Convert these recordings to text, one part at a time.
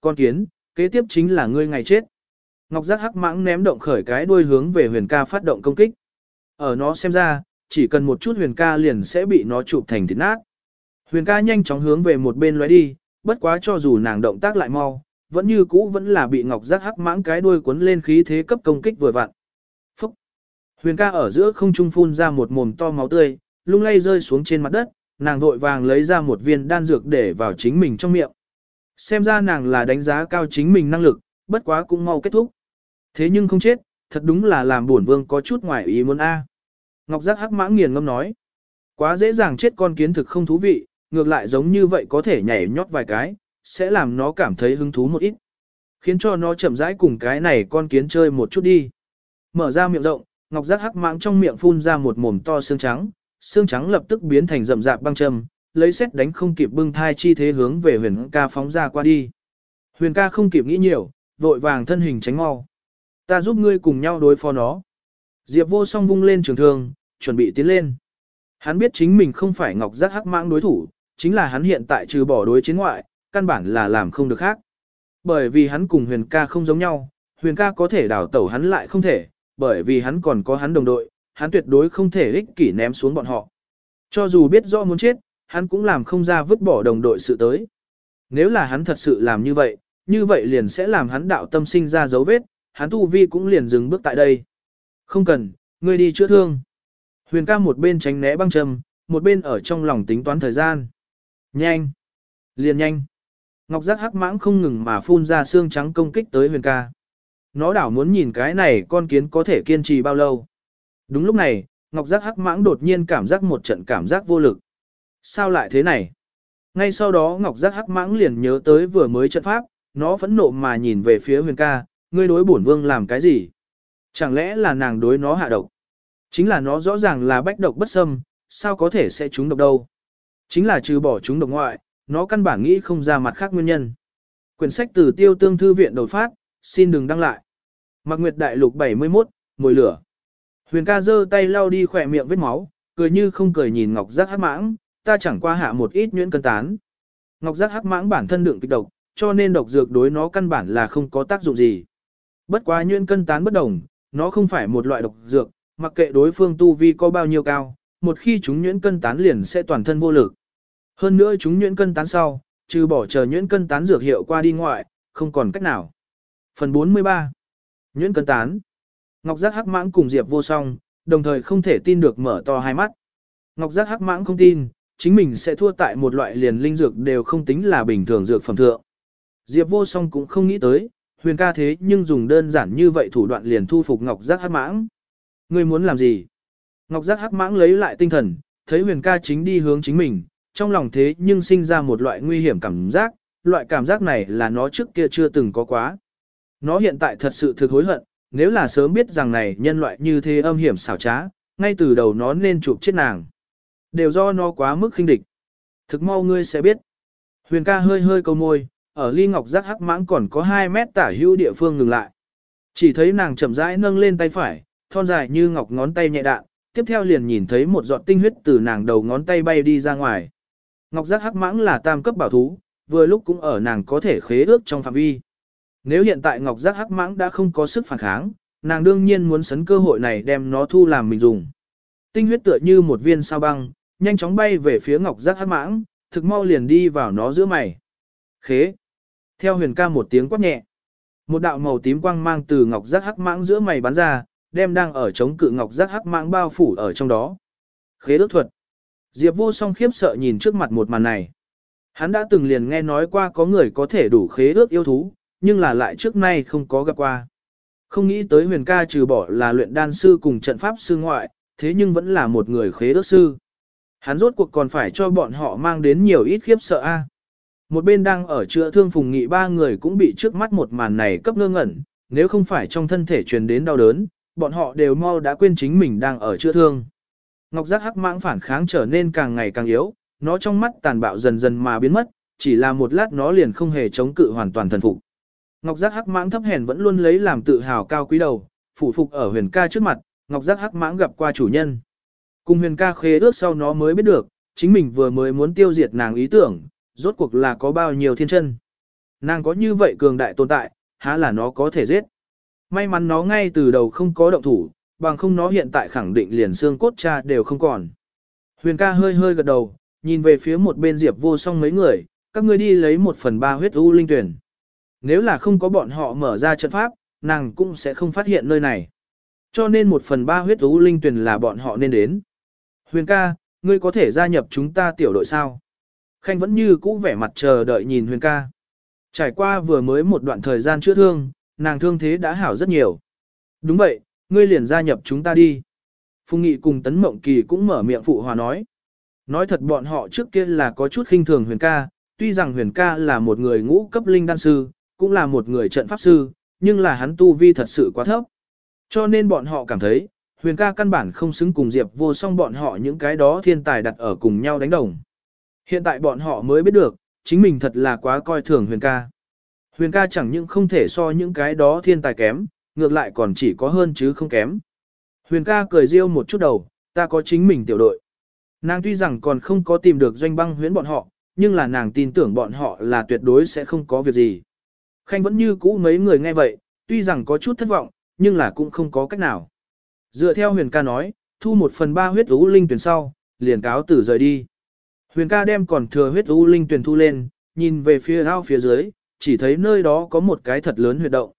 con kiến, kế tiếp chính là ngươi ngày chết. Ngọc giác hắc mãng ném động khởi cái đuôi hướng về huyền ca phát động công kích. Ở nó xem ra, chỉ cần một chút huyền ca liền sẽ bị nó chụp thành thịt nát. Huyền ca nhanh chóng hướng về một bên lóe đi, bất quá cho dù nàng động tác lại mau, vẫn như cũ vẫn là bị ngọc giác hắc mãng cái đuôi cuốn lên khí thế cấp công kích vừa vặn. Phúc! Huyền ca ở giữa không trung phun ra một mồm to máu tươi, lung lay rơi xuống trên mặt đất, nàng vội vàng lấy ra một viên đan dược để vào chính mình trong miệng. Xem ra nàng là đánh giá cao chính mình năng lực, bất quá cũng mau kết thúc. Thế nhưng không chết, thật đúng là làm buồn vương có chút ngoài ý muốn a. Ngọc giác hắc mãng nghiền ngâm nói. Quá dễ dàng chết con kiến thực không thú vị, ngược lại giống như vậy có thể nhảy nhót vài cái, sẽ làm nó cảm thấy hứng thú một ít. Khiến cho nó chậm rãi cùng cái này con kiến chơi một chút đi. Mở ra miệng rộng, ngọc giác hắc mãng trong miệng phun ra một mồm to xương trắng, xương trắng lập tức biến thành rậm rạp băng châm, lấy xét đánh không kịp bưng thai chi thế hướng về huyền ca phóng ra qua đi. Huyền ca không kịp nghĩ nhiều, vội vàng thân hình tránh mau. Ta giúp ngươi cùng nhau đối phó nó. Diệp vô song vung lên trường thương, chuẩn bị tiến lên. Hắn biết chính mình không phải ngọc giác hắc mãng đối thủ, chính là hắn hiện tại trừ bỏ đối chiến ngoại, căn bản là làm không được khác. Bởi vì hắn cùng huyền ca không giống nhau, huyền ca có thể đào tẩu hắn lại không thể, bởi vì hắn còn có hắn đồng đội, hắn tuyệt đối không thể ích kỷ ném xuống bọn họ. Cho dù biết rõ muốn chết, hắn cũng làm không ra vứt bỏ đồng đội sự tới. Nếu là hắn thật sự làm như vậy, như vậy liền sẽ làm hắn đạo tâm sinh ra dấu vết, hắn tu vi cũng liền dừng bước tại đây. Không cần, ngươi đi chữa thương. Huyền ca một bên tránh né băng châm, một bên ở trong lòng tính toán thời gian. Nhanh! Liền nhanh! Ngọc giác hắc mãng không ngừng mà phun ra xương trắng công kích tới huyền ca. Nó đảo muốn nhìn cái này con kiến có thể kiên trì bao lâu. Đúng lúc này, Ngọc giác hắc mãng đột nhiên cảm giác một trận cảm giác vô lực. Sao lại thế này? Ngay sau đó Ngọc giác hắc mãng liền nhớ tới vừa mới trận pháp, nó phẫn nộ mà nhìn về phía huyền ca, ngươi đối bổn vương làm cái gì? Chẳng lẽ là nàng đối nó hạ độc? Chính là nó rõ ràng là bách độc bất xâm, sao có thể sẽ trúng độc đâu? Chính là trừ bỏ chúng độc ngoại, nó căn bản nghĩ không ra mặt khác nguyên nhân. Quyển sách từ tiêu tương thư viện đột phát, xin đừng đăng lại. Mạc Nguyệt Đại Lục 71, mùi lửa. Huyền ca giơ tay lau đi khỏe miệng vết máu, cười như không cười nhìn Ngọc Giác Hắc Mãng, ta chẳng qua hạ một ít nhuyễn cân tán. Ngọc Giác Hắc Mãng bản thân đựng kịch độc, cho nên độc dược đối nó căn bản là không có tác dụng gì. Bất quá nhuyễn cân tán bất đồng, nó không phải một loại độc dược, mặc kệ đối phương tu vi có bao nhiêu cao, một khi chúng nhuyễn cân tán liền sẽ toàn thân vô lực. Hơn nữa chúng nhuyễn cân tán sau, trừ bỏ chờ nhuyễn cân tán dược hiệu qua đi ngoại, không còn cách nào. Phần 43 Nhuyễn cân tán Ngọc Giác Hắc Mãng cùng Diệp vô song, đồng thời không thể tin được mở to hai mắt. Ngọc Giác Hắc Mãng không tin, chính mình sẽ thua tại một loại liền linh dược đều không tính là bình thường dược phẩm thượng. Diệp vô song cũng không nghĩ tới, huyền ca thế nhưng dùng đơn giản như vậy thủ đoạn liền thu phục Ngọc Giác Hắc Mãng. Ngươi muốn làm gì? Ngọc Giác Hắc Mãng lấy lại tinh thần, thấy huyền ca chính đi hướng chính mình, trong lòng thế nhưng sinh ra một loại nguy hiểm cảm giác, loại cảm giác này là nó trước kia chưa từng có quá. Nó hiện tại thật sự thực hối hận, nếu là sớm biết rằng này nhân loại như thế âm hiểm xảo trá, ngay từ đầu nó nên chụp chết nàng. Đều do nó quá mức khinh địch. Thực mau ngươi sẽ biết. Huyền ca hơi hơi câu môi, ở ly ngọc giác hắc mãng còn có 2 mét tả hữu địa phương ngừng lại. Chỉ thấy nàng chậm rãi nâng lên tay phải, thon dài như ngọc ngón tay nhẹ đạn, tiếp theo liền nhìn thấy một giọt tinh huyết từ nàng đầu ngón tay bay đi ra ngoài. Ngọc giác hắc mãng là tam cấp bảo thú, vừa lúc cũng ở nàng có thể khế ước trong phạm vi. Nếu hiện tại Ngọc giác hắc mãng đã không có sức phản kháng, nàng đương nhiên muốn sấn cơ hội này đem nó thu làm mình dùng. Tinh huyết tựa như một viên sao băng, nhanh chóng bay về phía Ngọc giác hắc mãng, thực mau liền đi vào nó giữa mày. Khế. Theo huyền ca một tiếng quát nhẹ. Một đạo màu tím quang mang từ Ngọc giác hắc mãng giữa mày bắn ra, đem đang ở chống cự Ngọc giác hắc mãng bao phủ ở trong đó. Khế đức thuật. Diệp vô song khiếp sợ nhìn trước mặt một màn này. Hắn đã từng liền nghe nói qua có người có thể đủ khế ước yêu thú, nhưng là lại trước nay không có gặp qua. Không nghĩ tới huyền ca trừ bỏ là luyện đan sư cùng trận pháp sư ngoại, thế nhưng vẫn là một người khế ước sư. Hắn rốt cuộc còn phải cho bọn họ mang đến nhiều ít khiếp sợ a. Một bên đang ở chữa thương phùng nghị ba người cũng bị trước mắt một màn này cấp ngơ ngẩn, nếu không phải trong thân thể truyền đến đau đớn, bọn họ đều mau đã quên chính mình đang ở chữa thương. Ngọc giác hắc mãng phản kháng trở nên càng ngày càng yếu, nó trong mắt tàn bạo dần dần mà biến mất, chỉ là một lát nó liền không hề chống cự hoàn toàn thần phục. Ngọc giác hắc mãng thấp hèn vẫn luôn lấy làm tự hào cao quý đầu, phủ phục ở huyền ca trước mặt, Ngọc giác hắc mãng gặp qua chủ nhân. Cùng huyền ca khế ước sau nó mới biết được, chính mình vừa mới muốn tiêu diệt nàng ý tưởng, rốt cuộc là có bao nhiêu thiên chân. Nàng có như vậy cường đại tồn tại, há là nó có thể giết. May mắn nó ngay từ đầu không có động thủ, bằng không nó hiện tại khẳng định liền xương cốt cha đều không còn. Huyền ca hơi hơi gật đầu, nhìn về phía một bên Diệp vô song mấy người, các ngươi đi lấy một phần ba huyết u linh tuyển. Nếu là không có bọn họ mở ra trận pháp, nàng cũng sẽ không phát hiện nơi này. Cho nên một phần ba huyết u linh tuyển là bọn họ nên đến. Huyền ca, ngươi có thể gia nhập chúng ta tiểu đội sao? Khanh vẫn như cũ vẻ mặt chờ đợi nhìn Huyền ca. Trải qua vừa mới một đoạn thời gian chữa thương, nàng thương thế đã hảo rất nhiều. Đúng vậy, ngươi liền gia nhập chúng ta đi. Phùng Nghị cùng Tấn Mộng Kỳ cũng mở miệng phụ hòa nói. Nói thật bọn họ trước kia là có chút khinh thường huyền ca, tuy rằng huyền ca là một người ngũ cấp linh đan sư, cũng là một người trận pháp sư, nhưng là hắn tu vi thật sự quá thấp. Cho nên bọn họ cảm thấy, huyền ca căn bản không xứng cùng Diệp vô song bọn họ những cái đó thiên tài đặt ở cùng nhau đánh đồng. Hiện tại bọn họ mới biết được, chính mình thật là quá coi thường huyền ca. Huyền ca chẳng những không thể so những cái đó thiên tài kém, ngược lại còn chỉ có hơn chứ không kém. Huyền ca cười riêu một chút đầu, ta có chính mình tiểu đội. Nàng tuy rằng còn không có tìm được doanh băng huyễn bọn họ, nhưng là nàng tin tưởng bọn họ là tuyệt đối sẽ không có việc gì. Khanh vẫn như cũ mấy người nghe vậy, tuy rằng có chút thất vọng, nhưng là cũng không có cách nào. Dựa theo huyền ca nói, thu một phần ba huyết ú linh tuyển sau, liền cáo tử rời đi. Huyền ca đem còn thừa huyết ú linh tuyển thu lên, nhìn về phía ao phía dưới, chỉ thấy nơi đó có một cái thật lớn huyệt động.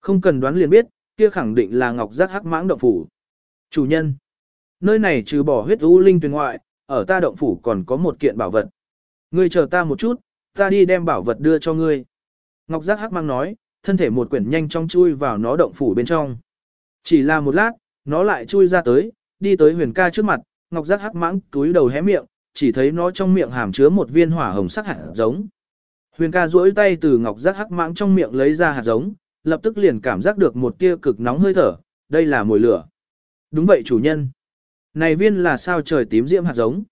Không cần đoán liền biết, kia khẳng định là ngọc giác hắc mãng động phủ. Chủ nhân, nơi này trừ bỏ huyết ú linh tuyển ngoại, ở ta động phủ còn có một kiện bảo vật. Ngươi chờ ta một chút, ta đi đem bảo vật đưa cho ngươi. Ngọc giác hắc mãng nói, thân thể một quyển nhanh trong chui vào nó động phủ bên trong. Chỉ là một lát, nó lại chui ra tới, đi tới huyền ca trước mặt, ngọc giác hắc mãng túi đầu hé miệng, chỉ thấy nó trong miệng hàm chứa một viên hỏa hồng sắc hạt giống. Huyền ca duỗi tay từ ngọc giác hắc mãng trong miệng lấy ra hạt giống, lập tức liền cảm giác được một tia cực nóng hơi thở, đây là mùi lửa. Đúng vậy chủ nhân. Này viên là sao trời tím diễm hạt giống.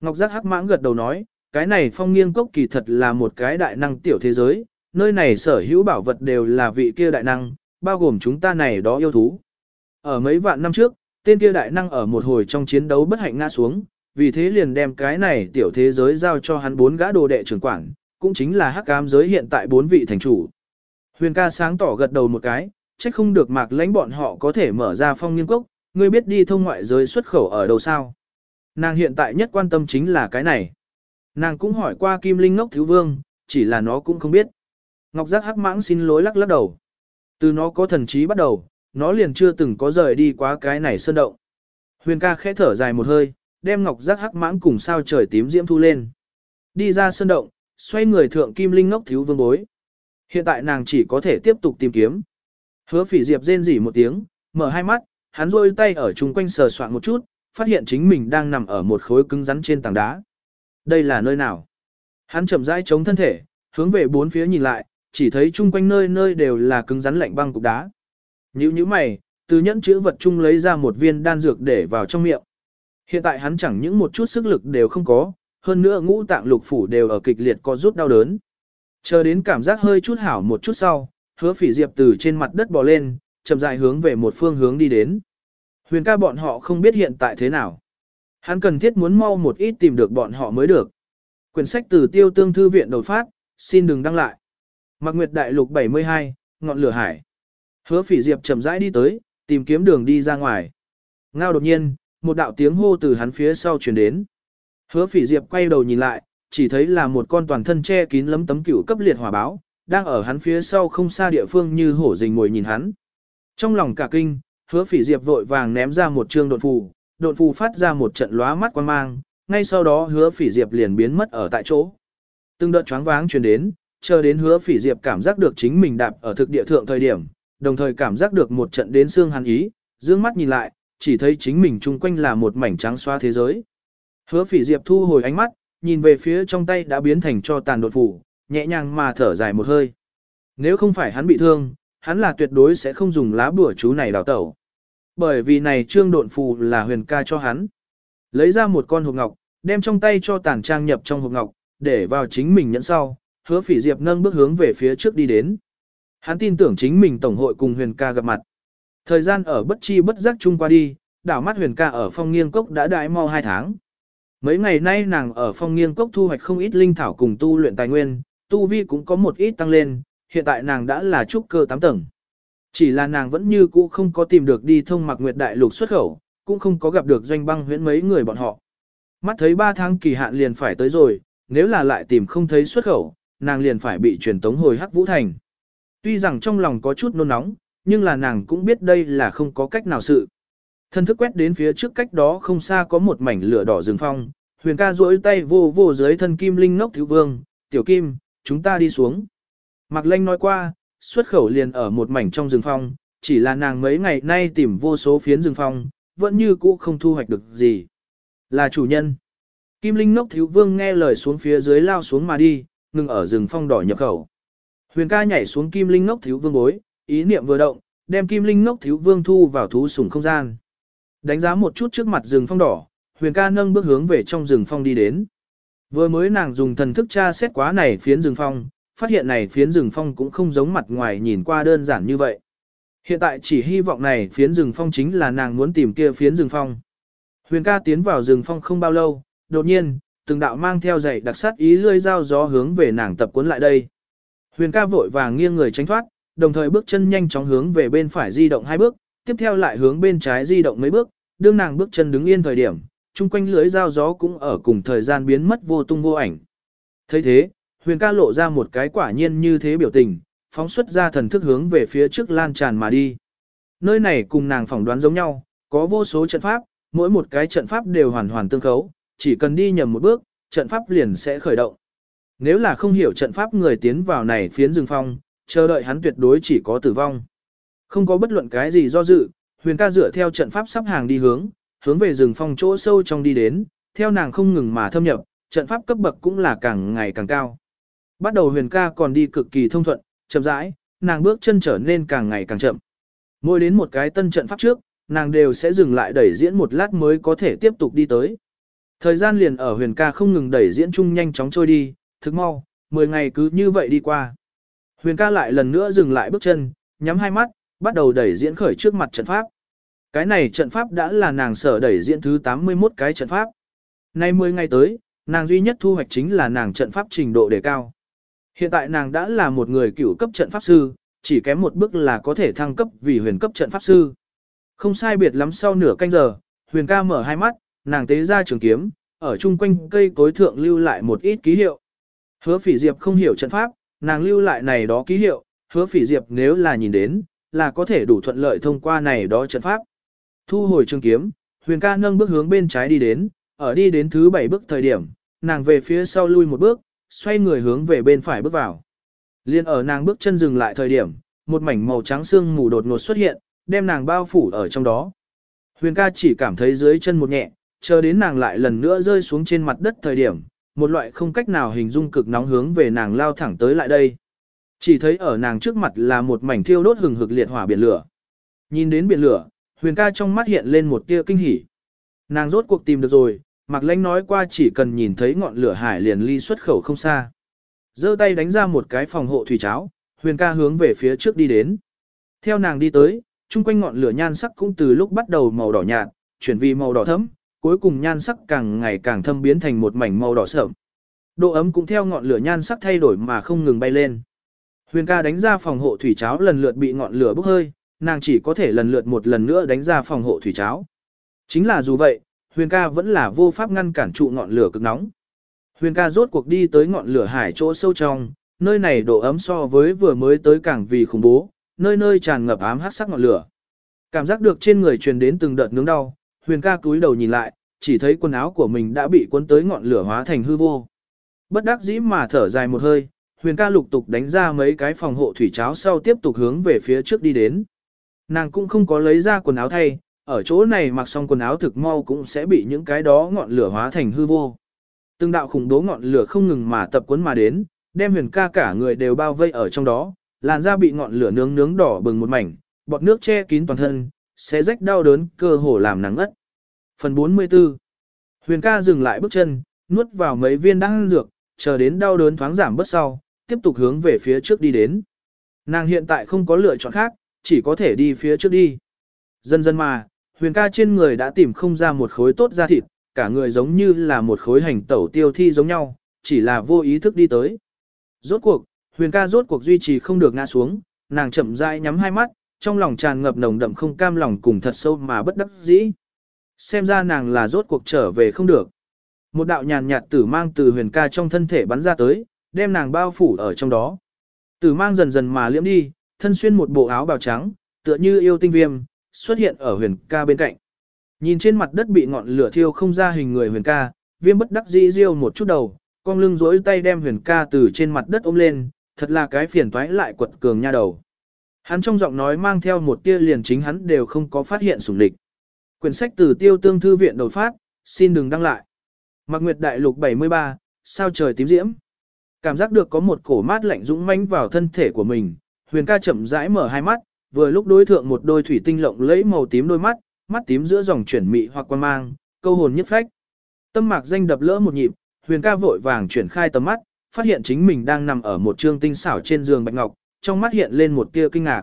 Ngọc giác hắc mãng gật đầu nói, cái này phong nghiêng cốc kỳ thật là một cái đại năng tiểu thế giới, nơi này sở hữu bảo vật đều là vị kia đại năng, bao gồm chúng ta này đó yêu thú. Ở mấy vạn năm trước, tên kia đại năng ở một hồi trong chiến đấu bất hạnh ngã xuống, vì thế liền đem cái này tiểu thế giới giao cho hắn bốn gã đồ đệ trưởng quản, cũng chính là hắc ám giới hiện tại bốn vị thành chủ. Huyền ca sáng tỏ gật đầu một cái, trách không được mạc lãnh bọn họ có thể mở ra phong nghiên cốc, ngươi biết đi thông ngoại giới xuất khẩu ở đâu sao. Nàng hiện tại nhất quan tâm chính là cái này. Nàng cũng hỏi qua Kim Linh Ngốc Thiếu Vương, chỉ là nó cũng không biết. Ngọc Giác hắc mãng xin lỗi lắc lắc đầu. Từ nó có thần trí bắt đầu, nó liền chưa từng có rời đi quá cái này sơn động. Huyền ca khẽ thở dài một hơi, đem Ngọc Giác hắc mãng cùng sao trời tím diễm thu lên. Đi ra sơn động, xoay người thượng Kim Linh Ngốc Thiếu Vương bối. Hiện tại nàng chỉ có thể tiếp tục tìm kiếm. Hứa phỉ diệp rên rỉ một tiếng, mở hai mắt, hắn rôi tay ở chung quanh sờ soạn một chút, phát hiện chính mình đang nằm ở một khối cứng rắn trên tảng đá. Đây là nơi nào? Hắn chậm rãi chống thân thể, hướng về bốn phía nhìn lại, chỉ thấy chung quanh nơi nơi đều là cứng rắn lạnh băng cục đá. Nhữ như mày, từ nhẫn chữ vật chung lấy ra một viên đan dược để vào trong miệng. Hiện tại hắn chẳng những một chút sức lực đều không có, hơn nữa ngũ tạng lục phủ đều ở kịch liệt có rút đau đớn. Chờ đến cảm giác hơi chút hảo một chút sau, hứa phỉ diệp từ trên mặt đất bò lên, chậm rãi hướng về một phương hướng đi đến. Huyền ca bọn họ không biết hiện tại thế nào. Hắn cần thiết muốn mau một ít tìm được bọn họ mới được. Quyển sách từ tiêu tương thư viện đột phát, xin đừng đăng lại. Mạc Nguyệt Đại Lục 72, Ngọn Lửa Hải. Hứa phỉ diệp chậm rãi đi tới, tìm kiếm đường đi ra ngoài. Ngao đột nhiên, một đạo tiếng hô từ hắn phía sau truyền đến. Hứa phỉ diệp quay đầu nhìn lại, chỉ thấy là một con toàn thân che kín lấm tấm cửu cấp liệt hỏa báo, đang ở hắn phía sau không xa địa phương như hổ rình ngồi nhìn hắn. Trong lòng cả kinh, hứa phỉ diệp vội vàng ném ra một trương đột phù, đột phù phát ra một trận lóa mắt quan mang, ngay sau đó hứa phỉ diệp liền biến mất ở tại chỗ. Từng đợt choáng váng truyền đến, chờ đến hứa phỉ diệp cảm giác được chính mình đạp ở thực địa thượng thời điểm, đồng thời cảm giác được một trận đến xương hàn ý, dương mắt nhìn lại, chỉ thấy chính mình chung quanh là một mảnh trắng xoa thế giới. Hứa phỉ diệp thu hồi ánh mắt, nhìn về phía trong tay đã biến thành cho tàn đột phủ, nhẹ nhàng mà thở dài một hơi. Nếu không phải hắn bị thương, hắn là tuyệt đối sẽ không dùng lá bùa chú này đào tẩu. Bởi vì này trương độn phù là huyền ca cho hắn. Lấy ra một con hộp ngọc, đem trong tay cho tàn trang nhập trong hộp ngọc, để vào chính mình nhẫn sau, hứa phỉ diệp nâng bước hướng về phía trước đi đến. Hắn tin tưởng chính mình tổng hội cùng huyền ca gặp mặt. Thời gian ở bất chi bất giác chung qua đi, đảo mắt huyền ca ở phong nghiêng cốc đã đại mau hai tháng. Mấy ngày nay nàng ở phong nghiêng cốc thu hoạch không ít linh thảo cùng tu luyện tài nguyên, tu vi cũng có một ít tăng lên, hiện tại nàng đã là trúc cơ 8 tầng. Chỉ là nàng vẫn như cũ không có tìm được đi thông mặc nguyệt đại lục xuất khẩu, cũng không có gặp được doanh băng huyễn mấy người bọn họ. Mắt thấy 3 tháng kỳ hạn liền phải tới rồi, nếu là lại tìm không thấy xuất khẩu, nàng liền phải bị truyền tống hồi Hắc Vũ Thành. Tuy rằng trong lòng có chút nôn nóng, nhưng là nàng cũng biết đây là không có cách nào sự. Thân thức quét đến phía trước cách đó không xa có một mảnh lửa đỏ rừng phong, huyền ca duỗi tay vô vô dưới thân kim linh ngốc thiếu vương, tiểu kim, chúng ta đi xuống. Mạc Lanh nói qua, xuất khẩu liền ở một mảnh trong rừng phong, chỉ là nàng mấy ngày nay tìm vô số phiến rừng phong, vẫn như cũ không thu hoạch được gì. Là chủ nhân. Kim Linh ngốc Thiếu Vương nghe lời xuống phía dưới lao xuống mà đi, ngừng ở rừng phong đỏ nhập khẩu. Huyền ca nhảy xuống Kim Linh ngốc Thiếu Vương bối, ý niệm vừa động, đem Kim Linh ngốc Thiếu Vương thu vào thú sủng không gian. Đánh giá một chút trước mặt rừng phong đỏ, Huyền ca nâng bước hướng về trong rừng phong đi đến. Vừa mới nàng dùng thần thức tra xét quá này phiến rừng phong, phát hiện này phiến rừng phong cũng không giống mặt ngoài nhìn qua đơn giản như vậy. Hiện tại chỉ hy vọng này phiến rừng phong chính là nàng muốn tìm kia phiến rừng phong. Huyền ca tiến vào rừng phong không bao lâu, đột nhiên, từng đạo mang theo dạy đặc sát ý lươi dao gió hướng về nàng tập cuốn lại đây. Huyền ca vội vàng nghiêng người tránh thoát, đồng thời bước chân nhanh chóng hướng về bên phải di động hai bước, tiếp theo lại hướng bên trái di động mấy bước, đương nàng bước chân đứng yên thời điểm, chung quanh lưới dao gió cũng ở cùng thời gian biến mất vô tung vô ảnh. thấy thế, huyền ca lộ ra một cái quả nhiên như thế biểu tình, phóng xuất ra thần thức hướng về phía trước lan tràn mà đi. Nơi này cùng nàng phỏng đoán giống nhau, có vô số trận pháp, mỗi một cái trận pháp đều hoàn hoàn tương khấu, chỉ cần đi nhầm một bước, trận pháp liền sẽ khởi động. Nếu là không hiểu trận pháp người tiến vào này phiến rừng phong, chờ đợi hắn tuyệt đối chỉ có tử vong. Không có bất luận cái gì do dự, huyền ca dựa theo trận pháp sắp hàng đi hướng, hướng về rừng phong chỗ sâu trong đi đến, theo nàng không ngừng mà thâm nhập, trận pháp cấp bậc cũng là càng ngày càng cao. Bắt đầu huyền ca còn đi cực kỳ thông thuận, chậm rãi, nàng bước chân trở nên càng ngày càng chậm. Mỗi đến một cái tân trận pháp trước, nàng đều sẽ dừng lại đẩy diễn một lát mới có thể tiếp tục đi tới. Thời gian liền ở huyền ca không ngừng đẩy diễn chung nhanh chóng trôi đi, thức mau, 10 ngày cứ như vậy đi qua. Huyền ca lại lần nữa dừng lại bước chân, nhắm hai mắt, bắt đầu đẩy diễn khởi trước mặt trận pháp. Cái này trận pháp đã là nàng sở đẩy diễn thứ 81 cái trận pháp. Nay 10 ngày tới, nàng duy nhất thu hoạch chính là nàng trận pháp trình độ đề cao. Hiện tại nàng đã là một người cựu cấp trận pháp sư, chỉ kém một bước là có thể thăng cấp vì huyền cấp trận pháp sư. Không sai biệt lắm sau nửa canh giờ, huyền ca mở hai mắt, nàng tế ra trường kiếm, ở chung quanh cây cối thượng lưu lại một ít ký hiệu. Hứa phỉ diệp không hiểu trận pháp, nàng lưu lại này đó ký hiệu, hứa phỉ diệp nếu là nhìn đến, là có thể đủ thuận lợi thông qua này đó trận pháp. Thu hồi trường kiếm, huyền ca nâng bước hướng bên trái đi đến, ở đi đến thứ bảy bước thời điểm, nàng về phía sau lui một bước, xoay người hướng về bên phải bước vào. Liên ở nàng bước chân dừng lại thời điểm, một mảnh màu trắng xương mù đột ngột xuất hiện, đem nàng bao phủ ở trong đó. Huyền ca chỉ cảm thấy dưới chân một nhẹ, chờ đến nàng lại lần nữa rơi xuống trên mặt đất thời điểm, một loại không cách nào hình dung cực nóng hướng về nàng lao thẳng tới lại đây. Chỉ thấy ở nàng trước mặt là một mảnh thiêu đốt hừng hực liệt hỏa biển lửa. Nhìn đến biển lửa, huyền ca trong mắt hiện lên một tia kinh hỉ. Nàng rốt cuộc tìm được rồi, Mạc Lánh nói qua chỉ cần nhìn thấy ngọn lửa hải liền ly xuất khẩu không xa. giơ tay đánh ra một cái phòng hộ thủy cháo, huyền ca hướng về phía trước đi đến. Theo nàng đi tới, chung quanh ngọn lửa nhan sắc cũng từ lúc bắt đầu màu đỏ nhạt, chuyển vì màu đỏ thẫm, cuối cùng nhan sắc càng ngày càng thâm biến thành một mảnh màu đỏ sợm. Độ ấm cũng theo ngọn lửa nhan sắc thay đổi mà không ngừng bay lên. Huyền ca đánh ra phòng hộ thủy cháo lần lượt bị ngọn lửa bốc hơi, nàng chỉ có thể lần lượt một lần nữa đánh ra phòng hộ thủy cháo. Chính là dù vậy, Huyền ca vẫn là vô pháp ngăn cản trụ ngọn lửa cực nóng. Huyền ca rốt cuộc đi tới ngọn lửa hải chỗ sâu trong, nơi này độ ấm so với vừa mới tới càng vì khủng bố, nơi nơi tràn ngập ám hắc sắc ngọn lửa. Cảm giác được trên người truyền đến từng đợt nướng đau, Huyền ca cúi đầu nhìn lại, chỉ thấy quần áo của mình đã bị cuốn tới ngọn lửa hóa thành hư vô. Bất đắc dĩ mà thở dài một hơi, Huyền ca lục tục đánh ra mấy cái phòng hộ thủy cháo sau tiếp tục hướng về phía trước đi đến. Nàng cũng không có lấy ra quần áo thay, ở chỗ này mặc xong quần áo thực mau cũng sẽ bị những cái đó ngọn lửa hóa thành hư vô. Từng đạo khủng bố ngọn lửa không ngừng mà tập cuốn mà đến, đem huyền ca cả người đều bao vây ở trong đó, làn da bị ngọn lửa nướng nướng đỏ bừng một mảnh, bọt nước che kín toàn thân, sẽ rách đau đớn cơ hồ làm nắng ất. Phần 44 Huyền ca dừng lại bước chân, nuốt vào mấy viên đan dược, chờ đến đau đớn thoáng giảm bớt sau, tiếp tục hướng về phía trước đi đến. Nàng hiện tại không có lựa chọn khác, chỉ có thể đi phía trước đi. Dần dần mà, huyền ca trên người đã tìm không ra một khối tốt da thịt, cả người giống như là một khối hành tẩu tiêu thi giống nhau, chỉ là vô ý thức đi tới. Rốt cuộc, huyền ca rốt cuộc duy trì không được ngã xuống, nàng chậm rãi nhắm hai mắt, trong lòng tràn ngập nồng đậm không cam lòng cùng thật sâu mà bất đắc dĩ. Xem ra nàng là rốt cuộc trở về không được. Một đạo nhàn nhạt tử mang từ huyền ca trong thân thể bắn ra tới, đem nàng bao phủ ở trong đó. Tử mang dần dần mà liễm đi, thân xuyên một bộ áo bào trắng, tựa như yêu tinh viêm, xuất hiện ở huyền ca bên cạnh. Nhìn trên mặt đất bị ngọn lửa thiêu không ra hình người huyền ca, viêm bất đắc dĩ riêu một chút đầu, con lưng rỗi tay đem huyền ca từ trên mặt đất ôm lên, thật là cái phiền toái lại quật cường nha đầu. Hắn trong giọng nói mang theo một tia liền chính hắn đều không có phát hiện sủng địch. Quyển sách từ tiêu tương thư viện đột phát, xin đừng đăng lại. Mạc Nguyệt Đại Lục 73, sao trời tím diễm. Cảm giác được có một cổ mát lạnh dũng mãnh vào thân thể của mình, huyền ca chậm rãi mở hai mắt, vừa lúc đối thượng một đôi thủy tinh lộng lẫy màu tím đôi mắt, mắt tím giữa dòng chuyển mị hoặc quan mang, câu hồn nhất phách. Tâm mạc danh đập lỡ một nhịp, huyền ca vội vàng chuyển khai tầm mắt, phát hiện chính mình đang nằm ở một trương tinh xảo trên giường bạch ngọc, trong mắt hiện lên một tia kinh ngạc.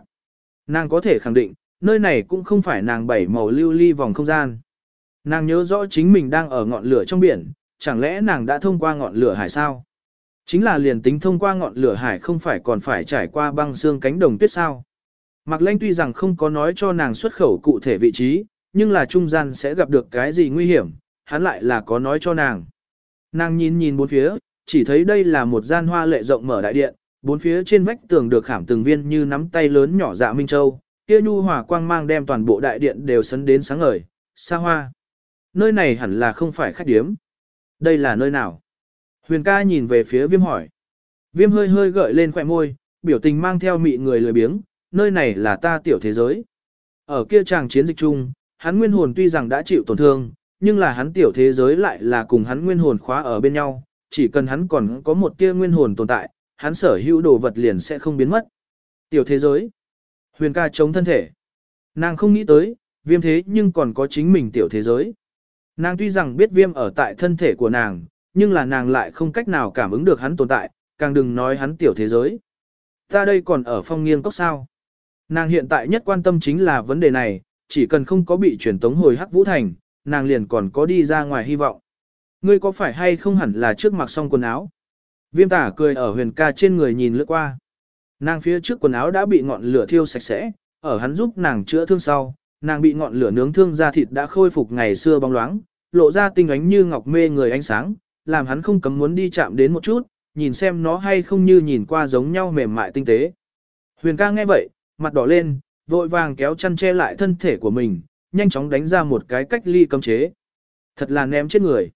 Nàng có thể khẳng định, nơi này cũng không phải nàng bảy màu lưu ly vòng không gian. Nàng nhớ rõ chính mình đang ở ngọn lửa trong biển, chẳng lẽ nàng đã thông qua ngọn lửa hải sao? Chính là liền tính thông qua ngọn lửa hải không phải còn phải trải qua băng xương cánh đồng tuyết sao? Mạc Lanh tuy rằng không có nói cho nàng xuất khẩu cụ thể vị trí, nhưng là trung gian sẽ gặp được cái gì nguy hiểm, hắn lại là có nói cho nàng. Nàng nhìn nhìn bốn phía, chỉ thấy đây là một gian hoa lệ rộng mở đại điện, bốn phía trên vách tường được khảm từng viên như nắm tay lớn nhỏ dạ minh châu, kia nhu hòa quang mang đem toàn bộ đại điện đều sấn đến sáng ngời, xa hoa. Nơi này hẳn là không phải khách điếm. Đây là nơi nào? Huyền ca nhìn về phía viêm hỏi. Viêm hơi hơi gợi lên khỏe môi, biểu tình mang theo mị người lười biếng, nơi này là ta tiểu thế giới. Ở kia chàng chiến dịch chung, hắn nguyên hồn tuy rằng đã chịu tổn thương, nhưng là hắn tiểu thế giới lại là cùng hắn nguyên hồn khóa ở bên nhau, chỉ cần hắn còn có một tia nguyên hồn tồn tại, hắn sở hữu đồ vật liền sẽ không biến mất. Tiểu thế giới. Huyền ca chống thân thể. Nàng không nghĩ tới, viêm thế nhưng còn có chính mình tiểu thế giới. Nàng tuy rằng biết viêm ở tại thân thể của nàng, nhưng là nàng lại không cách nào cảm ứng được hắn tồn tại, càng đừng nói hắn tiểu thế giới. Ta đây còn ở phong nghiêng cốc sao. Nàng hiện tại nhất quan tâm chính là vấn đề này, chỉ cần không có bị truyền tống hồi hắc vũ thành, nàng liền còn có đi ra ngoài hy vọng. Ngươi có phải hay không hẳn là trước mặc xong quần áo? Viêm tả cười ở huyền ca trên người nhìn lướt qua. Nàng phía trước quần áo đã bị ngọn lửa thiêu sạch sẽ, ở hắn giúp nàng chữa thương sau, nàng bị ngọn lửa nướng thương da thịt đã khôi phục ngày xưa bóng loáng, lộ ra tinh ánh như ngọc mê người ánh sáng, làm hắn không cấm muốn đi chạm đến một chút, nhìn xem nó hay không như nhìn qua giống nhau mềm mại tinh tế. Huyền ca nghe vậy, mặt đỏ lên, vội vàng kéo chăn che lại thân thể của mình, nhanh chóng đánh ra một cái cách ly cấm chế. Thật là ném chết người.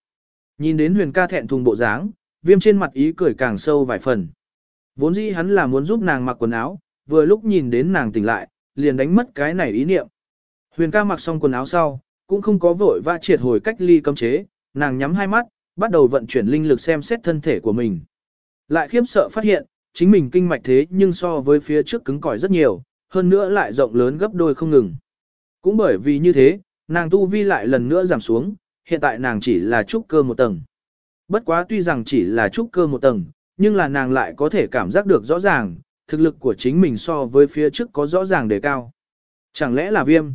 Nhìn đến huyền ca thẹn thùng bộ dáng, viêm trên mặt ý cười càng sâu vài phần. Vốn dĩ hắn là muốn giúp nàng mặc quần áo, vừa lúc nhìn đến nàng tỉnh lại, liền đánh mất cái này ý niệm. Huyền ca mặc xong quần áo sau, cũng không có vội vã triệt hồi cách ly cấm chế, nàng nhắm hai mắt, bắt đầu vận chuyển linh lực xem xét thân thể của mình. Lại khiếp sợ phát hiện, chính mình kinh mạch thế nhưng so với phía trước cứng cỏi rất nhiều, hơn nữa lại rộng lớn gấp đôi không ngừng. Cũng bởi vì như thế, nàng tu vi lại lần nữa giảm xuống, hiện tại nàng chỉ là trúc cơ một tầng. Bất quá tuy rằng chỉ là trúc cơ một tầng, nhưng là nàng lại có thể cảm giác được rõ ràng, thực lực của chính mình so với phía trước có rõ ràng đề cao. Chẳng lẽ là viêm?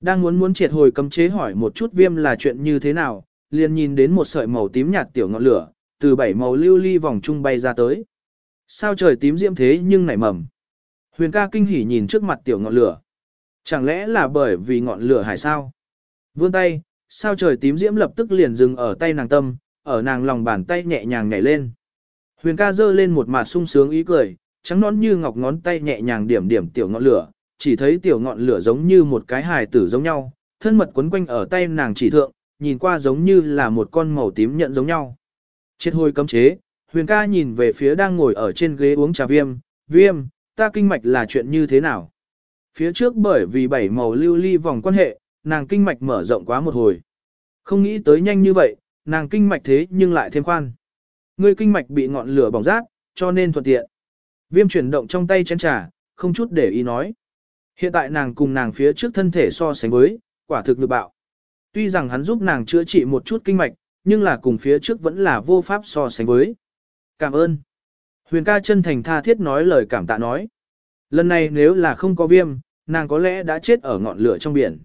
Đang muốn muốn triệt hồi cấm chế hỏi một chút viêm là chuyện như thế nào, liền nhìn đến một sợi màu tím nhạt tiểu ngọn lửa, từ bảy màu lưu ly vòng trung bay ra tới. Sao trời tím diễm thế nhưng nảy mầm. Huyền ca kinh hỉ nhìn trước mặt tiểu ngọn lửa. Chẳng lẽ là bởi vì ngọn lửa hải sao? Vươn tay, sao trời tím diễm lập tức liền dừng ở tay nàng tâm, ở nàng lòng bàn tay nhẹ nhàng nhảy lên. Huyền ca giơ lên một mặt sung sướng ý cười, trắng nón như ngọc ngón tay nhẹ nhàng điểm điểm tiểu ngọn lửa, chỉ thấy tiểu ngọn lửa giống như một cái hài tử giống nhau, thân mật quấn quanh ở tay nàng chỉ thượng, nhìn qua giống như là một con màu tím nhận giống nhau. Chết hôi cấm chế, huyền ca nhìn về phía đang ngồi ở trên ghế uống trà viêm, viêm, ta kinh mạch là chuyện như thế nào? Phía trước bởi vì bảy màu lưu ly vòng quan hệ, nàng kinh mạch mở rộng quá một hồi. Không nghĩ tới nhanh như vậy, nàng kinh mạch thế nhưng lại thêm khoan. Ngươi kinh mạch bị ngọn lửa bỏng rát, cho nên thuận tiện. Viêm chuyển động trong tay chén trà, không chút để ý nói. Hiện tại nàng cùng nàng phía trước thân thể so sánh với, quả thực lực bạo. Tuy rằng hắn giúp nàng chữa trị một chút kinh mạch, nhưng là cùng phía trước vẫn là vô pháp so sánh với. Cảm ơn. Huyền ca chân thành tha thiết nói lời cảm tạ nói. Lần này nếu là không có viêm, nàng có lẽ đã chết ở ngọn lửa trong biển.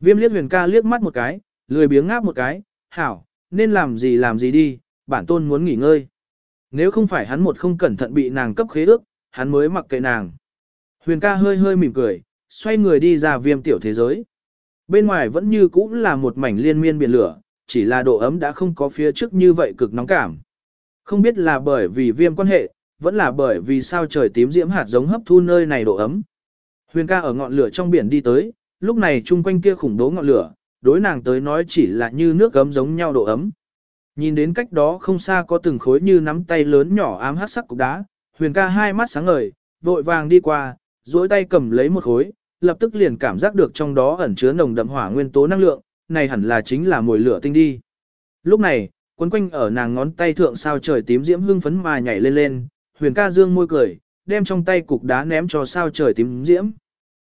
Viêm liếc huyền ca liếc mắt một cái, lười biếng ngáp một cái, hảo, nên làm gì làm gì đi, bản tôn muốn nghỉ ngơi. Nếu không phải hắn một không cẩn thận bị nàng cấp khế ước, hắn mới mặc kệ nàng. Huyền ca hơi hơi mỉm cười, xoay người đi ra viêm tiểu thế giới. Bên ngoài vẫn như cũ là một mảnh liên miên biển lửa, chỉ là độ ấm đã không có phía trước như vậy cực nóng cảm. Không biết là bởi vì viêm quan hệ, vẫn là bởi vì sao trời tím diễm hạt giống hấp thu nơi này độ ấm. Huyền ca ở ngọn lửa trong biển đi tới, lúc này chung quanh kia khủng bố ngọn lửa, đối nàng tới nói chỉ là như nước ấm giống nhau độ ấm. Nhìn đến cách đó không xa có từng khối như nắm tay lớn nhỏ ám hát sắc cục đá, huyền ca hai mắt sáng ngời, vội vàng đi qua, duỗi tay cầm lấy một khối, lập tức liền cảm giác được trong đó ẩn chứa nồng đậm hỏa nguyên tố năng lượng, này hẳn là chính là mùi lửa tinh đi. Lúc này, quấn quanh ở nàng ngón tay thượng sao trời tím diễm hưng phấn mà nhảy lên lên, huyền ca dương môi cười, đem trong tay cục đá ném cho sao trời tím diễm.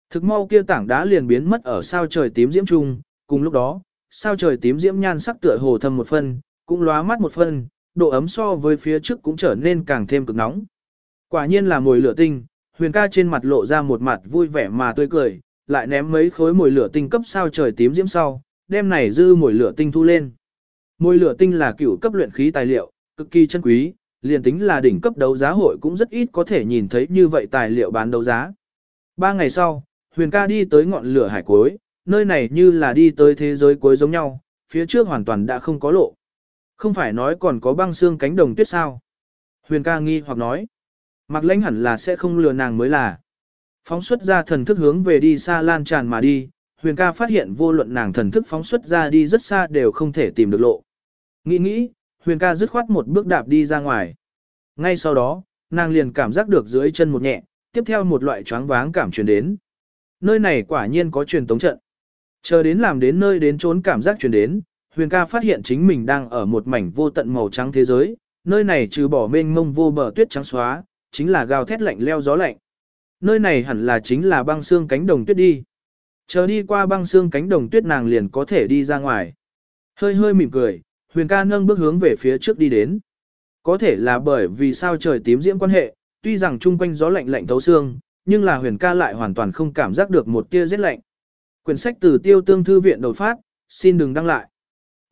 Thực mau kia tảng đá liền biến mất ở sao trời tím diễm trung, cùng lúc đó, sao trời tím diễm nhan sắc tựa hồ thâm một phân, cũng lóa mắt một phân, độ ấm so với phía trước cũng trở nên càng thêm cực nóng. Quả nhiên là mồi lửa tinh, huyền ca trên mặt lộ ra một mặt vui vẻ mà tươi cười, lại ném mấy khối mồi lửa tinh cấp sao trời tím diễm sau, đem này dư mồi lửa tinh thu lên. Mồi lửa tinh là cựu cấp luyện khí tài liệu, cực kỳ chân quý, liền tính là đỉnh cấp đấu giá hội cũng rất ít có thể nhìn thấy như vậy tài liệu bán đấu giá. Ba ngày sau, huyền ca đi tới ngọn lửa hải cuối, nơi này như là đi tới thế giới cuối giống nhau, phía trước hoàn toàn đã không có lộ. Không phải nói còn có băng xương cánh đồng tuyết sao? Huyền ca nghi hoặc nói. Mặc lãnh hẳn là sẽ không lừa nàng mới là. Phóng xuất ra thần thức hướng về đi xa lan tràn mà đi, huyền ca phát hiện vô luận nàng thần thức phóng xuất ra đi rất xa đều không thể tìm được lộ. Nghĩ nghĩ, huyền ca dứt khoát một bước đạp đi ra ngoài. Ngay sau đó, nàng liền cảm giác được dưới chân một nhẹ, tiếp theo một loại choáng váng cảm truyền đến. Nơi này quả nhiên có truyền tống trận. Chờ đến làm đến nơi đến trốn cảm giác truyền đến, huyền ca phát hiện chính mình đang ở một mảnh vô tận màu trắng thế giới, nơi này trừ bỏ mênh mông vô bờ tuyết trắng xóa, chính là gào thét lạnh leo gió lạnh. Nơi này hẳn là chính là băng xương cánh đồng tuyết đi. Chờ đi qua băng xương cánh đồng tuyết nàng liền có thể đi ra ngoài. Hơi hơi mỉm cười, huyền ca nâng bước hướng về phía trước đi đến. Có thể là bởi vì sao trời tím diễm quan hệ, tuy rằng chung quanh gió lạnh lạnh thấu xương, nhưng là huyền ca lại hoàn toàn không cảm giác được một tia rét lạnh. Quyển sách từ tiêu tương thư viện đột phát, xin đừng đăng lại.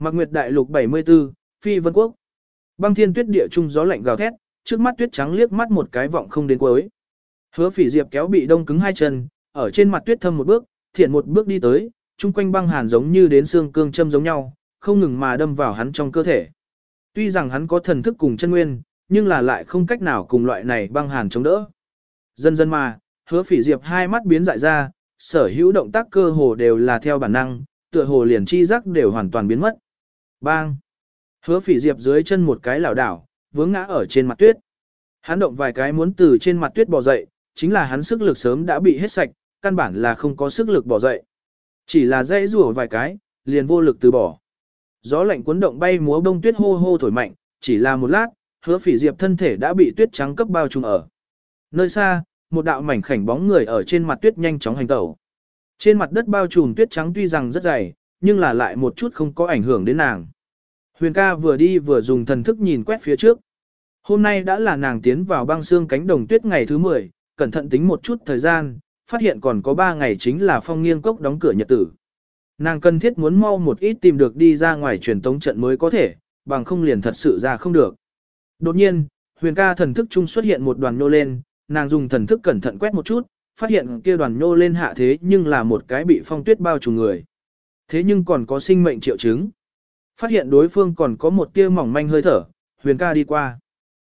Mạc Nguyệt Đại Lục 74, Phi Vân Quốc. Băng thiên tuyết địa trung gió lạnh gào thét, trước mắt tuyết trắng liếc mắt một cái vọng không đến cuối. Hứa phỉ diệp kéo bị đông cứng hai chân, ở trên mặt tuyết thâm một bước, thiện một bước đi tới, chung quanh băng hàn giống như đến xương cương châm giống nhau, không ngừng mà đâm vào hắn trong cơ thể. Tuy rằng hắn có thần thức cùng chân nguyên, nhưng là lại không cách nào cùng loại này băng hàn chống đỡ. Dần dần mà, hứa phỉ diệp hai mắt biến dại ra, sở hữu động tác cơ hồ đều là theo bản năng, tựa hồ liền chi giác đều hoàn toàn biến mất. Bang! Hứa phỉ diệp dưới chân một cái lảo đảo, vướng ngã ở trên mặt tuyết. Hắn động vài cái muốn từ trên mặt tuyết bò dậy, chính là hắn sức lực sớm đã bị hết sạch, căn bản là không có sức lực bò dậy. Chỉ là dãy rùa vài cái, liền vô lực từ bỏ. Gió lạnh cuốn động bay múa bông tuyết hô hô thổi mạnh, chỉ là một lát, hứa phỉ diệp thân thể đã bị tuyết trắng cấp bao trùm ở. Nơi xa, một đạo mảnh khảnh bóng người ở trên mặt tuyết nhanh chóng hành tẩu. Trên mặt đất bao trùm tuyết trắng tuy rằng rất dày, nhưng là lại một chút không có ảnh hưởng đến nàng. Huyền ca vừa đi vừa dùng thần thức nhìn quét phía trước. Hôm nay đã là nàng tiến vào băng xương cánh đồng tuyết ngày thứ 10, cẩn thận tính một chút thời gian, phát hiện còn có 3 ngày chính là phong nghiêng cốc đóng cửa nhật tử. Nàng cần thiết muốn mau một ít tìm được đi ra ngoài truyền tống trận mới có thể, bằng không liền thật sự ra không được. Đột nhiên, huyền ca thần thức chung xuất hiện một đoàn nô lên, nàng dùng thần thức cẩn thận quét một chút, phát hiện kia đoàn nô lên hạ thế nhưng là một cái bị phong tuyết bao trùm người. Thế nhưng còn có sinh mệnh triệu chứng. Phát hiện đối phương còn có một tia mỏng manh hơi thở, huyền ca đi qua.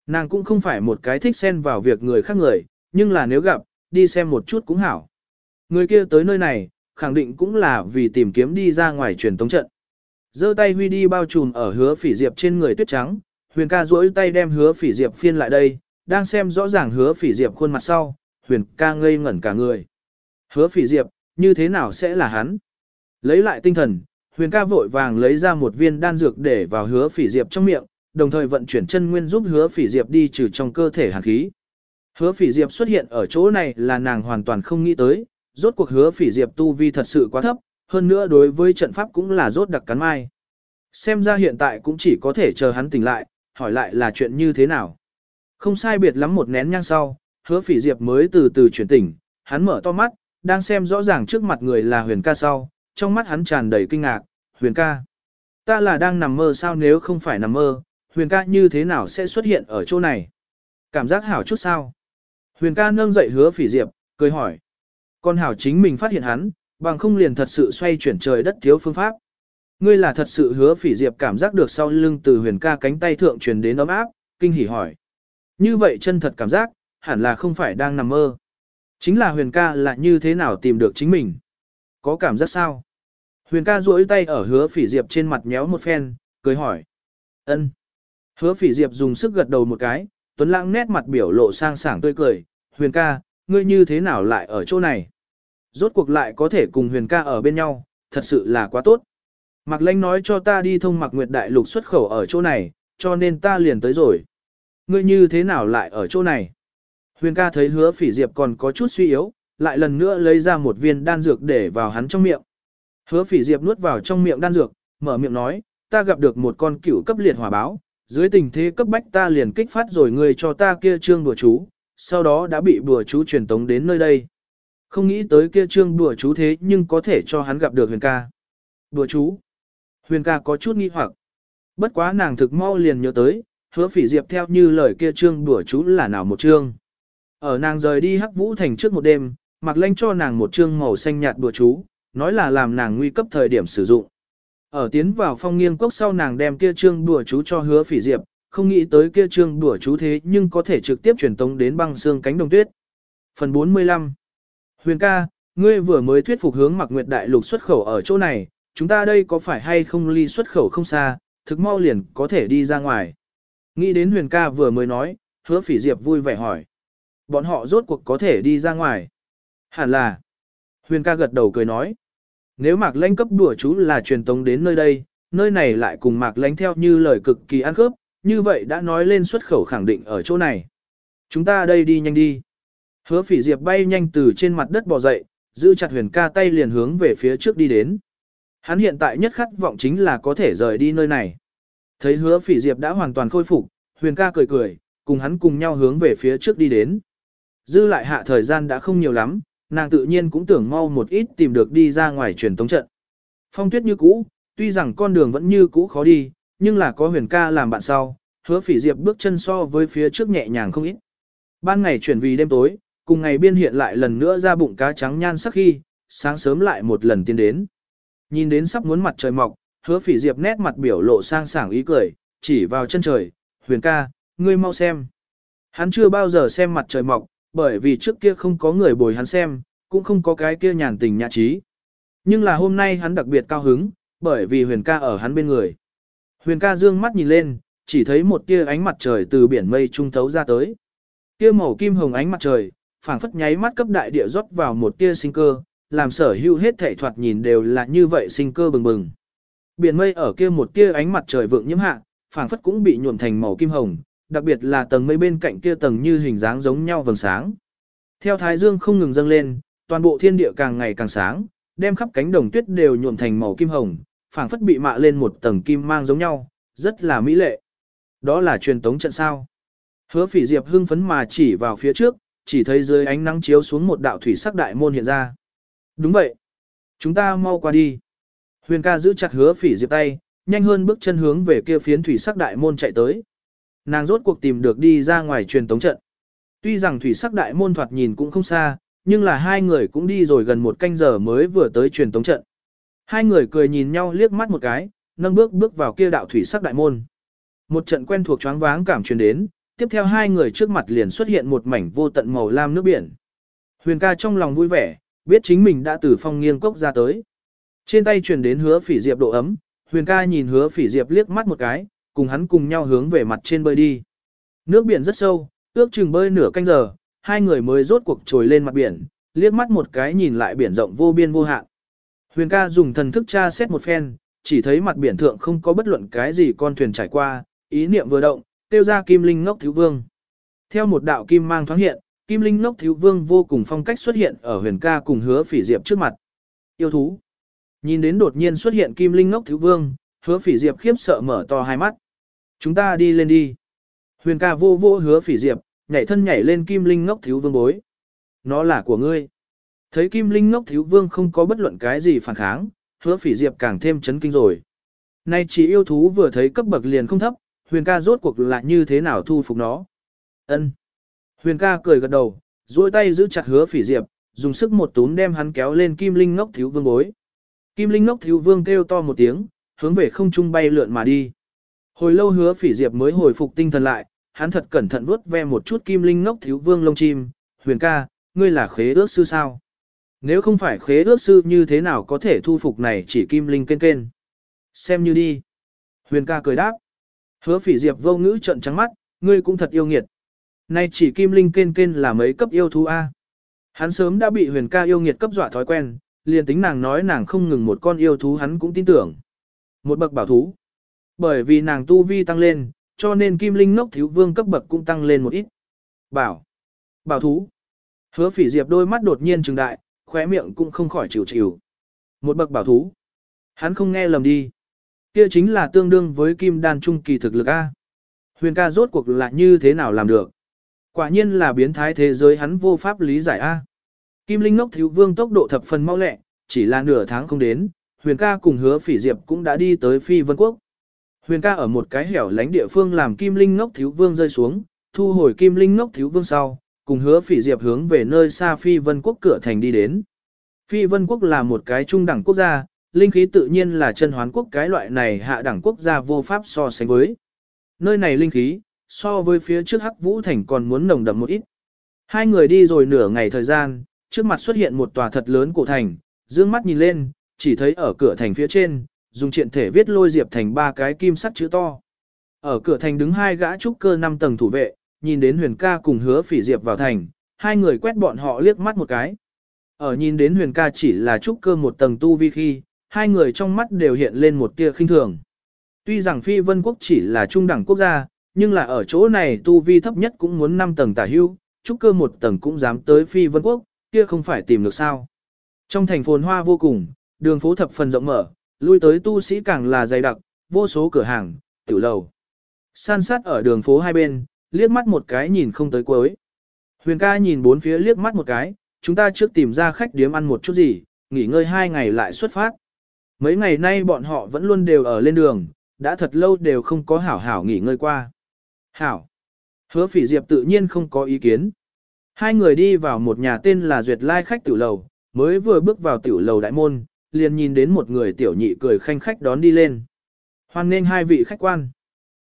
Nàng cũng không phải một cái thích xen vào việc người khác người, nhưng là nếu gặp, đi xem một chút cũng hảo. Người kia tới nơi này, khẳng định cũng là vì tìm kiếm đi ra ngoài truyền tống trận. giơ tay huy đi bao trùm ở hứa phỉ diệp trên người tuyết trắng, huyền ca duỗi tay đem hứa phỉ diệp phiên lại đây, đang xem rõ ràng hứa phỉ diệp khuôn mặt sau, huyền ca ngây ngẩn cả người. Hứa phỉ diệp, như thế nào sẽ là hắn? Lấy lại tinh thần, huyền ca vội vàng lấy ra một viên đan dược để vào hứa phỉ diệp trong miệng, đồng thời vận chuyển chân nguyên giúp hứa phỉ diệp đi trừ trong cơ thể hàn khí. Hứa phỉ diệp xuất hiện ở chỗ này là nàng hoàn toàn không nghĩ tới, rốt cuộc hứa phỉ diệp tu vi thật sự quá thấp, hơn nữa đối với trận pháp cũng là rốt đặc cắn mai. Xem ra hiện tại cũng chỉ có thể chờ hắn tỉnh lại, hỏi lại là chuyện như thế nào. Không sai biệt lắm một nén nhang sau, hứa phỉ diệp mới từ từ chuyển tỉnh, hắn mở to mắt, đang xem rõ ràng trước mặt người là huyền ca sau, trong mắt hắn tràn đầy kinh ngạc, huyền ca. Ta là đang nằm mơ sao nếu không phải nằm mơ, Huyền ca như thế nào sẽ xuất hiện ở chỗ này? Cảm giác hảo chút sao? Huyền ca nâng dậy hứa phỉ diệp, cười hỏi. Con hảo chính mình phát hiện hắn, bằng không liền thật sự xoay chuyển trời đất thiếu phương pháp. Ngươi là thật sự hứa phỉ diệp cảm giác được sau lưng từ huyền ca cánh tay thượng truyền đến ấm áp, kinh hỉ hỏi. Như vậy chân thật cảm giác, hẳn là không phải đang nằm mơ. Chính là huyền ca là như thế nào tìm được chính mình. Có cảm giác sao? Huyền ca duỗi tay ở hứa phỉ diệp trên mặt nhéo một phen, cười hỏi. ân. Hứa phỉ diệp dùng sức gật đầu một cái, tuấn lãng nét mặt biểu lộ sang sảng tươi cười. Huyền ca, ngươi như thế nào lại ở chỗ này? Rốt cuộc lại có thể cùng huyền ca ở bên nhau, thật sự là quá tốt. Mạc Lanh nói cho ta đi thông Mạc Nguyệt Đại Lục xuất khẩu ở chỗ này, cho nên ta liền tới rồi. Ngươi như thế nào lại ở chỗ này? Huyền ca thấy hứa phỉ diệp còn có chút suy yếu, lại lần nữa lấy ra một viên đan dược để vào hắn trong miệng. Hứa phỉ diệp nuốt vào trong miệng đan dược, mở miệng nói, ta gặp được một con cựu cấp liệt hỏa báo, dưới tình thế cấp bách ta liền kích phát rồi người cho ta kia trương đùa chú, sau đó đã bị bùa chú truyền tống đến nơi đây. Không nghĩ tới kia trương đùa chú thế nhưng có thể cho hắn gặp được huyền ca. Đùa chú. Huyền ca có chút nghi hoặc. Bất quá nàng thực mau liền nhớ tới, hứa phỉ diệp theo như lời kia trương đùa chú là nào một trương. Ở nàng rời đi hắc vũ thành trước một đêm, mặc lanh cho nàng một trương màu xanh nhạt đùa chú, nói là làm nàng nguy cấp thời điểm sử dụng. Ở tiến vào phong nghiêng cốc sau nàng đem kia trương đùa chú cho hứa phỉ diệp, không nghĩ tới kia trương đùa chú thế nhưng có thể trực tiếp truyền tống đến băng xương cánh đồng tuyết. Phần 45 Huyền ca, ngươi vừa mới thuyết phục hướng mặc nguyệt đại lục xuất khẩu ở chỗ này, chúng ta đây có phải hay không ly xuất khẩu không xa, thực mau liền có thể đi ra ngoài. Nghĩ đến huyền ca vừa mới nói, hứa phỉ diệp vui vẻ hỏi. Bọn họ rốt cuộc có thể đi ra ngoài. Hẳn là. Huyền ca gật đầu cười nói. Nếu mạc lãnh cấp đùa chú là truyền tống đến nơi đây, nơi này lại cùng mạc lãnh theo như lời cực kỳ ăn khớp, như vậy đã nói lên xuất khẩu khẳng định ở chỗ này. Chúng ta đây đi nhanh đi. Hứa phỉ diệp bay nhanh từ trên mặt đất bò dậy, giữ chặt huyền ca tay liền hướng về phía trước đi đến. Hắn hiện tại nhất khát vọng chính là có thể rời đi nơi này. Thấy hứa phỉ diệp đã hoàn toàn khôi phục, huyền ca cười cười, cùng hắn cùng nhau hướng về phía trước đi đến. Dư lại hạ thời gian đã không nhiều lắm, nàng tự nhiên cũng tưởng mau một ít tìm được đi ra ngoài truyền tống trận. Phong tuyết như cũ, tuy rằng con đường vẫn như cũ khó đi, nhưng là có huyền ca làm bạn sau, hứa phỉ diệp bước chân so với phía trước nhẹ nhàng không ít. Ban ngày chuyển vì đêm tối, cùng ngày biên hiện lại lần nữa ra bụng cá trắng nhan sắc khi, sáng sớm lại một lần tiến đến. Nhìn đến sắp muốn mặt trời mọc, hứa phỉ diệp nét mặt biểu lộ sang sảng ý cười, chỉ vào chân trời, huyền ca, ngươi mau xem. Hắn chưa bao giờ xem mặt trời mọc, bởi vì trước kia không có người bồi hắn xem, cũng không có cái kia nhàn tình nhã trí. Nhưng là hôm nay hắn đặc biệt cao hứng, bởi vì huyền ca ở hắn bên người. Huyền ca dương mắt nhìn lên, chỉ thấy một tia ánh mặt trời từ biển mây trung thấu ra tới. Tia màu kim hồng ánh mặt trời, phảng phất nháy mắt cấp đại địa rót vào một tia sinh cơ, làm sở hữu hết thảy thoạt nhìn đều là như vậy sinh cơ bừng bừng. Biển mây ở kia một tia ánh mặt trời vượng nhiễm hạ, phảng phất cũng bị nhuộm thành màu kim hồng, đặc biệt là tầng mây bên cạnh kia tầng như hình dáng giống nhau vầng sáng. Theo thái dương không ngừng dâng lên, toàn bộ thiên địa càng ngày càng sáng, đem khắp cánh đồng tuyết đều nhuộm thành màu kim hồng, phảng phất bị mạ lên một tầng kim mang giống nhau, rất là mỹ lệ. Đó là truyền tống trận sao. Hứa phỉ diệp hưng phấn mà chỉ vào phía trước, chỉ thấy dưới ánh nắng chiếu xuống một đạo thủy sắc đại môn hiện ra. Đúng vậy. Chúng ta mau qua đi. Huyền ca giữ chặt hứa phỉ diệp tay, nhanh hơn bước chân hướng về kia phiến thủy sắc đại môn chạy tới. Nàng rốt cuộc tìm được đi ra ngoài truyền tống trận. Tuy rằng thủy sắc đại môn thoạt nhìn cũng không xa, nhưng là hai người cũng đi rồi gần một canh giờ mới vừa tới truyền tống trận. Hai người cười nhìn nhau liếc mắt một cái, nâng bước bước vào kia đạo thủy sắc đại môn. Một trận quen thuộc choáng váng cảm truyền đến, tiếp theo hai người trước mặt liền xuất hiện một mảnh vô tận màu lam nước biển. Huyền ca trong lòng vui vẻ, biết chính mình đã từ phong nghiêng cốc ra tới. Trên tay truyền đến hứa phỉ diệp độ ấm, huyền ca nhìn hứa phỉ diệp liếc mắt một cái, cùng hắn cùng nhau hướng về mặt trên bơi đi. Nước biển rất sâu, ước chừng bơi nửa canh giờ, hai người mới rốt cuộc trồi lên mặt biển, liếc mắt một cái nhìn lại biển rộng vô biên vô hạn. Huyền ca dùng thần thức tra xét một phen, chỉ thấy mặt biển thượng không có bất luận cái gì con thuyền trải qua, ý niệm vừa động, tiêu ra kim linh ngốc thiếu vương. Theo một đạo kim mang thoáng hiện, kim linh ngốc thiếu vương vô cùng phong cách xuất hiện ở huyền ca cùng hứa phỉ diệp trước mặt. Yêu thú. Nhìn đến đột nhiên xuất hiện kim linh ngốc thiếu vương, hứa phỉ diệp khiếp sợ mở to hai mắt. Chúng ta đi lên đi. Huyền ca vô vô hứa phỉ diệp, nhảy thân nhảy lên kim linh ngốc thiếu vương bối. Nó là của ngươi. Thấy kim linh ngốc thiếu vương không có bất luận cái gì phản kháng, hứa phỉ diệp càng thêm chấn kinh rồi. Nay chỉ yêu thú vừa thấy cấp bậc liền không thấp, huyền ca rốt cuộc là như thế nào thu phục nó. ân Huyền ca cười gật đầu, duỗi tay giữ chặt hứa phỉ diệp, dùng sức một túm đem hắn kéo lên kim linh ngốc thiếu vương bối. Kim linh ngốc thiếu vương kêu to một tiếng, hướng về không trung bay lượn mà đi. Hồi lâu hứa phỉ diệp mới hồi phục tinh thần lại, hắn thật cẩn thận vuốt ve một chút kim linh ngốc thiếu vương lông chim, huyền ca, ngươi là khế ước sư sao? Nếu không phải khế ước sư như thế nào có thể thu phục này chỉ kim linh kên kên. Xem như đi. Huyền ca cười đáp. Hứa phỉ diệp vô ngữ trận trắng mắt, ngươi cũng thật yêu nghiệt. Nay chỉ kim linh kên kên là mấy cấp yêu thú A. Hắn sớm đã bị huyền ca yêu nghiệt cấp dọa thói quen, liền tính nàng nói nàng không ngừng một con yêu thú hắn cũng tin tưởng. Một bậc bảo thú. Bởi vì nàng tu vi tăng lên, cho nên kim linh ngốc thiếu vương cấp bậc cũng tăng lên một ít. Bảo. Bảo thú. Hứa phỉ diệp đôi mắt đột nhiên trừng đại, khóe miệng cũng không khỏi chịu chịu. Một bậc bảo thú. Hắn không nghe lầm đi. Kia chính là tương đương với kim đan trung kỳ thực lực A. Huyền ca rốt cuộc là như thế nào làm được. Quả nhiên là biến thái thế giới hắn vô pháp lý giải A. Kim Linh ngốc thiếu vương tốc độ thập phần mau lẹ, chỉ là nửa tháng không đến, Huyền ca cùng hứa phỉ diệp cũng đã đi tới Phi Vân Quốc. Huyền ca ở một cái hẻo lánh địa phương làm Kim Linh ngốc thiếu vương rơi xuống, thu hồi Kim Linh ngốc thiếu vương sau, cùng hứa phỉ diệp hướng về nơi xa Phi Vân Quốc cửa thành đi đến. Phi Vân Quốc là một cái trung đẳng quốc gia, linh khí tự nhiên là chân hoán quốc cái loại này hạ đẳng quốc gia vô pháp so sánh với. Nơi này linh khí, so với phía trước Hắc Vũ Thành còn muốn nồng đậm một ít. Hai người đi rồi nửa ngày thời gian, trước mặt xuất hiện một tòa thật lớn cổ thành, dương mắt nhìn lên, chỉ thấy ở cửa thành phía trên, dùng triện thể viết lôi diệp thành ba cái kim sắt chữ to. Ở cửa thành đứng hai gã trúc cơ năm tầng thủ vệ, nhìn đến huyền ca cùng hứa phỉ diệp vào thành, hai người quét bọn họ liếc mắt một cái. Ở nhìn đến huyền ca chỉ là trúc cơ một tầng tu vi khi, hai người trong mắt đều hiện lên một tia khinh thường. Tuy rằng phi vân quốc chỉ là trung đẳng quốc gia, nhưng là ở chỗ này tu vi thấp nhất cũng muốn 5 tầng tả hưu, trúc cơ một tầng cũng dám tới phi vân quốc, kia không phải tìm được sao. Trong thành phồn hoa vô cùng, đường phố thập phần rộng mở, lui tới tu sĩ càng là dày đặc, vô số cửa hàng, tiểu lầu. San sát ở đường phố hai bên, liếc mắt một cái nhìn không tới cuối. Huyền ca nhìn bốn phía liếc mắt một cái, chúng ta trước tìm ra khách điếm ăn một chút gì, nghỉ ngơi hai ngày lại xuất phát. Mấy ngày nay bọn họ vẫn luôn đều ở lên đường, đã thật lâu đều không có hảo hảo nghỉ ngơi qua. Hảo. Hứa phỉ diệp tự nhiên không có ý kiến. Hai người đi vào một nhà tên là Duyệt Lai khách tiểu lầu, mới vừa bước vào tiểu lầu đại môn, liền nhìn đến một người tiểu nhị cười khanh khách đón đi lên. Hoan nên hai vị khách quan.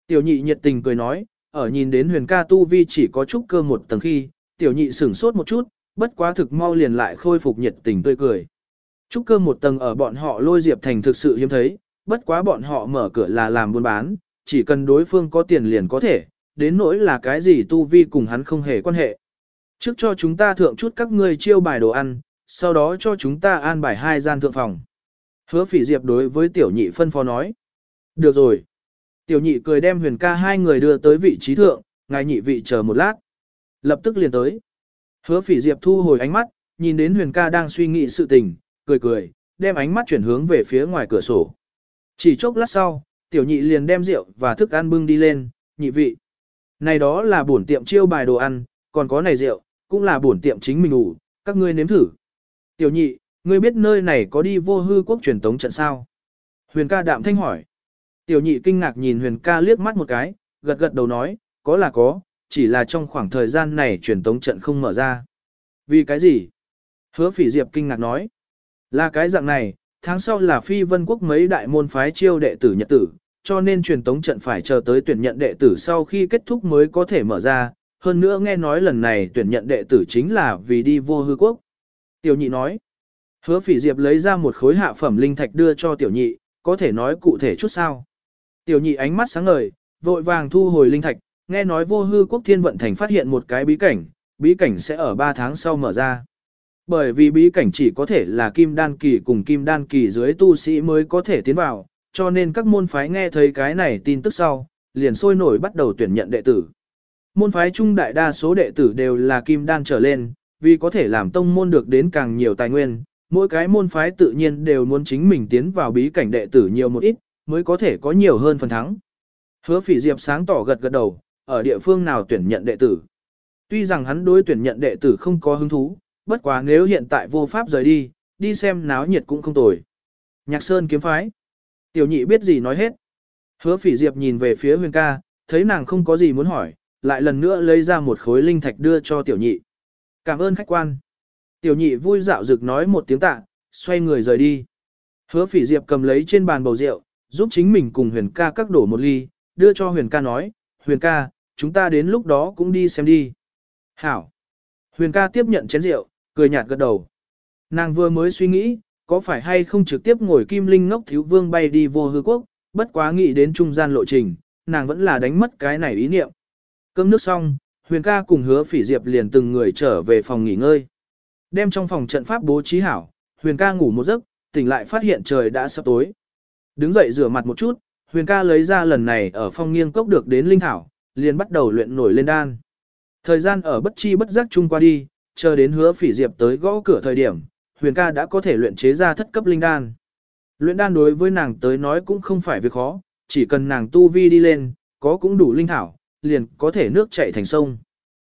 Tiểu nhị nhiệt tình cười nói, ở nhìn đến huyền ca tu vi chỉ có chút cơ một tầng khi, tiểu nhị sửng sốt một chút, bất quá thực mau liền lại khôi phục nhiệt tình tươi cười. Trúc cơ một tầng ở bọn họ lôi diệp thành thực sự hiếm thấy, bất quá bọn họ mở cửa là làm buôn bán, chỉ cần đối phương có tiền liền có thể, đến nỗi là cái gì tu vi cùng hắn không hề quan hệ. Trước cho chúng ta thượng chút các ngươi chiêu bài đồ ăn, sau đó cho chúng ta an bài hai gian thượng phòng. Hứa phỉ diệp đối với tiểu nhị phân phó nói. Được rồi. Tiểu nhị cười đem huyền ca hai người đưa tới vị trí thượng, ngài nhị vị chờ một lát. Lập tức liền tới. Hứa phỉ diệp thu hồi ánh mắt, nhìn đến huyền ca đang suy nghĩ sự tình, cười cười, đem ánh mắt chuyển hướng về phía ngoài cửa sổ. Chỉ chốc lát sau, tiểu nhị liền đem rượu và thức ăn bưng đi lên, nhị vị. Này đó là bổn tiệm chiêu bài đồ ăn, còn có này rượu, cũng là bổn tiệm chính mình ủ, các ngươi nếm thử. Tiểu nhị, ngươi biết nơi này có đi vô hư quốc truyền tống trận sao? Huyền ca đạm thanh hỏi. Tiểu nhị kinh ngạc nhìn huyền ca liếc mắt một cái, gật gật đầu nói, có là có, chỉ là trong khoảng thời gian này truyền tống trận không mở ra. Vì cái gì? Hứa phỉ diệp kinh ngạc nói. Là cái dạng này, tháng sau là phi vân quốc mấy đại môn phái chiêu đệ tử nhật tử, cho nên truyền tống trận phải chờ tới tuyển nhận đệ tử sau khi kết thúc mới có thể mở ra. Hơn nữa nghe nói lần này tuyển nhận đệ tử chính là vì đi vô hư quốc. Tiểu nhị nói, hứa phỉ diệp lấy ra một khối hạ phẩm linh thạch đưa cho tiểu nhị, có thể nói cụ thể chút sao. Tiểu nhị ánh mắt sáng ngời, vội vàng thu hồi linh thạch, nghe nói vô hư quốc thiên vận thành phát hiện một cái bí cảnh, bí cảnh sẽ ở 3 tháng sau mở ra. Bởi vì bí cảnh chỉ có thể là kim đan kỳ cùng kim đan kỳ dưới tu sĩ mới có thể tiến vào, cho nên các môn phái nghe thấy cái này tin tức sau, liền sôi nổi bắt đầu tuyển nhận đệ tử. Môn phái trung đại đa số đệ tử đều là kim đan trở lên, vì có thể làm tông môn được đến càng nhiều tài nguyên, mỗi cái môn phái tự nhiên đều muốn chính mình tiến vào bí cảnh đệ tử nhiều một ít, mới có thể có nhiều hơn phần thắng. Hứa phỉ diệp sáng tỏ gật gật đầu, ở địa phương nào tuyển nhận đệ tử. Tuy rằng hắn đối tuyển nhận đệ tử không có hứng thú, bất quá nếu hiện tại vô pháp rời đi, đi xem náo nhiệt cũng không tồi. Nhạc Sơn kiếm phái. Tiểu nhị biết gì nói hết. Hứa phỉ diệp nhìn về phía huyền ca, thấy nàng không có gì muốn hỏi, lại lần nữa lấy ra một khối linh thạch đưa cho tiểu nhị. Cảm ơn khách quan. Tiểu nhị vui dạo dực nói một tiếng tạ, xoay người rời đi. Hứa phỉ diệp cầm lấy trên bàn bầu rượu, giúp chính mình cùng huyền ca các đổ một ly, đưa cho huyền ca nói, huyền ca, chúng ta đến lúc đó cũng đi xem đi. Hảo. Huyền ca tiếp nhận chén rượu, cười nhạt gật đầu. Nàng vừa mới suy nghĩ, có phải hay không trực tiếp ngồi kim linh ngốc thiếu vương bay đi vô hư quốc, bất quá nghĩ đến trung gian lộ trình, nàng vẫn là đánh mất cái này ý niệm. Cơm nước xong, huyền ca cùng hứa phỉ diệp liền từng người trở về phòng nghỉ ngơi. Đem trong phòng trận pháp bố trí hảo, huyền ca ngủ một giấc, tỉnh lại phát hiện trời đã sắp tối. Đứng dậy rửa mặt một chút, huyền ca lấy ra lần này ở phong nghiêng cốc được đến linh thảo, liền bắt đầu luyện nổi lên đan. Thời gian ở bất chi bất giác chung qua đi, chờ đến hứa phỉ diệp tới gõ cửa thời điểm, huyền ca đã có thể luyện chế ra thất cấp linh đan. Luyện đan đối với nàng tới nói cũng không phải việc khó, chỉ cần nàng tu vi đi lên, có cũng đủ linh thảo, liền có thể nước chảy thành sông.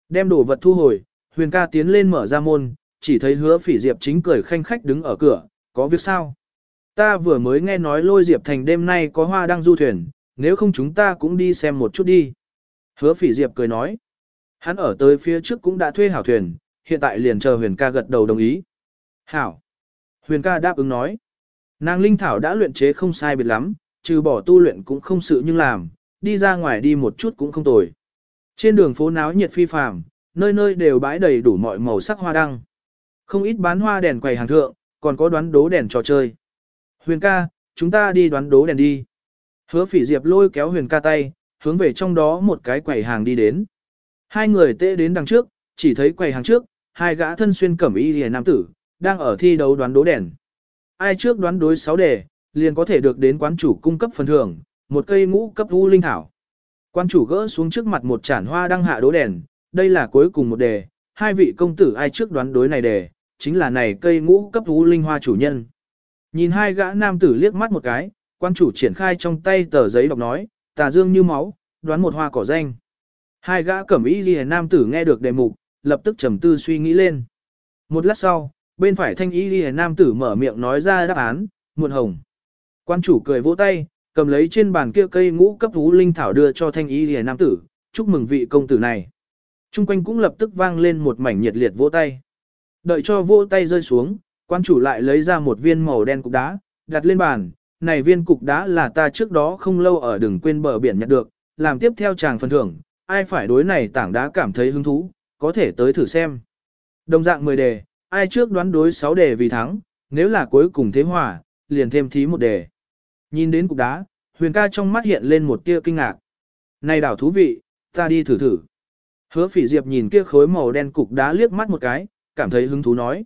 Đem đồ vật thu hồi, huyền ca tiến lên mở ra môn, chỉ thấy hứa phỉ diệp chính cười khanh khách đứng ở cửa, có việc sao? Ta vừa mới nghe nói lôi diệp thành đêm nay có hoa đang du thuyền, nếu không chúng ta cũng đi xem một chút đi. Hứa phỉ diệp cười nói. Hắn ở tới phía trước cũng đã thuê hảo thuyền, hiện tại liền chờ huyền ca gật đầu đồng ý. Hảo. Huyền ca đáp ứng nói. Nàng linh thảo đã luyện chế không sai biệt lắm, trừ bỏ tu luyện cũng không sự nhưng làm, đi ra ngoài đi một chút cũng không tồi. Trên đường phố náo nhiệt phi phàm, nơi nơi đều bãi đầy đủ mọi màu sắc hoa đăng. Không ít bán hoa đèn quầy hàng thượng, còn có đoán đố đèn trò chơi. Huyền ca, chúng ta đi đoán đố đèn đi. Hứa phỉ diệp lôi kéo huyền ca tay, hướng về trong đó một cái quầy hàng đi đến. Hai người tệ đến đằng trước, chỉ thấy quầy hàng trước, hai gã thân xuyên cẩm y lìa nam tử, đang ở thi đấu đoán đố đèn. Ai trước đoán đối 6 đề, liền có thể được đến quán chủ cung cấp phần thưởng, một cây ngũ cấp u linh thảo. Quan chủ gỡ xuống trước mặt một chản hoa đăng hạ đố đèn, đây là cuối cùng một đề, hai vị công tử ai trước đoán đối này đề, chính là này cây ngũ cấp u linh hoa chủ nhân. Nhìn hai gã nam tử liếc mắt một cái, quan chủ triển khai trong tay tờ giấy đọc nói, tà dương như máu, đoán một hoa cỏ danh. Hai gã cẩm y ghi nam tử nghe được đề mục, lập tức trầm tư suy nghĩ lên. Một lát sau, bên phải thanh y ghi nam tử mở miệng nói ra đáp án, muộn hồng. Quan chủ cười vỗ tay, cầm lấy trên bàn kia cây ngũ cấp vũ linh thảo đưa cho thanh y lìa nam tử, chúc mừng vị công tử này. Trung quanh cũng lập tức vang lên một mảnh nhiệt liệt vỗ tay. Đợi cho vỗ tay rơi xuống, quan chủ lại lấy ra một viên màu đen cục đá, đặt lên bàn, này viên cục đá là ta trước đó không lâu ở đừng quên bờ biển nhặt được, làm tiếp theo chàng phần thưởng, ai phải đối này tảng đá cảm thấy hứng thú, có thể tới thử xem. Đồng dạng 10 đề, ai trước đoán đối 6 đề vì thắng, nếu là cuối cùng thế hòa, liền thêm thí một đề. Nhìn đến cục đá, huyền ca trong mắt hiện lên một tia kinh ngạc. Này đảo thú vị, ta đi thử thử. Hứa phỉ diệp nhìn kia khối màu đen cục đá liếc mắt một cái, cảm thấy hứng thú nói.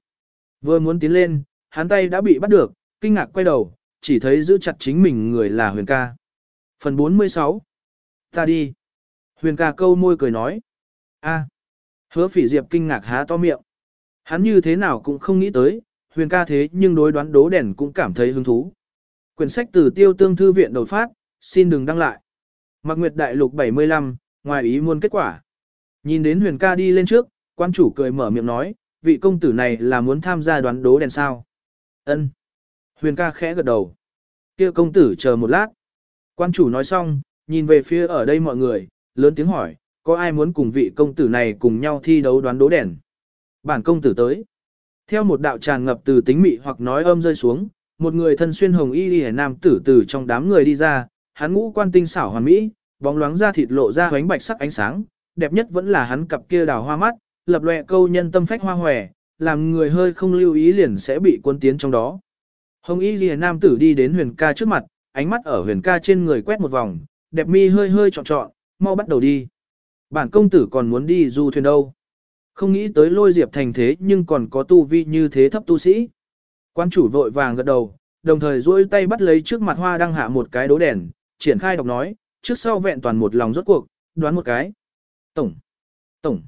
Vừa muốn tiến lên, hắn tay đã bị bắt được, kinh ngạc quay đầu, chỉ thấy giữ chặt chính mình người là huyền ca. Phần 46 Ta đi. Huyền ca câu môi cười nói. a Hứa phỉ diệp kinh ngạc há to miệng. Hắn như thế nào cũng không nghĩ tới, huyền ca thế nhưng đối đoán đố đèn cũng cảm thấy hứng thú. Quyển sách từ tiêu tương thư viện đột phát, xin đừng đăng lại. Mạc Nguyệt Đại Lục 75, ngoài ý muôn kết quả. Nhìn đến huyền ca đi lên trước, quan chủ cười mở miệng nói, vị công tử này là muốn tham gia đoán đố đèn sao. Ân. Huyền ca khẽ gật đầu. kia công tử chờ một lát. Quan chủ nói xong, nhìn về phía ở đây mọi người, lớn tiếng hỏi, có ai muốn cùng vị công tử này cùng nhau thi đấu đoán đố đèn? Bản công tử tới. Theo một đạo tràn ngập từ tính mị hoặc nói âm rơi xuống, một người thân xuyên hồng y y nam tử từ trong đám người đi ra, hắn ngũ quan tinh xảo hoàn mỹ, bóng loáng da thịt lộ ra ánh bạch sắc ánh sáng, đẹp nhất vẫn là hắn cặp kia đào hoa mắt, lập lòe câu nhân tâm phách hoa hòe, làm người hơi không lưu ý liền sẽ bị cuốn tiến trong đó. Hồng y y nam tử đi đến huyền ca trước mặt, ánh mắt ở huyền ca trên người quét một vòng, đẹp mi hơi hơi trọn trọn, mau bắt đầu đi. Bản công tử còn muốn đi du thuyền đâu. Không nghĩ tới lôi diệp thành thế nhưng còn có tu vi như thế thấp tu sĩ. Quan chủ vội vàng gật đầu, đồng thời duỗi tay bắt lấy trước mặt hoa đăng hạ một cái đố đèn, triển khai đọc nói, trước sau vẹn toàn một lòng rốt cuộc, đoán một cái. Tổng, tổng.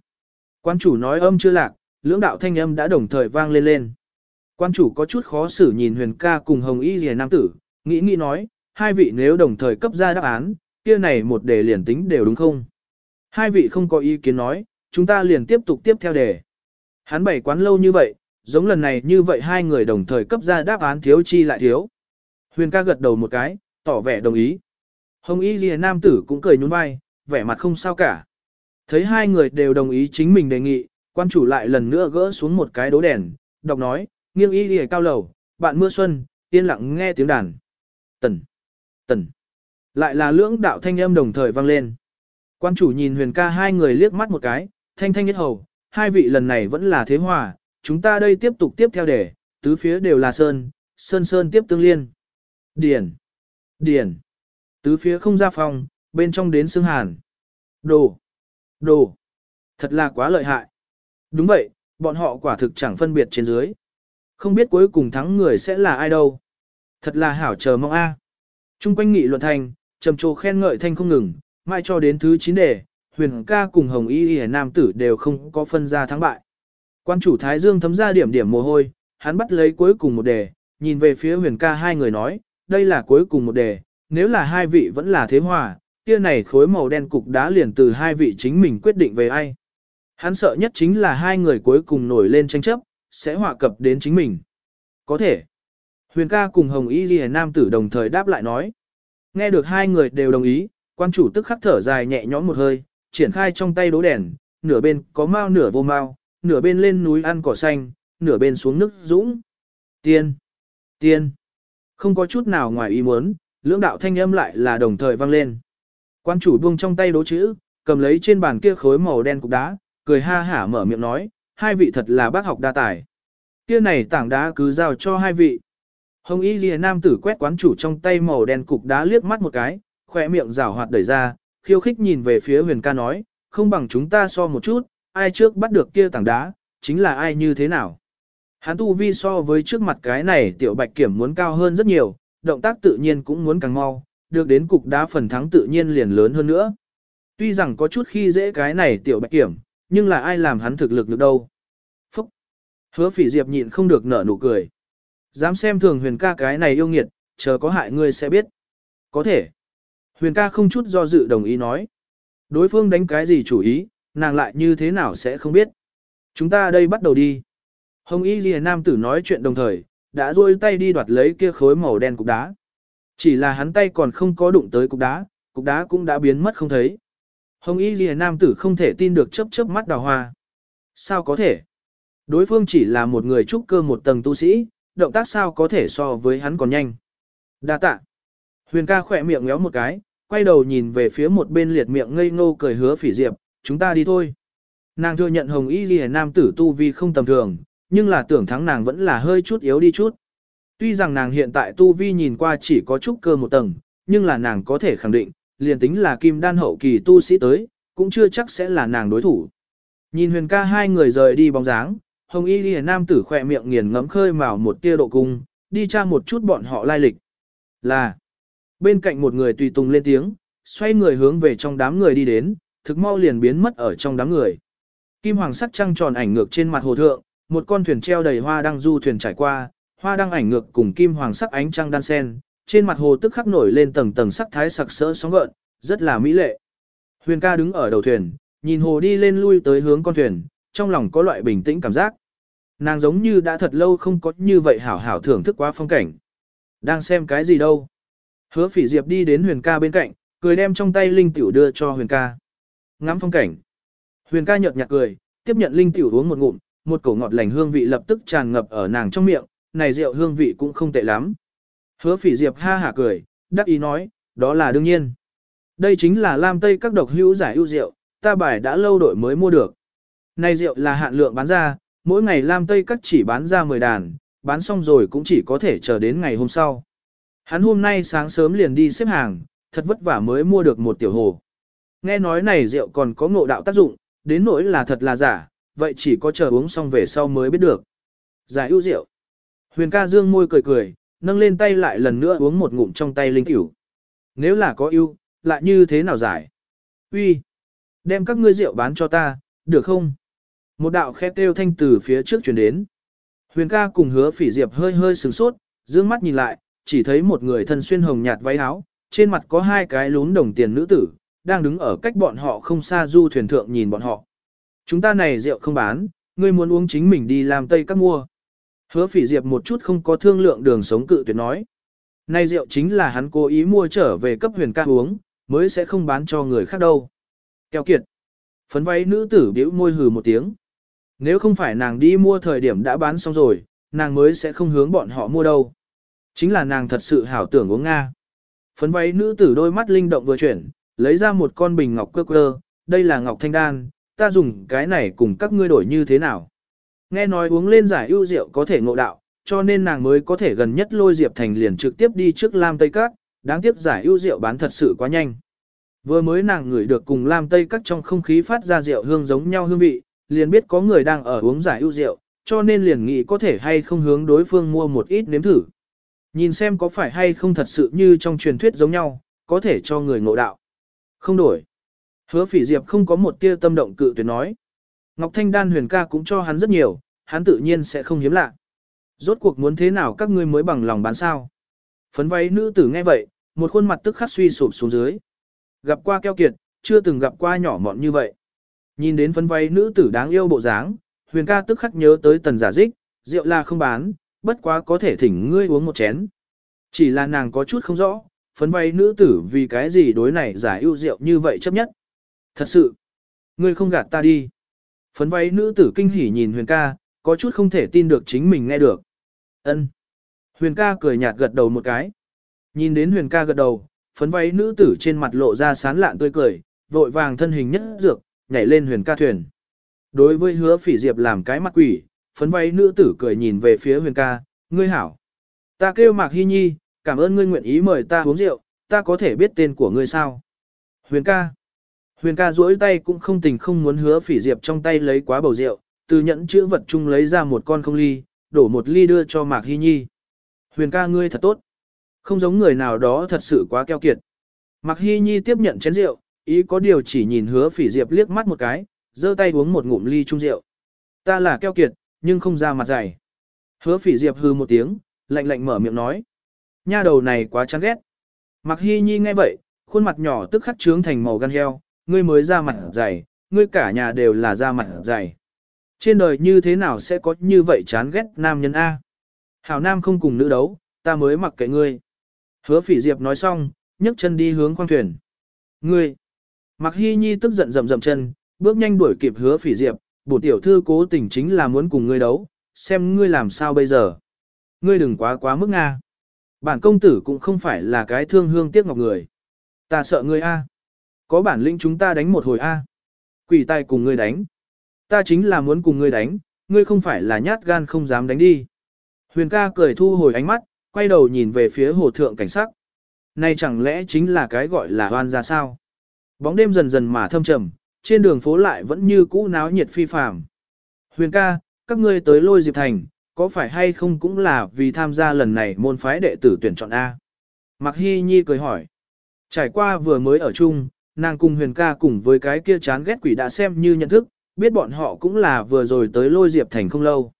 Quan chủ nói âm chưa lạc, lưỡng đạo thanh âm đã đồng thời vang lên lên. Quan chủ có chút khó xử nhìn huyền ca cùng hồng y rìa nam tử, nghĩ nghĩ nói, hai vị nếu đồng thời cấp ra đáp án, kia này một đề liền tính đều đúng không? Hai vị không có ý kiến nói, chúng ta liền tiếp tục tiếp theo đề. Hắn bảy quán lâu như vậy, giống lần này như vậy hai người đồng thời cấp ra đáp án thiếu chi lại thiếu. Huyền ca gật đầu một cái, tỏ vẻ đồng ý. Hồng Y Lìa Nam tử cũng cười nhún vai, vẻ mặt không sao cả. Thấy hai người đều đồng ý chính mình đề nghị, quan chủ lại lần nữa gỡ xuống một cái đố đèn, đọc nói, nghiêng y Lìa cao lầu, bạn mưa xuân, yên lặng nghe tiếng đàn. Tần, tần, lại là lưỡng đạo thanh âm đồng thời vang lên. Quan chủ nhìn huyền ca hai người liếc mắt một cái, thanh thanh nhất hầu, hai vị lần này vẫn là thế hòa, chúng ta đây tiếp tục tiếp theo để, tứ phía đều là sơn, sơn sơn tiếp tương liên. Điển, điển, tứ phía không ra phòng, bên trong đến xương hàn. Đồ, đồ, thật là quá lợi hại. Đúng vậy, bọn họ quả thực chẳng phân biệt trên dưới. Không biết cuối cùng thắng người sẽ là ai đâu. Thật là hảo chờ mong a. Trung quanh nghị luận thành, trầm trồ khen ngợi thanh không ngừng, mai cho đến thứ 9 đề, huyền ca cùng hồng y y nam tử đều không có phân ra thắng bại. Quan chủ Thái Dương thấm ra điểm điểm mồ hôi, hắn bắt lấy cuối cùng một đề, nhìn về phía huyền ca hai người nói, đây là cuối cùng một đề, nếu là hai vị vẫn là thế hòa, kia này khối màu đen cục đá liền từ hai vị chính mình quyết định về ai. Hắn sợ nhất chính là hai người cuối cùng nổi lên tranh chấp, sẽ họa cập đến chính mình. Có thể. Huyền ca cùng Hồng Y Ghi Nam tử đồng thời đáp lại nói. Nghe được hai người đều đồng ý, quan chủ tức khắc thở dài nhẹ nhõm một hơi, triển khai trong tay đố đèn, nửa bên có mau nửa vô mau, nửa bên lên núi ăn cỏ xanh, nửa bên xuống nước dũng. Tiên! Tiên! Không có chút nào ngoài ý muốn, lưỡng đạo thanh âm lại là đồng thời vang lên. Quan chủ buông trong tay đố chữ, cầm lấy trên bàn kia khối màu đen cục đá, cười ha hả mở miệng nói, hai vị thật là bác học đa tài. Kia này tảng đá cứ giao cho hai vị. Hồng Y Lìa Nam tử quét quán chủ trong tay màu đen cục đá liếc mắt một cái, khỏe miệng rảo hoạt đẩy ra, khiêu khích nhìn về phía huyền ca nói, không bằng chúng ta so một chút, ai trước bắt được kia tảng đá, chính là ai như thế nào. Hắn tu vi so với trước mặt cái này tiểu bạch kiểm muốn cao hơn rất nhiều, động tác tự nhiên cũng muốn càng mau, được đến cục đá phần thắng tự nhiên liền lớn hơn nữa. Tuy rằng có chút khi dễ cái này tiểu bạch kiểm, nhưng là ai làm hắn thực lực được đâu. Phúc! Hứa phỉ diệp nhịn không được nở nụ cười. Dám xem thường huyền ca cái này yêu nghiệt, chờ có hại ngươi sẽ biết. Có thể. Huyền ca không chút do dự đồng ý nói. Đối phương đánh cái gì chủ ý, nàng lại như thế nào sẽ không biết. Chúng ta đây bắt đầu đi. Hồng Y Ghi Nam tử nói chuyện đồng thời, đã duỗi tay đi đoạt lấy kia khối màu đen cục đá. Chỉ là hắn tay còn không có đụng tới cục đá, cục đá cũng đã biến mất không thấy. Hồng Y Ghi Nam tử không thể tin được chớp chớp mắt đào hoa. Sao có thể? Đối phương chỉ là một người trúc cơ một tầng tu sĩ, động tác sao có thể so với hắn còn nhanh. Đa tạ. Huyền ca khỏe miệng ngéo một cái, quay đầu nhìn về phía một bên liệt miệng ngây ngô cười hứa phỉ diệp, chúng ta đi thôi. Nàng thừa nhận hồng y ghi nam tử tu vi không tầm thường, nhưng là tưởng thắng nàng vẫn là hơi chút yếu đi chút. Tuy rằng nàng hiện tại tu vi nhìn qua chỉ có chút cơ một tầng, nhưng là nàng có thể khẳng định, liền tính là kim đan hậu kỳ tu sĩ tới, cũng chưa chắc sẽ là nàng đối thủ. Nhìn huyền ca hai người rời đi bóng dáng, hồng y ghi nam tử khỏe miệng nghiền ngấm khơi mào một tia độ cung, đi tra một chút bọn họ lai lịch. Là, bên cạnh một người tùy tùng lên tiếng, xoay người hướng về trong đám người đi đến, thực mau liền biến mất ở trong đám người. Kim hoàng sắc trăng tròn ảnh ngược trên mặt hồ thượng, một con thuyền treo đầy hoa đang du thuyền trải qua, hoa đăng ảnh ngược cùng kim hoàng sắc ánh trăng đan sen, trên mặt hồ tức khắc nổi lên tầng tầng sắc thái sặc sỡ sóng gợn, rất là mỹ lệ. Huyền ca đứng ở đầu thuyền, nhìn hồ đi lên lui tới hướng con thuyền, trong lòng có loại bình tĩnh cảm giác. Nàng giống như đã thật lâu không có như vậy hảo hảo thưởng thức quá phong cảnh. Đang xem cái gì đâu? Hứa phỉ diệp đi đến huyền ca bên cạnh, cười đem trong tay linh tiểu đưa cho huyền ca. Ngắm phong cảnh. Huyền ca nhợt nhạt cười, tiếp nhận linh tiểu uống một ngụm, một cổ ngọt lành hương vị lập tức tràn ngập ở nàng trong miệng, này rượu hương vị cũng không tệ lắm. Hứa phỉ diệp ha hả cười, đắc ý nói, đó là đương nhiên. Đây chính là Lam Tây các độc hữu giải ưu rượu, ta bài đã lâu đổi mới mua được. Này rượu là hạn lượng bán ra, mỗi ngày Lam Tây các chỉ bán ra 10 đàn, bán xong rồi cũng chỉ có thể chờ đến ngày hôm sau. Hắn hôm nay sáng sớm liền đi xếp hàng, thật vất vả mới mua được một tiểu hồ. Nghe nói này rượu còn có ngộ đạo tác dụng, đến nỗi là thật là giả, vậy chỉ có chờ uống xong về sau mới biết được. Giải ưu rượu. Huyền ca dương môi cười cười, nâng lên tay lại lần nữa uống một ngụm trong tay linh cửu. Nếu là có ưu, lại như thế nào giải? Uy, đem các ngươi rượu bán cho ta, được không? Một đạo khét kêu thanh từ phía trước chuyển đến. Huyền ca cùng hứa phỉ diệp hơi hơi sừng sốt, dương mắt nhìn lại, chỉ thấy một người thân xuyên hồng nhạt váy áo, trên mặt có hai cái lún đồng tiền nữ tử, đang đứng ở cách bọn họ không xa du thuyền thượng nhìn bọn họ. Chúng ta này rượu không bán, ngươi muốn uống chính mình đi làm tây các mua. Hứa phỉ diệp một chút không có thương lượng đường sống cự tuyệt nói. Này rượu chính là hắn cố ý mua trở về cấp huyền ca uống, mới sẽ không bán cho người khác đâu. Kéo kiệt. Phấn váy nữ tử biểu môi hừ một tiếng. Nếu không phải nàng đi mua thời điểm đã bán xong rồi, nàng mới sẽ không hướng bọn họ mua đâu. Chính là nàng thật sự hảo tưởng uống Nga. Phấn váy nữ tử đôi mắt linh động vừa chuyển, lấy ra một con bình ngọc cơ cơ, đây là ngọc thanh đan, ta dùng cái này cùng các ngươi đổi như thế nào. Nghe nói uống lên giải ưu rượu có thể ngộ đạo, cho nên nàng mới có thể gần nhất lôi Diệp Thành liền trực tiếp đi trước Lam Tây Các, đáng tiếc giải ưu rượu bán thật sự quá nhanh. Vừa mới nàng ngửi được cùng Lam Tây Các trong không khí phát ra rượu hương giống nhau hương vị, liền biết có người đang ở uống giải ưu rượu, cho nên liền nghĩ có thể hay không hướng đối phương mua một ít nếm thử. Nhìn xem có phải hay không thật sự như trong truyền thuyết giống nhau, có thể cho người ngộ đạo. Không đổi. Hứa phỉ diệp không có một tia tâm động cự tuyệt nói. Ngọc Thanh Đan huyền ca cũng cho hắn rất nhiều, hắn tự nhiên sẽ không hiếm lạ. Rốt cuộc muốn thế nào các ngươi mới bằng lòng bán sao? Phấn váy nữ tử nghe vậy, một khuôn mặt tức khắc suy sụp xuống dưới. Gặp qua keo kiệt, chưa từng gặp qua nhỏ mọn như vậy. Nhìn đến phấn váy nữ tử đáng yêu bộ dáng, huyền ca tức khắc nhớ tới tần giả dích, rượu là không bán, bất quá có thể thỉnh ngươi uống một chén. Chỉ là nàng có chút không rõ, phấn váy nữ tử vì cái gì đối này giả ưu rượu như vậy chấp nhất. Thật sự, ngươi không gạt ta đi. Phấn váy nữ tử kinh hỉ nhìn huyền ca, có chút không thể tin được chính mình nghe được. ân Huyền ca cười nhạt gật đầu một cái. Nhìn đến huyền ca gật đầu, phấn váy nữ tử trên mặt lộ ra sán lạn tươi cười, vội vàng thân hình nhất dược, nhảy lên huyền ca thuyền. Đối với hứa phỉ diệp làm cái mặt quỷ, phấn váy nữ tử cười nhìn về phía huyền ca, ngươi hảo. Ta kêu Mạc Hy Nhi, cảm ơn ngươi nguyện ý mời ta uống rượu, ta có thể biết tên của ngươi sao? Huyền ca. Huyền ca duỗi tay cũng không tình không muốn hứa phỉ diệp trong tay lấy quá bầu rượu, từ nhẫn chữ vật chung lấy ra một con không ly, đổ một ly đưa cho Mạc Hy Nhi. Huyền ca ngươi thật tốt. Không giống người nào đó thật sự quá keo kiệt. Mạc Hy Nhi tiếp nhận chén rượu, ý có điều chỉ nhìn hứa phỉ diệp liếc mắt một cái, giơ tay uống một ngụm ly chung rượu. Ta là keo kiệt, nhưng không ra mặt dày. Hứa phỉ diệp hư một tiếng, lạnh lạnh mở miệng nói. Nha đầu này quá chán ghét. Mạc Hy Nhi nghe vậy, khuôn mặt nhỏ tức khắc trướng thành màu gan heo, ngươi mới ra mặt dày, ngươi cả nhà đều là ra mặt dày. Trên đời như thế nào sẽ có như vậy chán ghét nam nhân A? Hảo nam không cùng nữ đấu, ta mới mặc kệ ngươi. Hứa phỉ diệp nói xong, nhấc chân đi hướng khoang thuyền. Ngươi! Mạc Hy Nhi tức giận rầm rầm chân, bước nhanh đuổi kịp hứa phỉ diệp, bổ tiểu thư cố tình chính là muốn cùng ngươi đấu, xem ngươi làm sao bây giờ. Ngươi đừng quá quá mức Nga. Bản công tử cũng không phải là cái thương hương tiếc ngọc người. Ta sợ ngươi A. Có bản lĩnh chúng ta đánh một hồi A. Quỷ tay cùng ngươi đánh. Ta chính là muốn cùng ngươi đánh, ngươi không phải là nhát gan không dám đánh đi. Huyền ca cười thu hồi ánh mắt, quay đầu nhìn về phía hồ thượng cảnh sắc. Này chẳng lẽ chính là cái gọi là hoan ra sao? Bóng đêm dần dần mà thâm trầm, trên đường phố lại vẫn như cũ náo nhiệt phi phàm. Huyền ca, các ngươi tới lôi Diệp Thành, có phải hay không cũng là vì tham gia lần này môn phái đệ tử tuyển chọn A? Mạc Hi Nhi cười hỏi. Trải qua vừa mới ở chung, nàng cùng huyền ca cùng với cái kia chán ghét quỷ đã xem như nhận thức, biết bọn họ cũng là vừa rồi tới lôi Diệp Thành không lâu.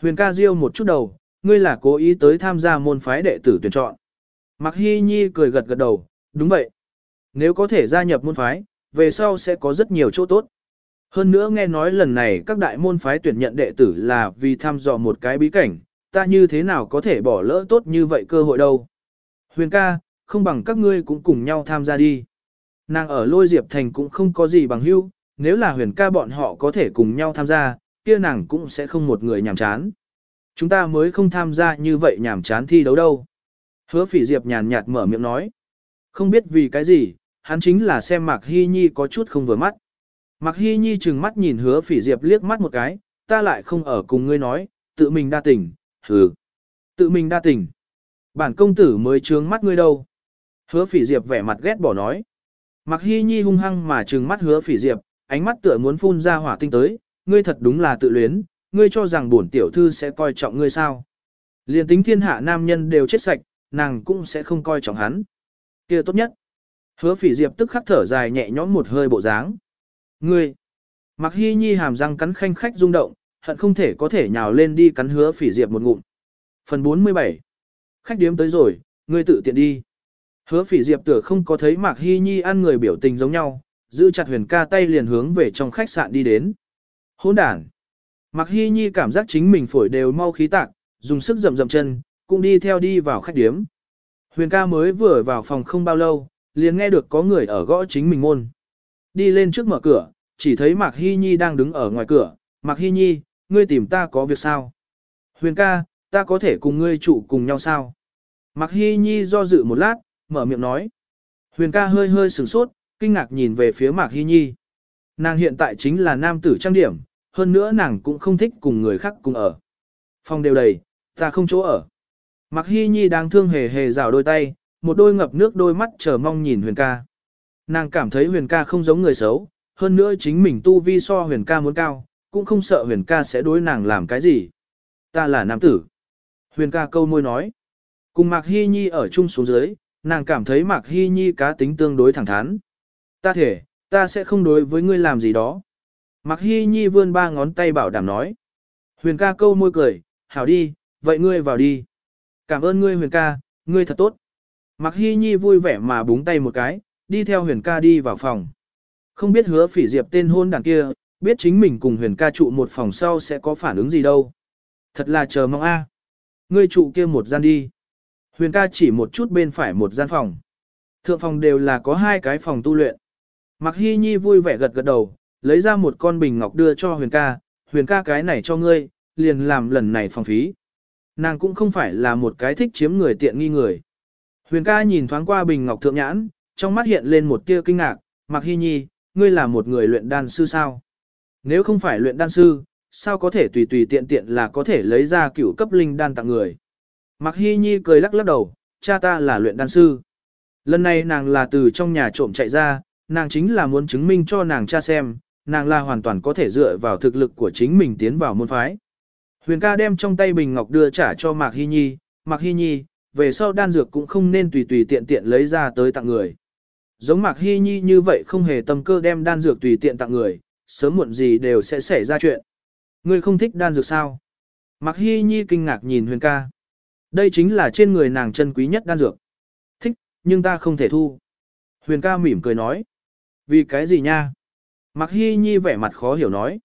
Huyền ca riêu một chút đầu, ngươi là cố ý tới tham gia môn phái đệ tử tuyển chọn. Mạc Hi Nhi cười gật gật đầu, đúng vậy. Nếu có thể gia nhập môn phái, về sau sẽ có rất nhiều chỗ tốt. Hơn nữa nghe nói lần này các đại môn phái tuyển nhận đệ tử là vì thăm dò một cái bí cảnh, ta như thế nào có thể bỏ lỡ tốt như vậy cơ hội đâu. Huyền ca, không bằng các ngươi cũng cùng nhau tham gia đi. Nàng ở lôi diệp thành cũng không có gì bằng hữu, nếu là huyền ca bọn họ có thể cùng nhau tham gia, kia nàng cũng sẽ không một người nhàm chán. Chúng ta mới không tham gia như vậy nhàm chán thi đấu đâu. Hứa phỉ diệp nhàn nhạt mở miệng nói. Không biết vì cái gì, hắn chính là xem Mạc Hy Nhi có chút không vừa mắt. Mạc Hy Nhi chừng mắt nhìn hứa phỉ diệp liếc mắt một cái, ta lại không ở cùng ngươi nói, tự mình đa tình, hừ. Tự mình đa tình. Bản công tử mới trướng mắt ngươi đâu. Hứa phỉ diệp vẻ mặt ghét bỏ nói. Mạc Hy Nhi hung hăng mà trừng mắt hứa phỉ diệp, ánh mắt tựa muốn phun ra hỏa tinh tới, ngươi thật đúng là tự luyến, ngươi cho rằng bổn tiểu thư sẽ coi trọng ngươi sao. Liên tính thiên hạ nam nhân đều chết sạch, nàng cũng sẽ không coi trọng hắn. kia tốt nhất. Hứa phỉ diệp tức khắc thở dài nhẹ nhõm một hơi bộ dáng. Ngươi! Mặc hy nhi hàm răng cắn khanh khách rung động, hận không thể có thể nhào lên đi cắn hứa phỉ diệp một ngụm. Phần 47 Khách điếm tới rồi, ngươi tự tiện đi. Hứa phỉ diệp tựa không có thấy Mạc Hy Nhi ăn người biểu tình giống nhau, giữ chặt huyền ca tay liền hướng về trong khách sạn đi đến. Hỗn đản! Mạc Hy Nhi cảm giác chính mình phổi đều mau khí tạc, dùng sức rậm rậm chân, cũng đi theo đi vào khách điếm. Huyền ca mới vừa vào phòng không bao lâu, liền nghe được có người ở gõ chính mình môn đi lên trước mở cửa, chỉ thấy Mạc Hy Nhi đang đứng ở ngoài cửa. Mạc Hy Nhi, ngươi tìm ta có việc sao? Huyền ca, ta có thể cùng ngươi trụ cùng nhau sao? Mạc Hy Nhi do dự một lát, mở miệng nói. Huyền ca hơi hơi sửng sốt, kinh ngạc nhìn về phía Mạc Hy Nhi. Nàng hiện tại chính là nam tử trang điểm, hơn nữa nàng cũng không thích cùng người khác cùng ở. Phòng đều đầy, ta không chỗ ở. Mạc Hy Nhi đang thương hề hề rào đôi tay, một đôi ngập nước đôi mắt chờ mong nhìn huyền ca. Nàng cảm thấy huyền ca không giống người xấu, hơn nữa chính mình tu vi so huyền ca muốn cao, cũng không sợ huyền ca sẽ đối nàng làm cái gì. Ta là nam tử. Huyền ca câu môi nói. Cùng Mạc Hy Nhi ở chung xuống dưới, nàng cảm thấy Mạc Hy Nhi cá tính tương đối thẳng thắn. Ta thể, ta sẽ không đối với ngươi làm gì đó. Mạc Hy Nhi vươn ba ngón tay bảo đảm nói. Huyền ca câu môi cười, hảo đi, vậy ngươi vào đi. Cảm ơn ngươi huyền ca, ngươi thật tốt. Mạc Hy Nhi vui vẻ mà búng tay một cái, đi theo huyền ca đi vào phòng. Không biết hứa phỉ diệp tên hôn đàn kia, biết chính mình cùng huyền ca trụ một phòng sau sẽ có phản ứng gì đâu. Thật là chờ mong a. Ngươi trụ kia một gian đi. Huyền ca chỉ một chút bên phải một gian phòng. Thượng phòng đều là có hai cái phòng tu luyện. Mạc Hy Nhi vui vẻ gật gật đầu, lấy ra một con bình ngọc đưa cho huyền ca. Huyền ca cái này cho ngươi, liền làm lần này phòng phí. Nàng cũng không phải là một cái thích chiếm người tiện nghi người. Huyền ca nhìn thoáng qua bình ngọc thượng nhãn, trong mắt hiện lên một tia kinh ngạc, Mạc Hy Nhi, ngươi là một người luyện đan sư sao? Nếu không phải luyện đan sư, sao có thể tùy tùy tiện tiện là có thể lấy ra cửu cấp linh đan tặng người? Mạc Hy Nhi cười lắc lắc đầu, cha ta là luyện đan sư. Lần này nàng là từ trong nhà trộm chạy ra, nàng chính là muốn chứng minh cho nàng cha xem, nàng là hoàn toàn có thể dựa vào thực lực của chính mình tiến vào môn phái. Huyền ca đem trong tay bình ngọc đưa trả cho Mạc Hy Nhi, Mạc Hy Nhi, về sau đan dược cũng không nên tùy tùy tiện tiện lấy ra tới tặng người. Giống Mạc Hy Nhi như vậy không hề tâm cơ đem đan dược tùy tiện tặng người, sớm muộn gì đều sẽ xảy ra chuyện. Ngươi không thích đan dược sao? Mạc Hy Nhi kinh ngạc nhìn Huyền ca. Đây chính là trên người nàng chân quý nhất đan dược. Thích, nhưng ta không thể thu. Huyền ca mỉm cười nói. Vì cái gì nha? Mạc Hy Nhi vẻ mặt khó hiểu nói.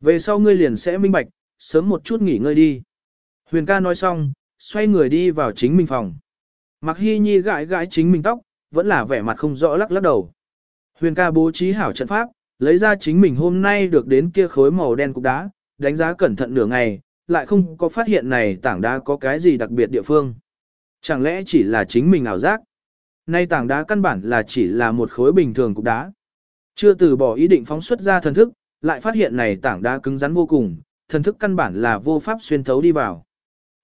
Về sau ngươi liền sẽ minh bạch, sớm một chút nghỉ ngơi đi. Huyền ca nói xong, xoay người đi vào chính mình phòng. Mạc Hy Nhi gãi gãi chính mình tóc, vẫn là vẻ mặt không rõ lắc lắc đầu. Huyền ca bố trí hảo trận pháp, lấy ra chính mình hôm nay được đến kia khối màu đen cục đá, đánh giá cẩn thận nửa ngày, lại không có phát hiện này tảng đá có cái gì đặc biệt địa phương. Chẳng lẽ chỉ là chính mình ảo giác? Nay tảng đá căn bản là chỉ là một khối bình thường cục đá. Chưa từ bỏ ý định phóng xuất ra thần thức, lại phát hiện này tảng đá cứng rắn vô cùng, thần thức căn bản là vô pháp xuyên thấu đi vào.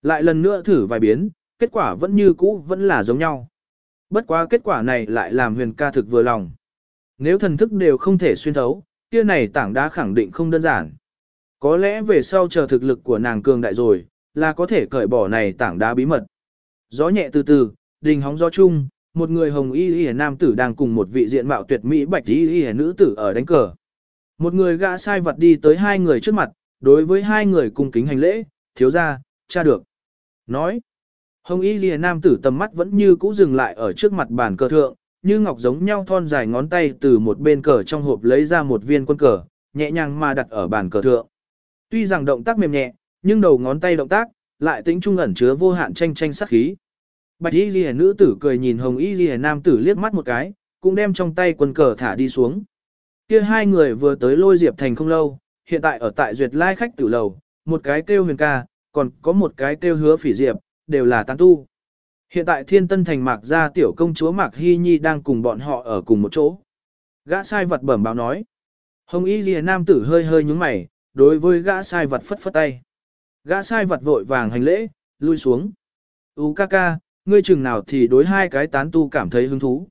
Lại lần nữa thử vài biến, kết quả vẫn như cũ vẫn là giống nhau. Bất quá kết quả này lại làm huyền ca thực vừa lòng. Nếu thần thức đều không thể xuyên thấu, kia này tảng đá khẳng định không đơn giản. Có lẽ về sau chờ thực lực của nàng cường đại rồi, là có thể cởi bỏ này tảng đá bí mật. Gió nhẹ từ từ, đình hóng gió chung, một người hồng y y nam tử đang cùng một vị diện mạo tuyệt mỹ bạch y y nữ tử ở đánh cờ. Một người gã sai vật đi tới hai người trước mặt, đối với hai người cung kính hành lễ, thiếu ra, cha được. Nói, hồng y lìa nam tử tầm mắt vẫn như cũ dừng lại ở trước mặt bàn cờ thượng, như ngọc giống nhau thon dài ngón tay từ một bên cờ trong hộp lấy ra một viên quân cờ, nhẹ nhàng mà đặt ở bàn cờ thượng. Tuy rằng động tác mềm nhẹ, nhưng đầu ngón tay động tác, lại tính trung ẩn chứa vô hạn tranh tranh sắc khí. Bạch y lìa nữ tử cười nhìn hồng y lìa nam tử liếc mắt một cái, cũng đem trong tay quân cờ thả đi xuống. Kia hai người vừa tới lôi diệp thành không lâu, hiện tại ở tại duyệt lai khách tử lầu, một cái kêu huyền ca, còn có một cái kêu hứa phỉ diệp, đều là tán tu. Hiện tại thiên tân thành mạc gia tiểu công chúa mạc hy nhi đang cùng bọn họ ở cùng một chỗ. Gã sai vật bẩm báo nói. Hồng y lìa nam tử hơi hơi nhúng mày, đối với gã sai vật phất phất tay. Gã sai vật vội vàng hành lễ, lui xuống. Ú ca ca, ngươi chừng nào thì đối hai cái tán tu cảm thấy hứng thú.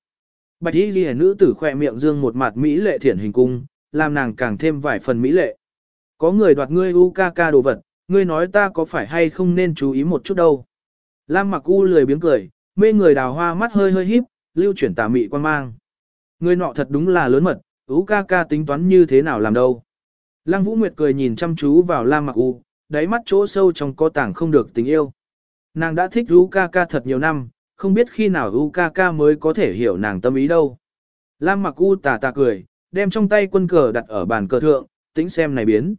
Bạch y lìa nữ tử khỏe miệng dương một mặt mỹ lệ thiển hình cung, làm nàng càng thêm vài phần mỹ lệ. Có người đoạt ngươi u ca ca đồ vật, ngươi nói ta có phải hay không nên chú ý một chút đâu. Lam mặc u lười biếng cười, mê người đào hoa mắt hơi hơi híp, lưu chuyển tà mị quan mang. Người nọ thật đúng là lớn mật, ú ca ca tính toán như thế nào làm đâu. Lăng Vũ Nguyệt cười nhìn chăm chú vào Lam Mặc U, đáy mắt chỗ sâu trong có tảng không được tình yêu. Nàng đã thích ú ca ca thật nhiều năm, không biết khi nào ú ca ca mới có thể hiểu nàng tâm ý đâu. Lam Mặc U tà tà cười, đem trong tay quân cờ đặt ở bàn cờ thượng, tính xem này biến.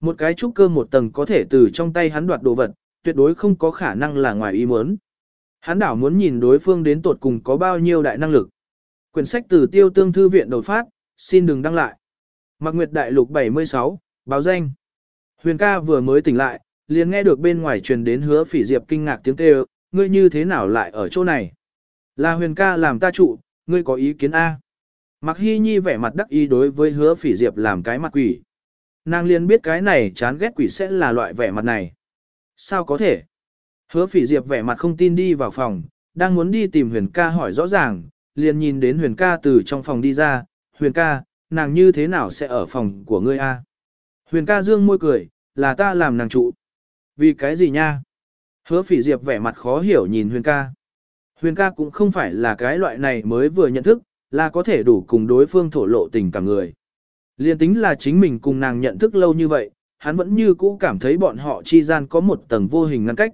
Một cái trúc cơ một tầng có thể từ trong tay hắn đoạt đồ vật, tuyệt đối không có khả năng là ngoài ý muốn. Hắn đảo muốn nhìn đối phương đến tột cùng có bao nhiêu đại năng lực. Quyển sách từ tiêu tương thư viện đột phát, xin đừng đăng lại. Mạc Nguyệt Đại Lục 76, báo danh. Huyền ca vừa mới tỉnh lại, liền nghe được bên ngoài truyền đến hứa phỉ diệp kinh ngạc tiếng kêu, ngươi như thế nào lại ở chỗ này? Là huyền ca làm ta trụ, ngươi có ý kiến A. Mạc Hy Nhi vẻ mặt đắc ý đối với hứa phỉ diệp làm cái mặt quỷ. Nàng liền biết cái này chán ghét quỷ sẽ là loại vẻ mặt này. Sao có thể? Hứa phỉ diệp vẻ mặt không tin đi vào phòng, đang muốn đi tìm huyền ca hỏi rõ ràng, liền nhìn đến huyền ca từ trong phòng đi ra, huyền ca, nàng như thế nào sẽ ở phòng của ngươi a? Huyền ca dương môi cười, là ta làm nàng trụ. Vì cái gì nha? Hứa phỉ diệp vẻ mặt khó hiểu nhìn huyền ca. Huyền ca cũng không phải là cái loại này mới vừa nhận thức, là có thể đủ cùng đối phương thổ lộ tình cả người. Liên tính là chính mình cùng nàng nhận thức lâu như vậy, hắn vẫn như cũ cảm thấy bọn họ chi gian có một tầng vô hình ngăn cách.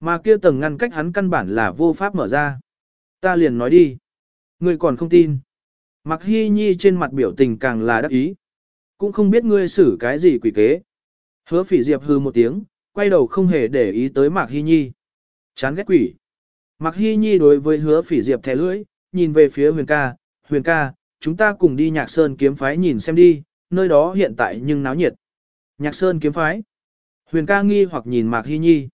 Mà kia tầng ngăn cách hắn căn bản là vô pháp mở ra. Ta liền nói đi. Ngươi còn không tin. Mặc hy nhi trên mặt biểu tình càng là đắc ý. Cũng không biết ngươi xử cái gì quỷ kế. Hứa phỉ diệp hư một tiếng, quay đầu không hề để ý tới Mạc Hy Nhi. Chán ghét quỷ. Mạc Hy Nhi đối với hứa phỉ diệp thẻ lưỡi, nhìn về phía huyền ca, huyền ca, chúng ta cùng đi nhạc sơn kiếm phái nhìn xem đi, nơi đó hiện tại nhưng náo nhiệt. Nhạc sơn kiếm phái. Huyền ca nghi hoặc nhìn Mạc Hy Nhi.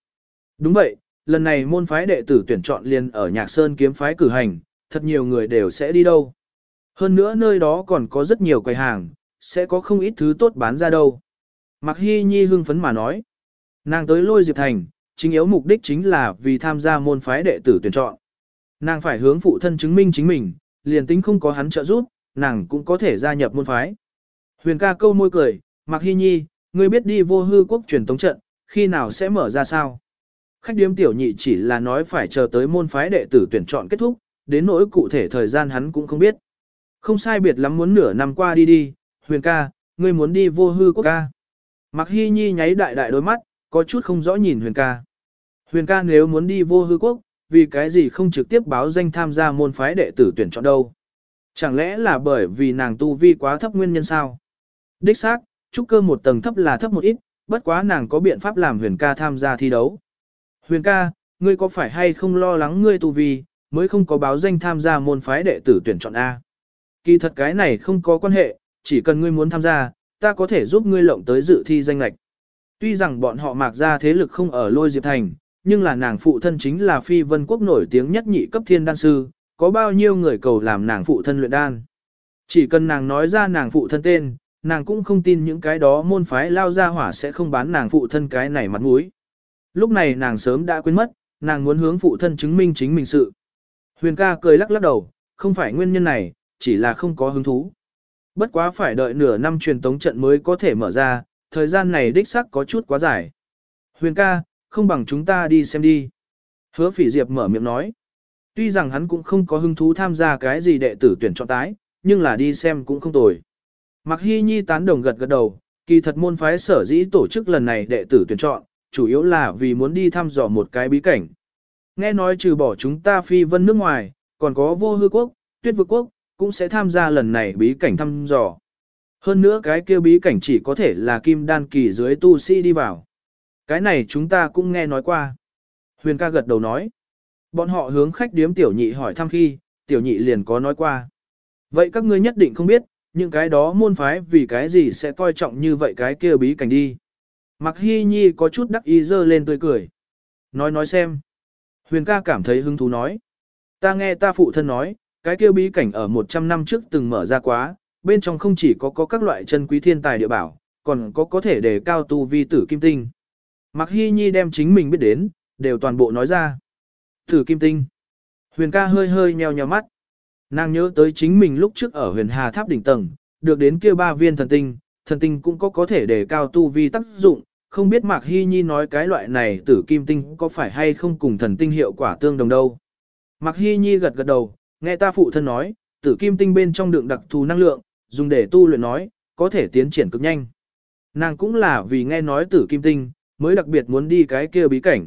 Đúng vậy, lần này môn phái đệ tử tuyển chọn liền ở nhạc sơn kiếm phái cử hành, thật nhiều người đều sẽ đi đâu. Hơn nữa nơi đó còn có rất nhiều quầy hàng, sẽ có không ít thứ tốt bán ra đâu. Mạc Hy Nhi hưng phấn mà nói. Nàng tới lôi Diệp Thành, chính yếu mục đích chính là vì tham gia môn phái đệ tử tuyển chọn. Nàng phải hướng phụ thân chứng minh chính mình, liền tính không có hắn trợ giúp, nàng cũng có thể gia nhập môn phái. Huyền ca câu môi cười, Mạc Hy Nhi, ngươi biết đi vô hư quốc truyền tống trận, khi nào sẽ mở ra sao? Khách điếm tiểu nhị chỉ là nói phải chờ tới môn phái đệ tử tuyển chọn kết thúc, đến nỗi cụ thể thời gian hắn cũng không biết. Không sai biệt lắm muốn nửa năm qua đi đi, huyền ca, ngươi muốn đi vô hư quốc ca. Mạc Hy Nhi nháy đại đại đôi mắt, có chút không rõ nhìn huyền ca. Huyền ca nếu muốn đi vô hư quốc, vì cái gì không trực tiếp báo danh tham gia môn phái đệ tử tuyển chọn đâu. Chẳng lẽ là bởi vì nàng tu vi quá thấp nguyên nhân sao? Đích xác, trúc cơ một tầng thấp là thấp một ít, bất quá nàng có biện pháp làm huyền ca tham gia thi đấu. Huyền ca, ngươi có phải hay không lo lắng ngươi tu vi, mới không có báo danh tham gia môn phái đệ tử tuyển chọn A. Kỳ thật cái này không có quan hệ, chỉ cần ngươi muốn tham gia, ta có thể giúp ngươi lộng tới dự thi danh lạch. Tuy rằng bọn họ mạc ra thế lực không ở lôi diệp thành, nhưng là nàng phụ thân chính là phi vân quốc nổi tiếng nhất nhị cấp thiên đan sư, có bao nhiêu người cầu làm nàng phụ thân luyện đan. Chỉ cần nàng nói ra nàng phụ thân tên, nàng cũng không tin những cái đó môn phái lao ra hỏa sẽ không bán nàng phụ thân cái này mặt mũi. Lúc này nàng sớm đã quên mất, nàng muốn hướng phụ thân chứng minh chính mình sự. Huyền ca cười lắc lắc đầu, không phải nguyên nhân này, chỉ là không có hứng thú. Bất quá phải đợi nửa năm truyền tống trận mới có thể mở ra, thời gian này đích sắc có chút quá dài. Huyền ca, không bằng chúng ta đi xem đi. Hứa phỉ diệp mở miệng nói. Tuy rằng hắn cũng không có hứng thú tham gia cái gì đệ tử tuyển chọn tái, nhưng là đi xem cũng không tồi. Mạc hy nhi tán đồng gật gật đầu, kỳ thật môn phái sở dĩ tổ chức lần này đệ tử tuyển chọn, chủ yếu là vì muốn đi thăm dò một cái bí cảnh. Nghe nói trừ bỏ chúng ta phi vân nước ngoài, còn có vô hư quốc, tuyết vực quốc, cũng sẽ tham gia lần này bí cảnh thăm dò. Hơn nữa cái kia bí cảnh chỉ có thể là kim đan kỳ dưới tu sĩ đi vào. Cái này chúng ta cũng nghe nói qua. Huyền ca gật đầu nói. Bọn họ hướng khách điếm tiểu nhị hỏi thăm khi, tiểu nhị liền có nói qua. Vậy các ngươi nhất định không biết, những cái đó môn phái vì cái gì sẽ coi trọng như vậy cái kia bí cảnh đi. Mặc hy nhi có chút đắc ý dơ lên tươi cười. Nói nói xem. Huyền ca cảm thấy hứng thú nói. Ta nghe ta phụ thân nói, cái kia bí cảnh ở 100 năm trước từng mở ra quá, bên trong không chỉ có có các loại chân quý thiên tài địa bảo, còn có có thể để cao tu vi tử kim tinh. Mạc Hy Nhi đem chính mình biết đến, đều toàn bộ nói ra. Tử kim tinh. Huyền ca hơi hơi nheo nheo mắt. Nàng nhớ tới chính mình lúc trước ở huyền hà tháp đỉnh tầng, được đến kia ba viên thần tinh, thần tinh cũng có có thể để cao tu vi tác dụng, không biết Mạc Hy Nhi nói cái loại này tử kim tinh có phải hay không cùng thần tinh hiệu quả tương đồng đâu. Mạc Hy Nhi gật gật đầu, nghe ta phụ thân nói, tử kim tinh bên trong đựng đặc thù năng lượng, dùng để tu luyện nói, có thể tiến triển cực nhanh. Nàng cũng là vì nghe nói tử kim tinh, mới đặc biệt muốn đi cái kia bí cảnh.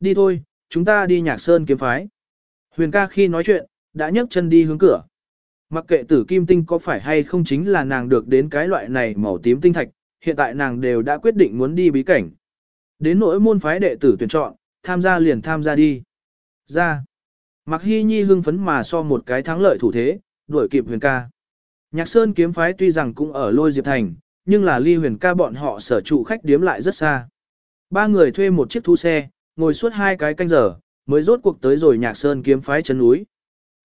Đi thôi, chúng ta đi nhạc sơn kiếm phái. Huyền ca khi nói chuyện, đã nhấc chân đi hướng cửa. Mặc kệ tử kim tinh có phải hay không chính là nàng được đến cái loại này màu tím tinh thạch, hiện tại nàng đều đã quyết định muốn đi bí cảnh. Đến nỗi môn phái đệ tử tuyển chọn, tham gia liền tham gia đi. Ra. Mặc hy nhi hưng phấn mà so một cái thắng lợi thủ thế, đuổi kịp huyền ca. Nhạc Sơn kiếm phái tuy rằng cũng ở lôi diệp thành, nhưng là ly huyền ca bọn họ sở trụ khách điếm lại rất xa. Ba người thuê một chiếc thu xe, ngồi suốt hai cái canh giờ, mới rốt cuộc tới rồi nhạc sơn kiếm phái chân núi.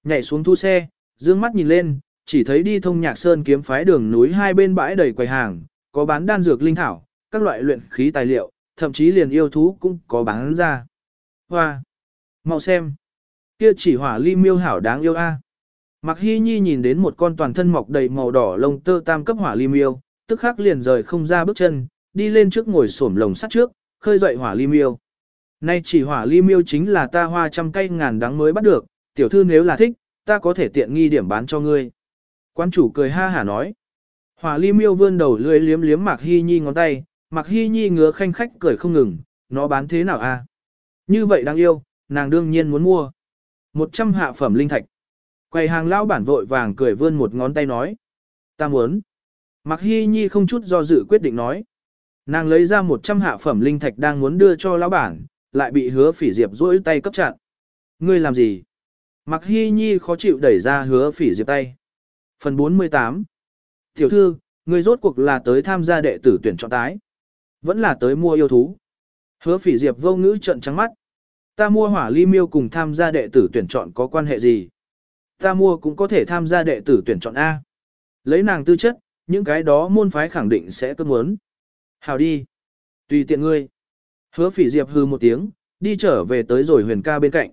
Nhảy xuống thu xe, dương mắt nhìn lên, chỉ thấy đi thông nhạc sơn kiếm phái đường núi hai bên bãi đầy quầy hàng, có bán đan dược linh thảo, các loại luyện khí tài liệu, thậm chí liền yêu thú cũng có bán ra. Hoa! Mau xem! Kia chỉ hỏa ly miêu hảo đáng yêu a. Mặc hy nhi nhìn đến một con toàn thân mọc đầy màu đỏ lông tơ tam cấp hỏa ly miêu, tức khắc liền rời không ra bước chân, đi lên trước ngồi xổm lồng sắt trước, khơi dậy hỏa ly miêu. Nay chỉ hỏa ly miêu chính là ta hoa trăm cây ngàn đắng mới bắt được, tiểu thư nếu là thích, ta có thể tiện nghi điểm bán cho ngươi. Quan chủ cười ha hả nói. Hỏa ly miêu vươn đầu lưỡi liếm liếm Mạc Hy Nhi ngón tay, Mạc Hy Nhi ngứa khanh khách cười không ngừng, nó bán thế nào a? À? Như vậy đáng yêu, nàng đương nhiên muốn mua. Một trăm hạ phẩm linh thạch. Quầy hàng lão bản vội vàng cười vươn một ngón tay nói. Ta muốn. Mạc Hy Nhi không chút do dự quyết định nói. Nàng lấy ra một trăm hạ phẩm linh thạch đang muốn đưa cho lão bản, lại bị hứa phỉ diệp duỗi tay cấp chặn. Ngươi làm gì? Mạc Hi Nhi khó chịu đẩy ra hứa phỉ diệp tay. Phần 48 Tiểu thư, người rốt cuộc là tới tham gia đệ tử tuyển chọn tái. Vẫn là tới mua yêu thú. Hứa phỉ diệp vô ngữ trận trắng mắt. Ta mua hỏa ly miêu cùng tham gia đệ tử tuyển chọn có quan hệ gì? Ta mua cũng có thể tham gia đệ tử tuyển chọn A. Lấy nàng tư chất, những cái đó môn phái khẳng định sẽ cơn muốn. Hào đi. Tùy tiện ngươi. Hứa phỉ diệp hư một tiếng, đi trở về tới rồi huyền ca bên cạnh.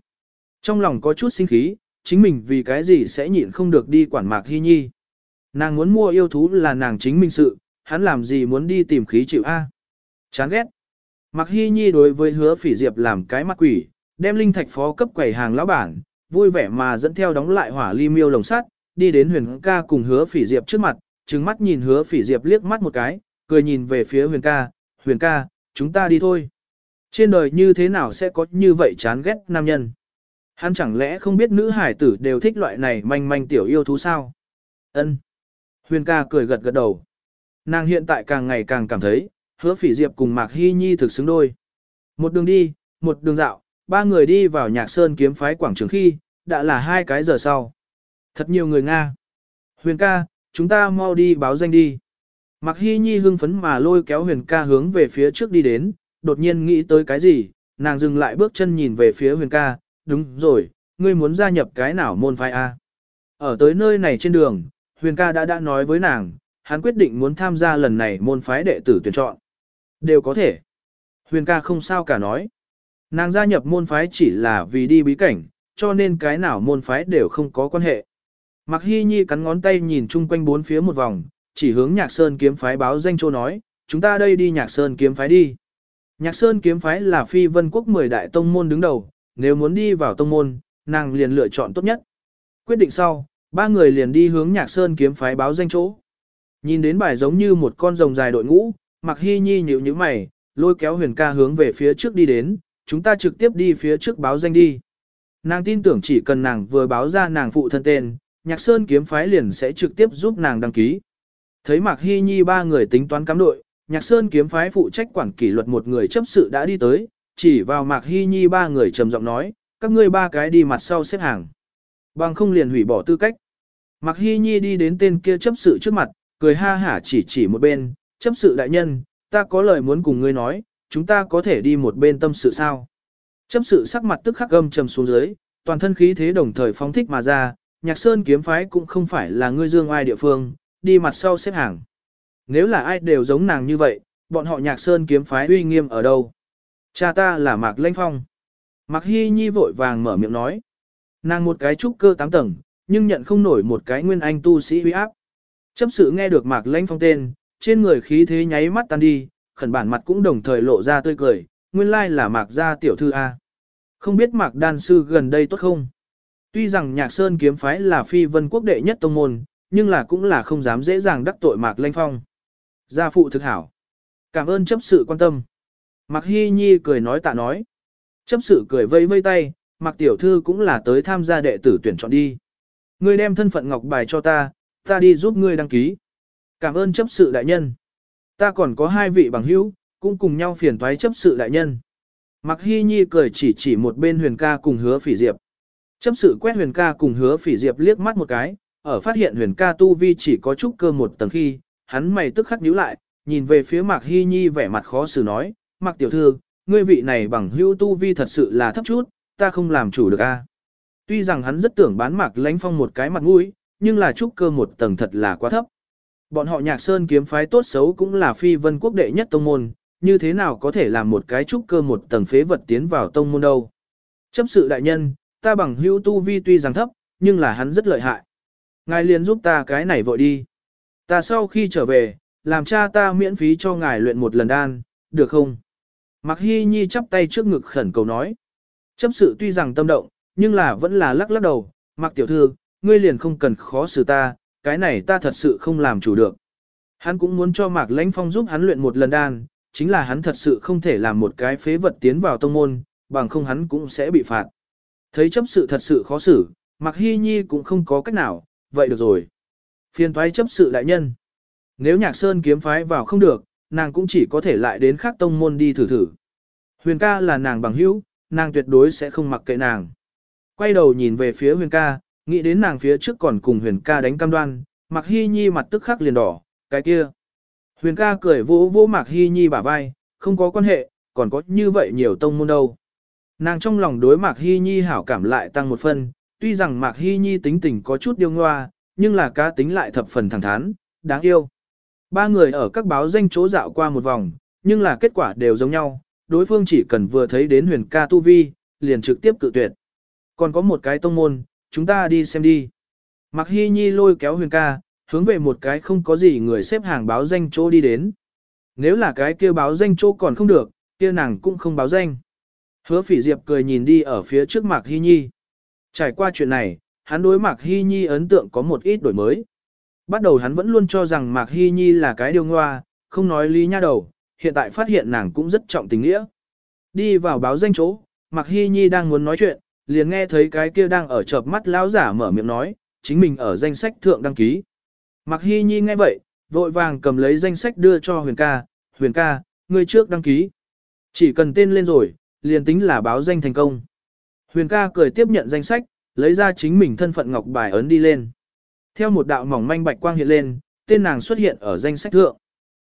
Trong lòng có chút sinh khí, chính mình vì cái gì sẽ nhịn không được đi quản mạc hy nhi. Nàng muốn mua yêu thú là nàng chính mình sự, hắn làm gì muốn đi tìm khí chịu A. Chán ghét. Mạc hy nhi đối với hứa phỉ diệp làm cái mặt quỷ, đem linh thạch phó cấp quầy hàng lão bản, vui vẻ mà dẫn theo đóng lại hỏa ly miêu lồng sắt, đi đến huyền ca cùng hứa phỉ diệp trước mặt, trừng mắt nhìn hứa phỉ diệp liếc mắt một cái, cười nhìn về phía huyền ca, huyền ca, chúng ta đi thôi. Trên đời như thế nào sẽ có như vậy chán ghét nam nhân? Hắn chẳng lẽ không biết nữ hải tử đều thích loại này manh manh tiểu yêu thú sao? Ân. Huyền ca cười gật gật đầu. Nàng hiện tại càng ngày càng cảm thấy, hứa phỉ diệp cùng Mạc Hy Nhi thực xứng đôi. Một đường đi, một đường dạo, ba người đi vào nhạc sơn kiếm phái quảng trường khi, đã là hai cái giờ sau. Thật nhiều người Nga. Huyền ca, chúng ta mau đi báo danh đi. Mạc Hy Nhi hưng phấn mà lôi kéo huyền ca hướng về phía trước đi đến, đột nhiên nghĩ tới cái gì, nàng dừng lại bước chân nhìn về phía huyền ca, đúng rồi, ngươi muốn gia nhập cái nào môn phái A. Ở tới nơi này trên đường, huyền ca đã đã nói với nàng, hắn quyết định muốn tham gia lần này môn phái đệ tử tuyển chọn. Đều có thể. Huyền ca không sao cả nói. Nàng gia nhập môn phái chỉ là vì đi bí cảnh, cho nên cái nào môn phái đều không có quan hệ. Mạc Hy Nhi cắn ngón tay nhìn chung quanh bốn phía một vòng, chỉ hướng Nhạc Sơn kiếm phái báo danh châu nói, chúng ta đây đi Nhạc Sơn kiếm phái đi. Nhạc Sơn kiếm phái là phi vân quốc 10 đại tông môn đứng đầu, nếu muốn đi vào tông môn, nàng liền lựa chọn tốt nhất. Quyết định sau, ba người liền đi hướng Nhạc Sơn kiếm phái báo danh chỗ. Nhìn đến bài giống như một con rồng dài đội ngũ, Mạc Hy Nhi nhíu nhíu mày, lôi kéo huyền ca hướng về phía trước đi đến, chúng ta trực tiếp đi phía trước báo danh đi. Nàng tin tưởng chỉ cần nàng vừa báo ra nàng phụ thân tên, Nhạc Sơn kiếm phái liền sẽ trực tiếp giúp nàng đăng ký. Thấy Mạc Hy Nhi ba người tính toán cắm đội, Nhạc Sơn kiếm phái phụ trách quản kỷ luật một người chấp sự đã đi tới, chỉ vào Mạc Hy Nhi ba người trầm giọng nói, các ngươi ba cái đi mặt sau xếp hàng. Bằng không liền hủy bỏ tư cách. Mạc Hy Nhi đi đến tên kia chấp sự trước mặt, cười ha hả chỉ chỉ một bên, chấp sự đại nhân, ta có lời muốn cùng ngươi nói, chúng ta có thể đi một bên tâm sự sao. Chấp sự sắc mặt tức khắc gâm trầm xuống dưới, toàn thân khí thế đồng thời phóng thích mà ra, nhạc sơn kiếm phái cũng không phải là ngươi dương ai địa phương, đi mặt sau xếp hàng. Nếu là ai đều giống nàng như vậy, bọn họ nhạc sơn kiếm phái uy nghiêm ở đâu? Cha ta là Mạc Lanh Phong. Mạc Hy Nhi vội vàng mở miệng nói. Nàng một cái trúc cơ tám tầng, nhưng nhận không nổi một cái nguyên anh tu sĩ uy áp. Chấp sự nghe được Mạc Lanh Phong tên, trên người khí thế nháy mắt tan đi, khẩn bản mặt cũng đồng thời lộ ra tươi cười, nguyên lai là Mạc gia tiểu thư A. Không biết Mạc đan sư gần đây tốt không? Tuy rằng Nhạc Sơn kiếm phái là phi vân quốc đệ nhất tông môn, nhưng là cũng là không dám dễ dàng đắc tội Mạc Lanh Phong. Gia phụ thực hảo. Cảm ơn chấp sự quan tâm. Mạc Hy Nhi cười nói tạ nói. Chấp sự cười vây vây tay, Mạc Tiểu Thư cũng là tới tham gia đệ tử tuyển chọn đi. Ngươi đem thân phận ngọc bài cho ta, ta đi giúp ngươi đăng ký. Cảm ơn chấp sự đại nhân. Ta còn có hai vị bằng hữu, cũng cùng nhau phiền toái chấp sự đại nhân. Mạc Hy Nhi cười chỉ chỉ một bên huyền ca cùng hứa phỉ diệp. Chấp sự quét huyền ca cùng hứa phỉ diệp liếc mắt một cái, ở phát hiện huyền ca tu vi chỉ có chút cơ một tầng khi, hắn mày tức khắc nhíu lại, nhìn về phía Mạc Hy Nhi vẻ mặt khó xử nói, Mạc tiểu thư, ngươi vị này bằng hữu tu vi thật sự là thấp chút, ta không làm chủ được a. Tuy rằng hắn rất tưởng bán Mạc Lánh Phong một cái mặt mũi, nhưng là trúc cơ một tầng thật là quá thấp. Bọn họ nhạc sơn kiếm phái tốt xấu cũng là phi vân quốc đệ nhất tông môn, như thế nào có thể làm một cái trúc cơ một tầng phế vật tiến vào tông môn đâu. Chấp sự đại nhân, ta bằng hữu tu vi tuy rằng thấp, nhưng là hắn rất lợi hại. Ngài liền giúp ta cái này vội đi. Ta sau khi trở về, làm cha ta miễn phí cho ngài luyện một lần đan, được không? Mạc Hi Nhi chắp tay trước ngực khẩn cầu nói. Chấp sự tuy rằng tâm động, nhưng là vẫn là lắc lắc đầu. Mạc tiểu thư, ngươi liền không cần khó xử ta, cái này ta thật sự không làm chủ được. Hắn cũng muốn cho Mạc Lãnh Phong giúp hắn luyện một lần đan, chính là hắn thật sự không thể làm một cái phế vật tiến vào tông môn, bằng không hắn cũng sẽ bị phạt. Thấy chấp sự thật sự khó xử, Mạc Hi Nhi cũng không có cách nào, vậy được rồi. Phiên thoái chấp sự đại nhân. Nếu nhạc sơn kiếm phái vào không được, nàng cũng chỉ có thể lại đến khác tông môn đi thử thử. Huyền ca là nàng bằng hữu, nàng tuyệt đối sẽ không mặc kệ nàng. Quay đầu nhìn về phía huyền ca, nghĩ đến nàng phía trước còn cùng huyền ca đánh cam đoan, Mặc Hy Nhi mặt tức khắc liền đỏ, cái kia. Huyền ca cười vỗ vỗ Mạc Hy Nhi bả vai, không có quan hệ, còn có như vậy nhiều tông môn đâu. Nàng trong lòng đối Mạc Hy Nhi hảo cảm lại tăng một phân, tuy rằng Mạc Hy Nhi tính tình có chút điêu ngoa, nhưng là cá tính lại thập phần thẳng thắn, đáng yêu. Ba người ở các báo danh chỗ dạo qua một vòng, nhưng là kết quả đều giống nhau, đối phương chỉ cần vừa thấy đến huyền ca tu vi, liền trực tiếp cự tuyệt. Còn có một cái tông môn, chúng ta đi xem đi. Mạc Hy Nhi lôi kéo huyền ca, hướng về một cái không có gì người xếp hàng báo danh chỗ đi đến. Nếu là cái kia báo danh chỗ còn không được, kia nàng cũng không báo danh. Hứa phỉ diệp cười nhìn đi ở phía trước Mạc Hy Nhi. Trải qua chuyện này, hắn đối Mạc Hy Nhi ấn tượng có một ít đổi mới. Bắt đầu hắn vẫn luôn cho rằng Mạc Hy Nhi là cái điều ngoa, không nói lý nha đầu, hiện tại phát hiện nàng cũng rất trọng tình nghĩa. Đi vào báo danh chỗ, Mạc Hy Nhi đang muốn nói chuyện, liền nghe thấy cái kia đang ở chợp mắt lão giả mở miệng nói, chính mình ở danh sách thượng đăng ký. Mạc Hy Nhi nghe vậy, vội vàng cầm lấy danh sách đưa cho Huyền ca, Huyền ca, ngươi trước đăng ký. Chỉ cần tên lên rồi, liền tính là báo danh thành công. Huyền ca cười tiếp nhận danh sách, lấy ra chính mình thân phận ngọc bài ấn đi lên. Theo một đạo mỏng manh bạch quang hiện lên, tên nàng xuất hiện ở danh sách thượng.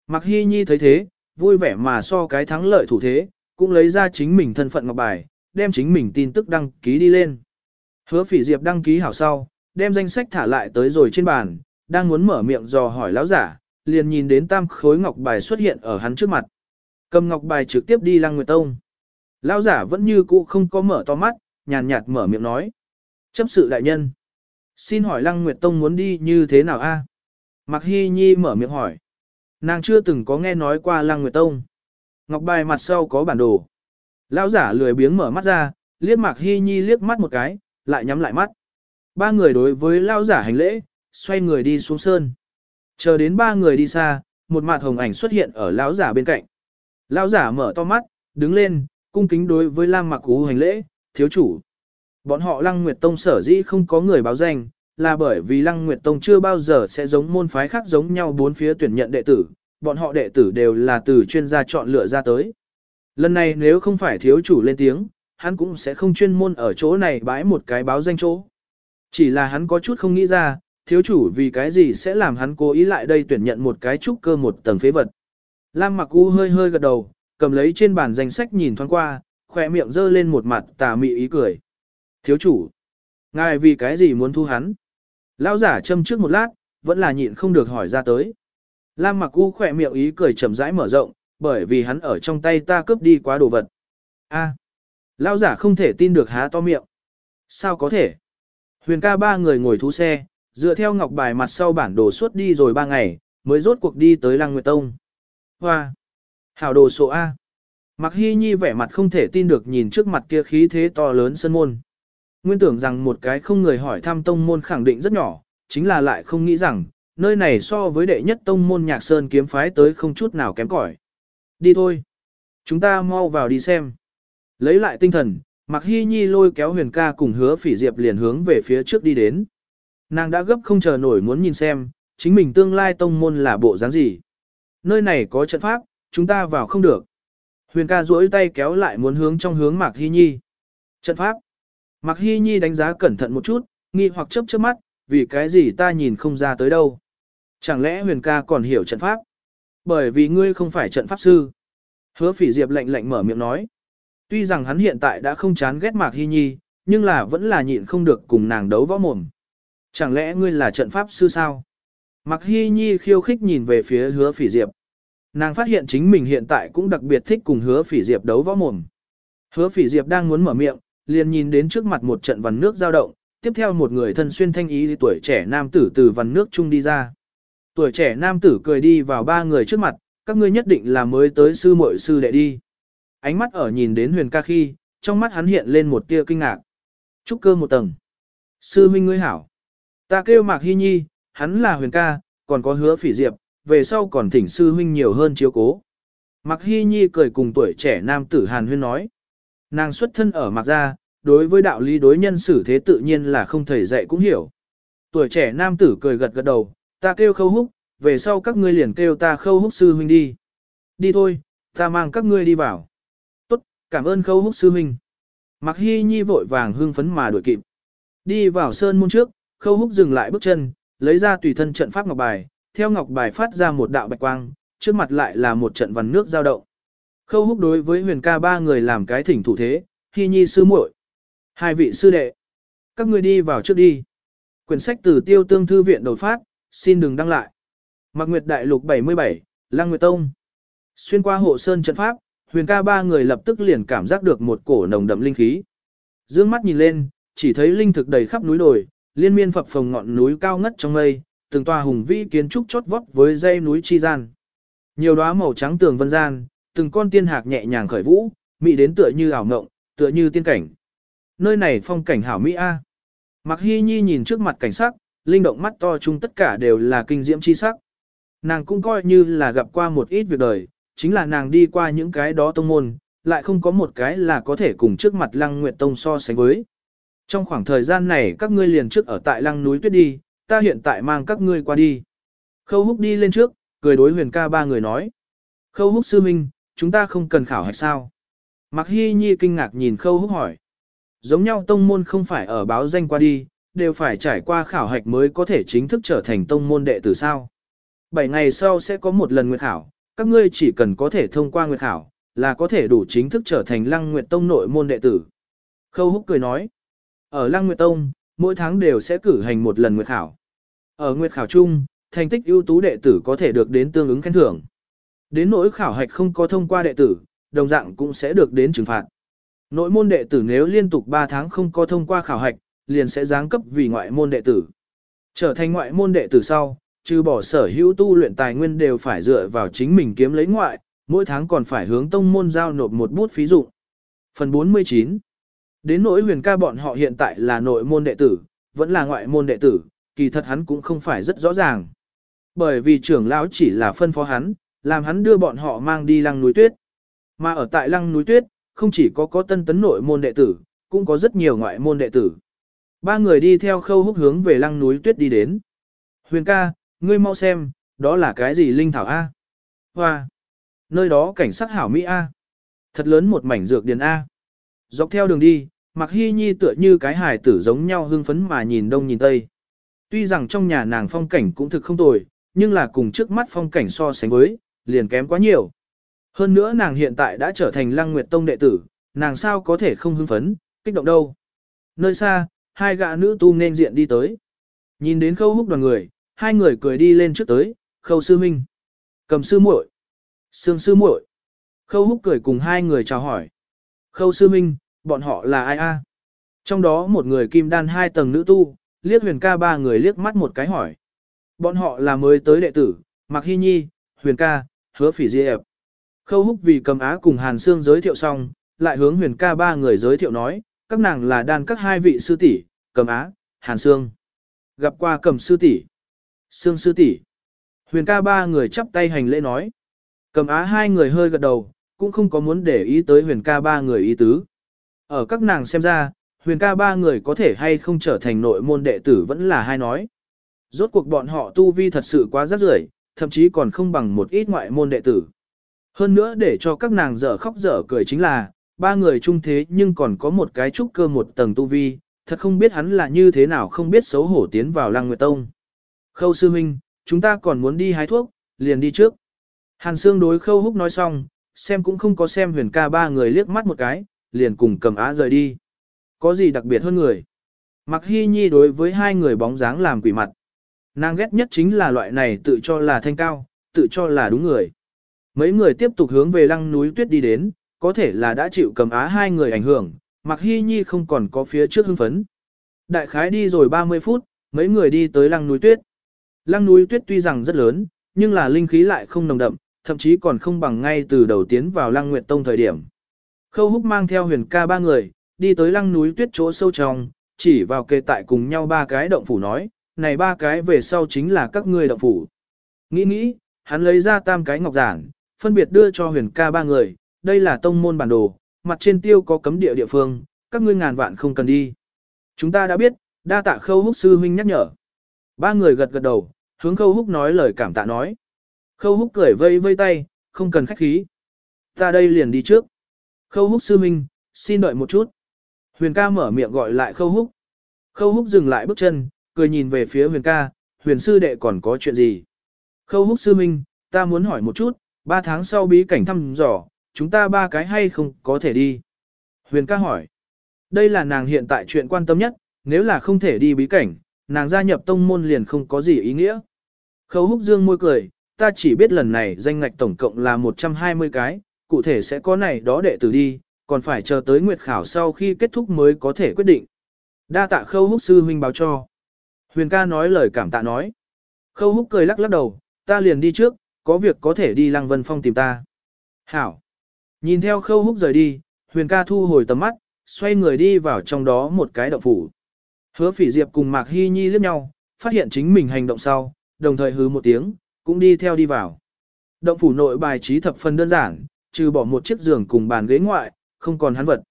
Mạc Hy Nhi thấy thế, vui vẻ mà so cái thắng lợi thủ thế, cũng lấy ra chính mình thân phận ngọc bài, đem chính mình tin tức đăng ký đi lên. Hứa phỉ diệp đăng ký hảo sau, đem danh sách thả lại tới rồi trên bàn, đang muốn mở miệng dò hỏi lão giả, liền nhìn đến tam khối ngọc bài xuất hiện ở hắn trước mặt. Cầm ngọc bài trực tiếp đi Lăng Nguyệt Tông. Lão giả vẫn như cũ không có mở to mắt, nhàn nhạt mở miệng nói. Chấp sự đại nhân. Xin hỏi Lăng Nguyệt Tông muốn đi như thế nào a? Mạc Hy Nhi mở miệng hỏi. Nàng chưa từng có nghe nói qua Lăng Nguyệt Tông. Ngọc bài mặt sau có bản đồ. Lão giả lười biếng mở mắt ra, liếc Mạc Hy Nhi liếc mắt một cái, lại nhắm lại mắt. Ba người đối với lão giả hành lễ, xoay người đi xuống sơn. Chờ đến ba người đi xa, một mặt hồng ảnh xuất hiện ở lão giả bên cạnh. Lão giả mở to mắt, đứng lên, cung kính đối với Lam Mặc Cú hành lễ, thiếu chủ. Bọn họ Lăng Nguyệt Tông sở dĩ không có người báo danh, là bởi vì Lăng Nguyệt Tông chưa bao giờ sẽ giống môn phái khác giống nhau bốn phía tuyển nhận đệ tử, bọn họ đệ tử đều là từ chuyên gia chọn lựa ra tới. Lần này nếu không phải thiếu chủ lên tiếng, hắn cũng sẽ không chuyên môn ở chỗ này bãi một cái báo danh chỗ. Chỉ là hắn có chút không nghĩ ra, thiếu chủ vì cái gì sẽ làm hắn cố ý lại đây tuyển nhận một cái trúc cơ một tầng phế vật. Lam Mặc U hơi hơi gật đầu, cầm lấy trên bàn danh sách nhìn thoáng qua, khỏe miệng giơ lên một mặt tà mị ý cười. Thiếu chủ, ngài vì cái gì muốn thu hắn? Lão giả châm trước một lát, vẫn là nhịn không được hỏi ra tới. Lam Mặc U khỏe miệng ý cười chậm rãi mở rộng, bởi vì hắn ở trong tay ta cướp đi quá đồ vật. A, lão giả không thể tin được há to miệng. Sao có thể? Huyền ca ba người ngồi thú xe, dựa theo ngọc bài mặt sau bản đồ suốt đi rồi ba ngày, mới rốt cuộc đi tới Lăng Nguyệt Tông. Hoa! Hảo đồ sổ A. Mặc Hy Nhi vẻ mặt không thể tin được nhìn trước mặt kia khí thế to lớn sân môn. Nguyên tưởng rằng một cái không người hỏi thăm tông môn khẳng định rất nhỏ, chính là lại không nghĩ rằng, nơi này so với đệ nhất tông môn nhạc sơn kiếm phái tới không chút nào kém cỏi. Đi thôi. Chúng ta mau vào đi xem. Lấy lại tinh thần, Mặc Hy Nhi lôi kéo huyền ca cùng hứa phỉ diệp liền hướng về phía trước đi đến. Nàng đã gấp không chờ nổi muốn nhìn xem, chính mình tương lai tông môn là bộ dáng gì. Nơi này có trận pháp, chúng ta vào không được. Huyền ca duỗi tay kéo lại muốn hướng trong hướng Mạc Hy Nhi. Trận pháp. Mạc Hy Nhi đánh giá cẩn thận một chút, nghi hoặc chớp chớp mắt, vì cái gì ta nhìn không ra tới đâu. Chẳng lẽ huyền ca còn hiểu trận pháp? Bởi vì ngươi không phải trận pháp sư. Hứa phỉ diệp lạnh lạnh mở miệng nói. Tuy rằng hắn hiện tại đã không chán ghét Mạc Hy Nhi, nhưng là vẫn là nhịn không được cùng nàng đấu võ mồm. Chẳng lẽ ngươi là trận pháp sư sao? Mạc Hy Nhi khiêu khích nhìn về phía hứa phỉ diệp. Nàng phát hiện chính mình hiện tại cũng đặc biệt thích cùng hứa phỉ diệp đấu võ mồm. Hứa phỉ diệp đang muốn mở miệng, liền nhìn đến trước mặt một trận vằn nước giao động, tiếp theo một người thân xuyên thanh ý tuổi trẻ nam tử từ vằn nước chung đi ra. Tuổi trẻ nam tử cười đi vào ba người trước mặt, các ngươi nhất định là mới tới sư muội sư đệ đi. Ánh mắt ở nhìn đến huyền ca khi, trong mắt hắn hiện lên một tia kinh ngạc. Trúc cơ một tầng. Sư huynh ngươi hảo. Ta kêu Mạc Hy Nhi, hắn là huyền ca, còn có hứa phỉ diệp, về sau còn thỉnh sư huynh nhiều hơn chiếu cố. Mạc Hy Nhi cười cùng tuổi trẻ nam tử Hàn Huyên nói. Nàng xuất thân ở Mạc Gia, đối với đạo lý đối nhân xử thế tự nhiên là không thầy dạy cũng hiểu. Tuổi trẻ nam tử cười gật gật đầu, ta kêu khâu húc, về sau các ngươi liền kêu ta khâu húc sư huynh đi. Đi thôi, ta mang các ngươi đi vào. Tốt, cảm ơn khâu húc sư huynh. Mạc Hy Nhi vội vàng hưng phấn mà đuổi kịp. Đi vào sơn môn trước, khâu húc dừng lại bước chân, lấy ra tùy thân trận pháp ngọc bài, theo ngọc bài phát ra một đạo bạch quang, trước mặt lại là một trận vằn nước giao động. Khâu húc đối với huyền ca ba người làm cái thỉnh thủ thế, Hy Nhi sư muội, hai vị sư đệ, các ngươi đi vào trước đi. Quyển sách từ tiêu tương thư viện đột phát, xin đừng đăng lại. Mạc Nguyệt Đại Lục 77, Lăng Nguyệt Tông. Xuyên qua hộ sơn trận pháp, huyền ca ba người lập tức liền cảm giác được một cổ nồng đậm linh khí. Dương mắt nhìn lên, chỉ thấy linh thực đầy khắp núi đồi, liên miên phập phồng ngọn núi cao ngất trong mây, từng tòa hùng vĩ kiến trúc chót vót với dây núi chi gian. Nhiều đóa màu trắng tường vân gian, từng con tiên hạc nhẹ nhàng khởi vũ, mỹ đến tựa như ảo ngộng, tựa như tiên cảnh. Nơi này phong cảnh hảo mỹ a. À. Mạc Hi Nhi nhìn trước mặt cảnh sắc, linh động mắt to chung tất cả đều là kinh diễm chi sắc. Nàng cũng coi như là gặp qua một ít việc đời, chính là nàng đi qua những cái đó tông môn, lại không có một cái là có thể cùng trước mặt Lăng Nguyệt Tông so sánh với. Trong khoảng thời gian này các ngươi liền trước ở tại Lăng núi tuyết đi, ta hiện tại mang các ngươi qua đi. Khâu húc đi lên trước, cười đối huyền ca ba người nói. Khâu húc sư minh, chúng ta không cần khảo hạch sao? Mạc Hi Nhi kinh ngạc nhìn khâu húc hỏi. Giống nhau tông môn không phải ở báo danh qua đi, đều phải trải qua khảo hạch mới có thể chính thức trở thành tông môn đệ tử sao. Bảy ngày sau sẽ có một lần nguyệt khảo, các ngươi chỉ cần có thể thông qua nguyệt khảo, là có thể đủ chính thức trở thành lăng nguyệt tông nội môn đệ tử. Khâu húc cười nói, ở lăng nguyệt tông, mỗi tháng đều sẽ cử hành một lần nguyệt khảo. Ở nguyệt khảo chung, thành tích ưu tú đệ tử có thể được đến tương ứng khen thưởng. Đến nỗi khảo hạch không có thông qua đệ tử, đồng dạng cũng sẽ được đến trừng phạt. Nội môn đệ tử nếu liên tục 3 tháng không có thông qua khảo hạch, liền sẽ giáng cấp vì ngoại môn đệ tử. Trở thành ngoại môn đệ tử sau, trừ bỏ sở hữu tu luyện tài nguyên đều phải dựa vào chính mình kiếm lấy ngoại, mỗi tháng còn phải hướng tông môn giao nộp một bút phí dụng. Phần 49 Đến nỗi huyền ca bọn họ hiện tại là nội môn đệ tử, vẫn là ngoại môn đệ tử, kỳ thật hắn cũng không phải rất rõ ràng. Bởi vì trưởng lão chỉ là phân phó hắn, làm hắn đưa bọn họ mang đi lăng núi tuyết. Mà ở tại lăng núi tuyết, không chỉ có có tân tấn nội môn đệ tử, cũng có rất nhiều ngoại môn đệ tử. Ba người đi theo khâu húc hướng về lăng núi tuyết đi đến. Huyền ca, ngươi mau xem, đó là cái gì linh thảo A? Hoa! Nơi đó cảnh sắc hảo Mỹ A. Thật lớn một mảnh dược điền A. Dọc theo đường đi, Mạc Hy Nhi tựa như cái hài tử giống nhau hưng phấn mà nhìn đông nhìn tây. Tuy rằng trong nhà nàng phong cảnh cũng thực không tồi, nhưng là cùng trước mắt phong cảnh so sánh với, liền kém quá nhiều. Hơn nữa nàng hiện tại đã trở thành Lăng Nguyệt Tông đệ tử, nàng sao có thể không hưng phấn, kích động đâu. Nơi xa, hai gã nữ tu nên diện đi tới. Nhìn đến khâu húc đoàn người, hai người cười đi lên trước tới, khâu sư minh. Cầm sư muội, Sương sư muội. Khâu húc cười cùng hai người chào hỏi. Khâu sư minh, bọn họ là ai a? Trong đó một người kim đan hai tầng nữ tu, liếc huyền ca ba người liếc mắt một cái hỏi. Bọn họ là mới tới đệ tử, Mạc Hy Nhi, huyền ca, hứa phỉ diệp. Khâu húc vì cầm á cùng Hàn Sương giới thiệu xong, lại hướng huyền ca ba người giới thiệu nói, các nàng là đàn các hai vị sư tỷ, cầm á, Hàn Sương. Gặp qua cầm sư tỷ, Sương sư tỷ. Huyền ca ba người chắp tay hành lễ nói. Cầm á hai người hơi gật đầu, cũng không có muốn để ý tới huyền ca ba người ý tứ. Ở các nàng xem ra, huyền ca ba người có thể hay không trở thành nội môn đệ tử vẫn là hai nói. Rốt cuộc bọn họ tu vi thật sự quá rắc rưởi, thậm chí còn không bằng một ít ngoại môn đệ tử. Hơn nữa để cho các nàng dở khóc dở cười chính là, ba người chung thế nhưng còn có một cái trúc cơ một tầng tu vi, thật không biết hắn là như thế nào không biết xấu hổ tiến vào Lăng Nguyệt Tông. Khâu sư huynh, chúng ta còn muốn đi hái thuốc, liền đi trước. Hàn Sương đối Khâu Húc nói xong, xem cũng không có xem huyền ca ba người liếc mắt một cái, liền cùng cầm á rời đi. Có gì đặc biệt hơn người? Mặc Hy Nhi đối với hai người bóng dáng làm quỷ mặt. Nàng ghét nhất chính là loại này tự cho là thanh cao, tự cho là đúng người. Mấy người tiếp tục hướng về lăng núi tuyết đi đến, có thể là đã chịu cầm á hai người ảnh hưởng, Mặc Hy Nhi không còn có phía trước hưng phấn. Đại khái đi rồi 30 phút, mấy người đi tới lăng núi tuyết. Lăng núi tuyết tuy rằng rất lớn, nhưng là linh khí lại không nồng đậm, thậm chí còn không bằng ngay từ đầu tiến vào lăng nguyệt tông thời điểm. Khâu húc mang theo huyền ca ba người, đi tới lăng núi tuyết chỗ sâu trong, chỉ vào kề tại cùng nhau ba cái động phủ nói, này ba cái về sau chính là các ngươi động phủ. Nghĩ nghĩ, hắn lấy ra tam cái ngọc giản, phân biệt đưa cho huyền ca ba người, đây là tông môn bản đồ, mặt trên tiêu có cấm địa địa phương, các ngươi ngàn vạn không cần đi. Chúng ta đã biết, đa tạ khâu húc sư huynh nhắc nhở. Ba người gật gật đầu, hướng khâu húc nói lời cảm tạ nói. Khâu húc cười vây vây tay, không cần khách khí. Ta đây liền đi trước. Khâu húc sư huynh, xin đợi một chút. Huyền ca mở miệng gọi lại khâu húc. Khâu húc dừng lại bước chân, cười nhìn về phía huyền ca, huyền sư đệ còn có chuyện gì? Khâu húc sư huynh, ta muốn hỏi một chút, ba tháng sau bí cảnh thăm dò, chúng ta ba cái hay không có thể đi? Huyền ca hỏi. Đây là nàng hiện tại chuyện quan tâm nhất, nếu là không thể đi bí cảnh, nàng gia nhập tông môn liền không có gì ý nghĩa. Khâu húc dương môi cười, ta chỉ biết lần này danh ngạch tổng cộng là 120 cái, cụ thể sẽ có này đó đệ tử đi, còn phải chờ tới nguyệt khảo sau khi kết thúc mới có thể quyết định. Đa tạ khâu húc sư huynh báo cho. Huyền ca nói lời cảm tạ nói. Khâu húc cười lắc lắc đầu, ta liền đi trước, có việc có thể đi lăng vân phong tìm ta. Hảo. Nhìn theo khâu húc rời đi, huyền ca thu hồi tầm mắt, xoay người đi vào trong đó một cái động phủ. Hứa phỉ diệp cùng Mạc Hy Nhi liếc nhau, phát hiện chính mình hành động sau, đồng thời hứ một tiếng, cũng đi theo đi vào. Động phủ nội bài trí thập phần đơn giản, trừ bỏ một chiếc giường cùng bàn ghế ngoại, không còn hắn vật.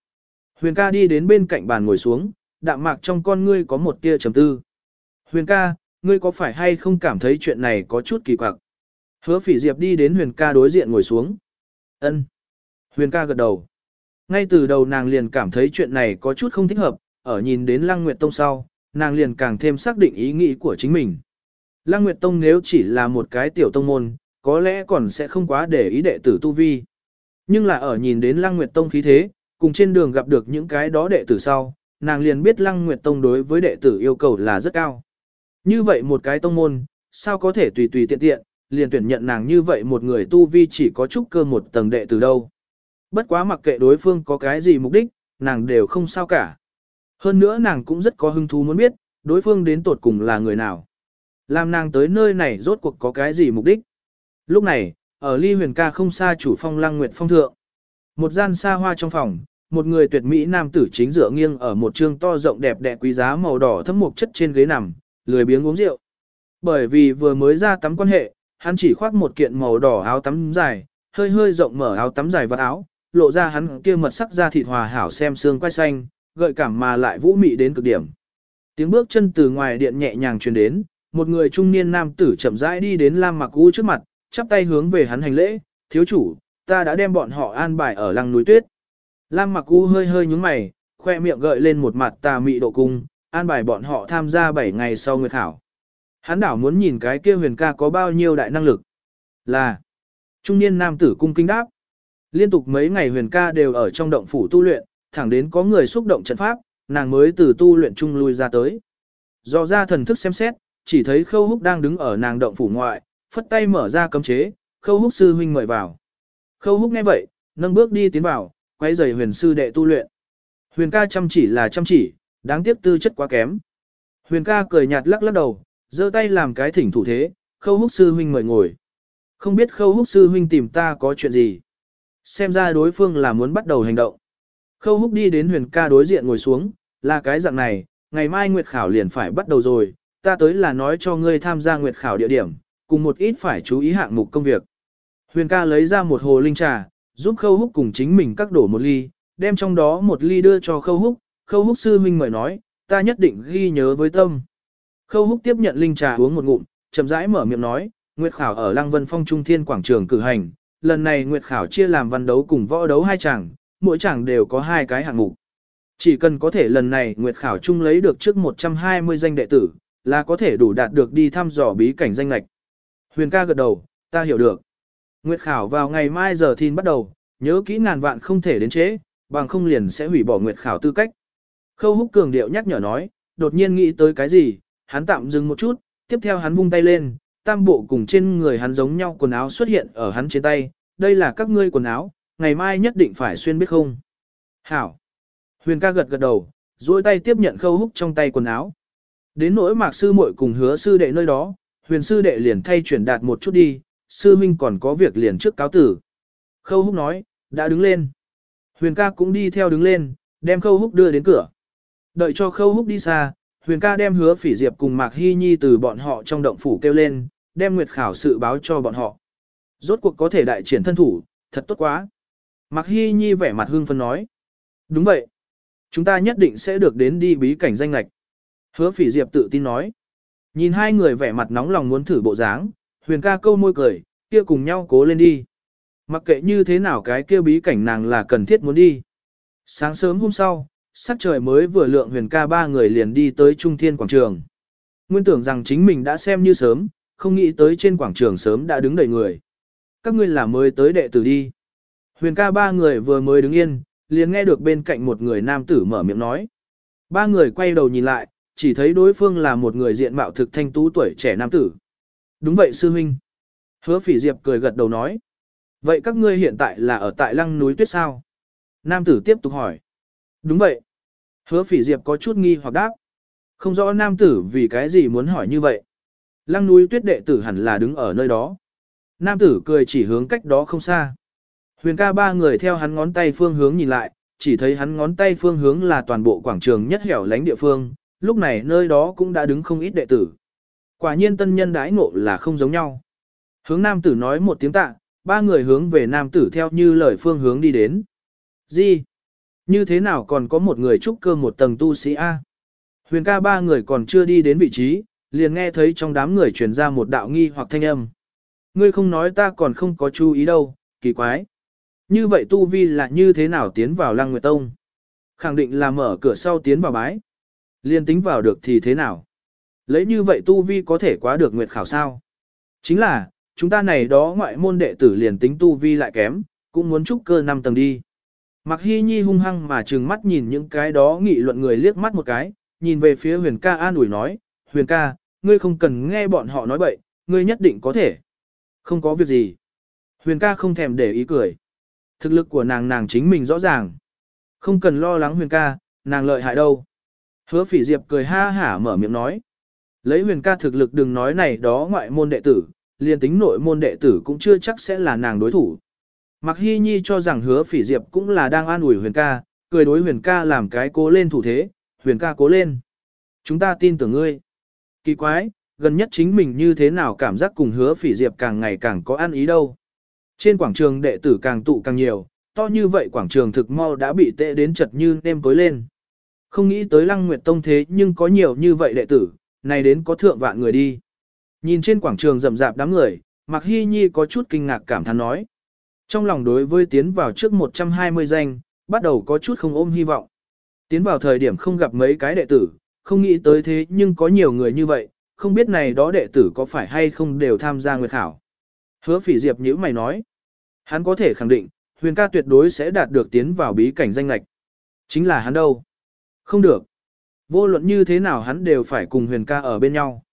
Huyền ca đi đến bên cạnh bàn ngồi xuống, đạm mạc trong con ngươi có một tia trầm tư. Huyền ca, ngươi có phải hay không cảm thấy chuyện này có chút kỳ quặc? Hứa phỉ diệp đi đến huyền ca đối diện ngồi xuống. ân Huyền ca gật đầu. Ngay từ đầu nàng liền cảm thấy chuyện này có chút không thích hợp, ở nhìn đến Lăng Nguyệt Tông sau, nàng liền càng thêm xác định ý nghĩ của chính mình. Lăng Nguyệt Tông nếu chỉ là một cái tiểu tông môn, có lẽ còn sẽ không quá để ý đệ tử tu vi. Nhưng là ở nhìn đến Lăng Nguyệt Tông khí thế, cùng trên đường gặp được những cái đó đệ tử sau, nàng liền biết Lăng Nguyệt Tông đối với đệ tử yêu cầu là rất cao. Như vậy một cái tông môn, sao có thể tùy tùy tiện tiện, liền tuyển nhận nàng như vậy một người tu vi chỉ có chút cơ một tầng đệ từ đâu. Bất quá mặc kệ đối phương có cái gì mục đích, nàng đều không sao cả. Hơn nữa nàng cũng rất có hứng thú muốn biết, đối phương đến tột cùng là người nào. Làm nàng tới nơi này rốt cuộc có cái gì mục đích. Lúc này, ở ly huyền ca không xa chủ phong lăng nguyệt phong thượng. Một gian xa hoa trong phòng, một người tuyệt mỹ nam tử chính dựa nghiêng ở một trương to rộng đẹp đẽ quý giá màu đỏ thấm mục chất trên ghế nằm, lười biếng uống rượu. Bởi vì vừa mới ra tắm quan hệ, hắn chỉ khoác một kiện màu đỏ áo tắm dài, hơi hơi rộng mở áo tắm dài và áo, lộ ra hắn kia mật sắc da thịt hòa hảo xem xương quai xanh, gợi cảm mà lại vũ mị đến cực điểm. Tiếng bước chân từ ngoài điện nhẹ nhàng truyền đến, một người trung niên nam tử chậm rãi đi đến Lam Mặc U trước mặt, chắp tay hướng về hắn hành lễ, thiếu chủ, ta đã đem bọn họ an bài ở lăng núi tuyết. Lam Mặc U hơi hơi nhúng mày, khoe miệng gợi lên một mặt tà mị độ cung, an bài bọn họ tham gia 7 ngày sau nguyệt khảo. Hắn đảo muốn nhìn cái kia huyền ca có bao nhiêu đại năng lực. Là, trung niên nam tử cung kinh đáp. Liên tục mấy ngày huyền ca đều ở trong động phủ tu luyện, thẳng đến có người xúc động trận pháp, nàng mới từ tu luyện chung lui ra tới. Do ra thần thức xem xét, chỉ thấy khâu húc đang đứng ở nàng động phủ ngoại, phất tay mở ra cấm chế, khâu húc sư huynh mời vào. Khâu húc nghe vậy, nâng bước đi tiến vào, quay giày huyền sư đệ tu luyện. Huyền ca chăm chỉ là chăm chỉ, đáng tiếc tư chất quá kém. Huyền ca cười nhạt lắc lắc đầu, giơ tay làm cái thỉnh thủ thế, khâu húc sư huynh mời ngồi. Không biết khâu húc sư huynh tìm ta có chuyện gì. Xem ra đối phương là muốn bắt đầu hành động. Khâu húc đi đến huyền ca đối diện ngồi xuống, là cái dạng này, ngày mai nguyệt khảo liền phải bắt đầu rồi, ta tới là nói cho ngươi tham gia nguyệt khảo địa điểm, cùng một ít phải chú ý hạng mục công việc. Huyền ca lấy ra một hồ linh trà, giúp khâu húc cùng chính mình cắt đổ một ly, đem trong đó một ly đưa cho khâu húc, khâu húc sư huynh mời nói, ta nhất định ghi nhớ với tâm. Khâu húc tiếp nhận linh trà uống một ngụm, chậm rãi mở miệng nói, nguyệt khảo ở Lăng Vân Phong Trung Thiên Quảng Trường cử hành, lần này nguyệt khảo chia làm văn đấu cùng võ đấu hai chàng, mỗi chàng đều có hai cái hạng mục. Chỉ cần có thể lần này Nguyệt Khảo chung lấy được trước 120 danh đệ tử, là có thể đủ đạt được đi thăm dò bí cảnh danh lạch. Huyền ca gật đầu, ta hiểu được. Nguyệt Khảo vào ngày mai giờ thìn bắt đầu, nhớ kỹ ngàn vạn không thể đến chế, bằng không liền sẽ hủy bỏ Nguyệt Khảo tư cách. Khâu húc cường điệu nhắc nhở nói, đột nhiên nghĩ tới cái gì, hắn tạm dừng một chút, tiếp theo hắn vung tay lên, tam bộ cùng trên người hắn giống nhau quần áo xuất hiện ở hắn trên tay, đây là các ngươi quần áo, ngày mai nhất định phải xuyên biết không. Hảo. Huyền ca gật gật đầu, duỗi tay tiếp nhận khâu húc trong tay quần áo. Đến nỗi mạc sư muội cùng hứa sư đệ nơi đó, huyền sư đệ liền thay chuyển đạt một chút đi, sư minh còn có việc liền trước cáo tử. Khâu húc nói, đã đứng lên. Huyền ca cũng đi theo đứng lên, đem khâu húc đưa đến cửa. Đợi cho khâu húc đi xa, huyền ca đem hứa phỉ diệp cùng mạc hy nhi từ bọn họ trong động phủ kêu lên, đem nguyệt khảo sự báo cho bọn họ. Rốt cuộc có thể đại triển thân thủ, thật tốt quá. Mạc hy nhi vẻ mặt hương phân nói. Đúng vậy. Chúng ta nhất định sẽ được đến đi bí cảnh danh lạch. Hứa phỉ diệp tự tin nói. Nhìn hai người vẻ mặt nóng lòng muốn thử bộ dáng, huyền ca câu môi cười, kia cùng nhau cố lên đi. Mặc kệ như thế nào cái kia bí cảnh nàng là cần thiết muốn đi. Sáng sớm hôm sau, sắc trời mới vừa lượng huyền ca ba người liền đi tới Trung Thiên Quảng Trường. Nguyên tưởng rằng chính mình đã xem như sớm, không nghĩ tới trên quảng trường sớm đã đứng đầy người. Các ngươi là mới tới đệ tử đi. Huyền ca ba người vừa mới đứng yên, liền nghe được bên cạnh một người nam tử mở miệng nói. Ba người quay đầu nhìn lại, chỉ thấy đối phương là một người diện mạo thực thanh tú tuổi trẻ nam tử. Đúng vậy sư huynh. Hứa phỉ diệp cười gật đầu nói. Vậy các ngươi hiện tại là ở tại lăng núi tuyết sao? Nam tử tiếp tục hỏi. Đúng vậy. Hứa phỉ diệp có chút nghi hoặc đáp. Không rõ nam tử vì cái gì muốn hỏi như vậy. Lăng núi tuyết đệ tử hẳn là đứng ở nơi đó. Nam tử cười chỉ hướng cách đó không xa. Huyền ca ba người theo hắn ngón tay phương hướng nhìn lại, chỉ thấy hắn ngón tay phương hướng là toàn bộ quảng trường nhất hẻo lánh địa phương, lúc này nơi đó cũng đã đứng không ít đệ tử. Quả nhiên tân nhân đãi ngộ là không giống nhau. Hướng nam tử nói một tiếng tạ, ba người hướng về nam tử theo như lời phương hướng đi đến. Gì? Như thế nào còn có một người trúc cơ một tầng tu sĩ A? Huyền ca ba người còn chưa đi đến vị trí, liền nghe thấy trong đám người truyền ra một đạo nghi hoặc thanh âm. Ngươi không nói ta còn không có chú ý đâu, kỳ quái. Như vậy tu vi là như thế nào tiến vào lăng nguyệt tông? Khẳng định là mở cửa sau tiến vào bái. Liên tính vào được thì thế nào? Lấy như vậy tu vi có thể quá được nguyệt khảo sao? Chính là, chúng ta này đó ngoại môn đệ tử liền tính tu vi lại kém, cũng muốn trúc cơ năm tầng đi. Mặc hy nhi hung hăng mà trừng mắt nhìn những cái đó nghị luận người liếc mắt một cái, nhìn về phía huyền ca an ủi nói, huyền ca, ngươi không cần nghe bọn họ nói bậy, ngươi nhất định có thể. Không có việc gì. Huyền ca không thèm để ý cười. Thực lực của nàng nàng chính mình rõ ràng. Không cần lo lắng huyền ca, nàng lợi hại đâu. Hứa phỉ diệp cười ha hả mở miệng nói. Lấy huyền ca thực lực đừng nói này đó ngoại môn đệ tử, liền tính nội môn đệ tử cũng chưa chắc sẽ là nàng đối thủ. Mặc Hi nhi cho rằng hứa phỉ diệp cũng là đang an ủi huyền ca, cười đối huyền ca làm cái cố lên thủ thế, huyền ca cố lên. Chúng ta tin tưởng ngươi. Kỳ quái, gần nhất chính mình như thế nào cảm giác cùng hứa phỉ diệp càng ngày càng có ăn ý đâu. Trên quảng trường đệ tử càng tụ càng nhiều, to như vậy quảng trường thực mau đã bị tệ đến chật như nêm tối lên. Không nghĩ tới lăng nguyệt tông thế nhưng có nhiều như vậy đệ tử, này đến có thượng vạn người đi. Nhìn trên quảng trường rậm rạp đám người, Mạc Hi Nhi có chút kinh ngạc cảm thán nói. Trong lòng đối với tiến vào trước 120 danh, bắt đầu có chút không ôm hy vọng. Tiến vào thời điểm không gặp mấy cái đệ tử, không nghĩ tới thế nhưng có nhiều người như vậy, không biết này đó đệ tử có phải hay không đều tham gia nguyệt khảo. Hứa phỉ diệp nhữ mày nói. Hắn có thể khẳng định, huyền ca tuyệt đối sẽ đạt được tiến vào bí cảnh danh lạch. Chính là hắn đâu? Không được. Vô luận như thế nào hắn đều phải cùng huyền ca ở bên nhau.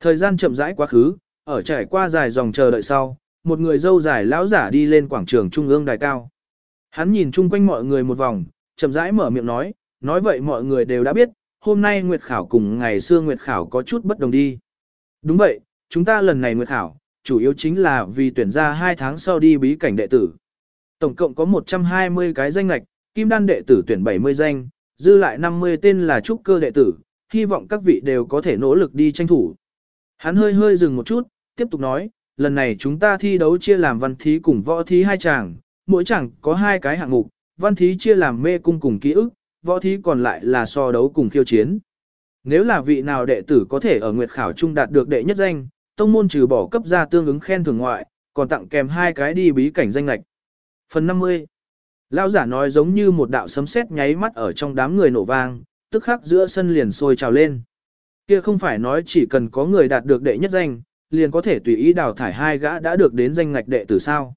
Thời gian chậm rãi quá khứ, ở trải qua dài dòng chờ đợi sau, một người dâu dài lão giả đi lên quảng trường trung ương đài cao. Hắn nhìn chung quanh mọi người một vòng, chậm rãi mở miệng nói, nói vậy mọi người đều đã biết, hôm nay Nguyệt Khảo cùng ngày xưa Nguyệt Khảo có chút bất đồng đi. Đúng vậy, chúng ta lần này Nguyệt Khảo, chủ yếu chính là vì tuyển ra 2 tháng sau đi bí cảnh đệ tử. Tổng cộng có 120 cái danh lạch, kim đan đệ tử tuyển 70 danh, dư lại 50 tên là trúc cơ đệ tử, hy vọng các vị đều có thể nỗ lực đi tranh thủ. Hắn hơi hơi dừng một chút, tiếp tục nói, lần này chúng ta thi đấu chia làm văn thí cùng võ thí hai chàng, mỗi chàng có hai cái hạng mục, văn thí chia làm mê cung cùng ký ức, võ thí còn lại là so đấu cùng khiêu chiến. Nếu là vị nào đệ tử có thể ở nguyệt khảo trung đạt được đệ nhất danh, tông môn trừ bỏ cấp ra tương ứng khen thưởng ngoại, còn tặng kèm hai cái đi bí cảnh danh lạch. Phần 50 Lão giả nói giống như một đạo sấm sét nháy mắt ở trong đám người nổ vang, tức khắc giữa sân liền sôi trào lên. Kia không phải nói chỉ cần có người đạt được đệ nhất danh, liền có thể tùy ý đào thải hai gã đã được đến danh ngạch đệ tử sao.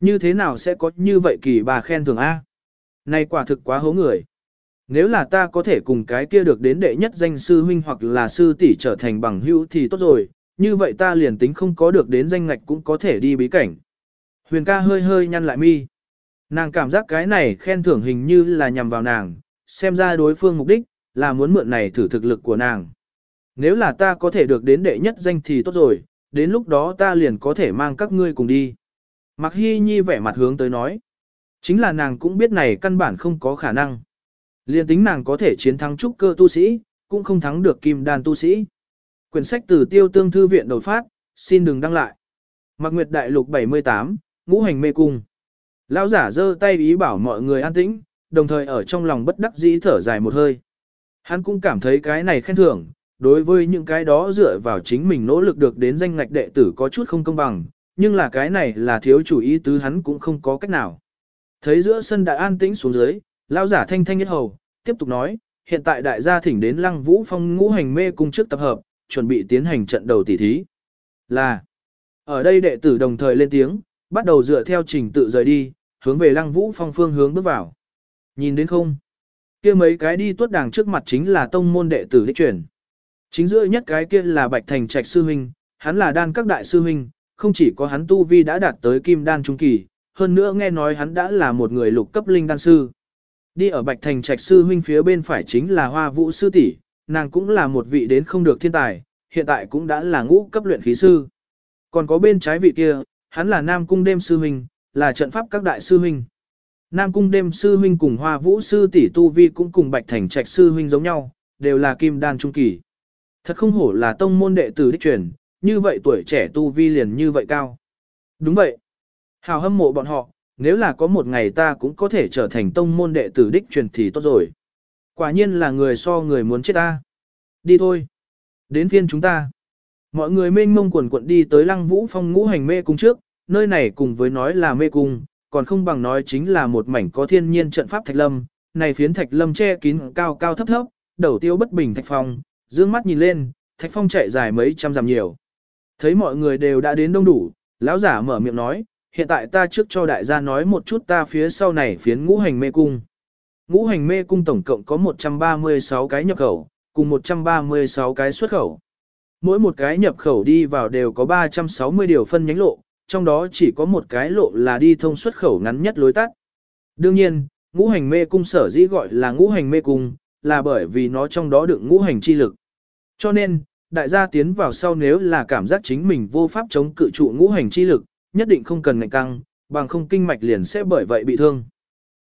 Như thế nào sẽ có như vậy kỳ bà khen thường A? Này quả thực quá hố người. Nếu là ta có thể cùng cái kia được đến đệ nhất danh sư huynh hoặc là sư tỷ trở thành bằng hữu thì tốt rồi, như vậy ta liền tính không có được đến danh ngạch cũng có thể đi bí cảnh. Huyền ca hơi hơi nhăn lại mi. Nàng cảm giác cái này khen thưởng hình như là nhằm vào nàng, xem ra đối phương mục đích, là muốn mượn này thử thực lực của nàng. Nếu là ta có thể được đến đệ nhất danh thì tốt rồi, đến lúc đó ta liền có thể mang các ngươi cùng đi. Mặc hy nhi vẻ mặt hướng tới nói. Chính là nàng cũng biết này căn bản không có khả năng. Liên tính nàng có thể chiến thắng trúc cơ tu sĩ, cũng không thắng được kim đan tu sĩ. Quyển sách từ tiêu tương thư viện đột phát, xin đừng đăng lại. Mạc Nguyệt Đại Lục 78, Ngũ Hành Mê Cung. Lão giả giơ tay ý bảo mọi người an tĩnh, đồng thời ở trong lòng bất đắc dĩ thở dài một hơi. Hắn cũng cảm thấy cái này khen thưởng, đối với những cái đó dựa vào chính mình nỗ lực được đến danh ngạch đệ tử có chút không công bằng, nhưng là cái này là thiếu chủ ý tứ hắn cũng không có cách nào. Thấy giữa sân đã an tĩnh xuống dưới, lão giả thanh thanh nhất hầu, tiếp tục nói, hiện tại đại gia thỉnh đến lăng vũ phong ngũ hành mê cung trước tập hợp, chuẩn bị tiến hành trận đầu tỷ thí. Là, ở đây đệ tử đồng thời lên tiếng, bắt đầu dựa theo trình tự rời đi, hướng về lăng vũ phong phương hướng bước vào. Nhìn đến không? kia mấy cái đi tuốt đàng trước mặt chính là tông môn đệ tử đích truyền. Chính giữa nhất cái kia là Bạch Thành Trạch sư huynh, hắn là đan các đại sư huynh, không chỉ có hắn tu vi đã đạt tới kim đan trung kỳ, hơn nữa nghe nói hắn đã là một người lục cấp linh đan sư. Đi ở Bạch Thành Trạch sư huynh phía bên phải chính là Hoa Vũ sư tỷ, nàng cũng là một vị đến không được thiên tài, hiện tại cũng đã là ngũ cấp luyện khí sư. Còn có bên trái vị kia, hắn là Nam Cung Đêm sư huynh, là trận pháp các đại sư huynh. Nam Cung Đêm sư huynh cùng Hoa Vũ sư tỷ tu vi cũng cùng Bạch Thành Trạch sư huynh giống nhau, đều là kim đan trung kỳ. Thật không hổ là tông môn đệ tử đích truyền, như vậy tuổi trẻ tu vi liền như vậy cao. Đúng vậy. Hào hâm mộ bọn họ, nếu là có một ngày ta cũng có thể trở thành tông môn đệ tử đích truyền thì tốt rồi. Quả nhiên là người so người muốn chết ta. Đi thôi. Đến phiên chúng ta. Mọi người mênh mông quần quận đi tới lăng vũ phong ngũ hành mê cung trước, nơi này cùng với nói là mê cung, còn không bằng nói chính là một mảnh có thiên nhiên trận pháp thạch lâm. Này phiến thạch lâm che kín cao cao thấp thấp, đầu tiêu bất bình thạch phong, dương mắt nhìn lên, thạch phong chạy dài mấy trăm dặm nhiều. Thấy mọi người đều đã đến đông đủ, lão giả mở miệng nói, hiện tại ta trước cho đại gia nói một chút ta phía sau này phiến ngũ hành mê cung. Ngũ hành mê cung tổng cộng có 136 cái nhập khẩu, cùng 136 cái xuất khẩu. Mỗi một cái nhập khẩu đi vào đều có 360 điều phân nhánh lộ, trong đó chỉ có một cái lộ là đi thông xuất khẩu ngắn nhất lối tắt. Đương nhiên, ngũ hành mê cung sở dĩ gọi là ngũ hành mê cung, là bởi vì nó trong đó đựng ngũ hành chi lực. Cho nên, đại gia tiến vào sau nếu là cảm giác chính mình vô pháp chống cự trụ ngũ hành chi lực, nhất định không cần ngạnh căng, bằng không kinh mạch liền sẽ bởi vậy bị thương.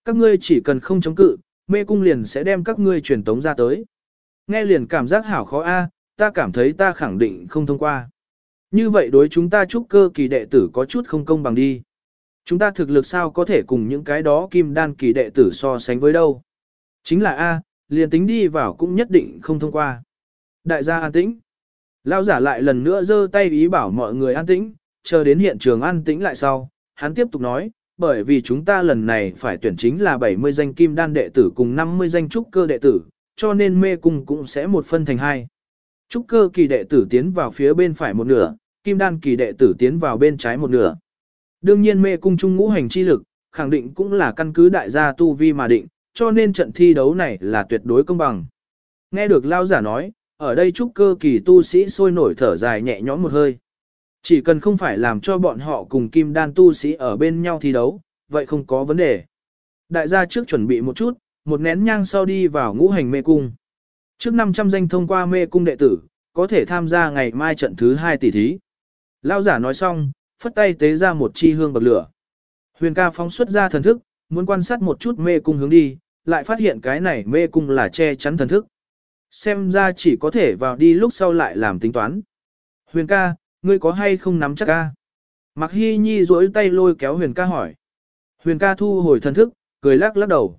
Các ngươi chỉ cần không chống cự, mê cung liền sẽ đem các ngươi truyền tống ra tới. Nghe liền cảm giác hảo khó a, ta cảm thấy ta khẳng định không thông qua. Như vậy đối chúng ta trúc cơ kỳ đệ tử có chút không công bằng đi. Chúng ta thực lực sao có thể cùng những cái đó kim đan kỳ đệ tử so sánh với đâu. Chính là A, liền tính đi vào cũng nhất định không thông qua. Đại gia an tĩnh. Lao giả lại lần nữa giơ tay ý bảo mọi người an tĩnh, chờ đến hiện trường an tĩnh lại sau, hắn tiếp tục nói, bởi vì chúng ta lần này phải tuyển chính là 70 danh kim đan đệ tử cùng 50 danh trúc cơ đệ tử, cho nên mê cung cũng sẽ một phân thành hai. Trúc cơ kỳ đệ tử tiến vào phía bên phải một nửa, kim đan kỳ đệ tử tiến vào bên trái một nửa. Đương nhiên mê cung trung ngũ hành chi lực, khẳng định cũng là căn cứ đại gia tu vi mà định, cho nên trận thi đấu này là tuyệt đối công bằng. Nghe được Lao giả nói, ở đây trúc cơ kỳ tu sĩ sôi nổi thở dài nhẹ nhõm một hơi. Chỉ cần không phải làm cho bọn họ cùng kim đan tu sĩ ở bên nhau thi đấu, vậy không có vấn đề. Đại gia trước chuẩn bị một chút, một nén nhang sau đi vào ngũ hành mê cung. Trước 500 danh thông qua mê cung đệ tử, có thể tham gia ngày mai trận thứ 2 tỷ thí. Lao giả nói xong, phất tay tế ra một chi hương bậc lửa. Huyền ca phóng xuất ra thần thức, muốn quan sát một chút mê cung hướng đi, lại phát hiện cái này mê cung là che chắn thần thức. Xem ra chỉ có thể vào đi lúc sau lại làm tính toán. Huyền ca, ngươi có hay không nắm chắc ca? Mặc hy nhi duỗi tay lôi kéo huyền ca hỏi. Huyền ca thu hồi thần thức, cười lắc lắc đầu.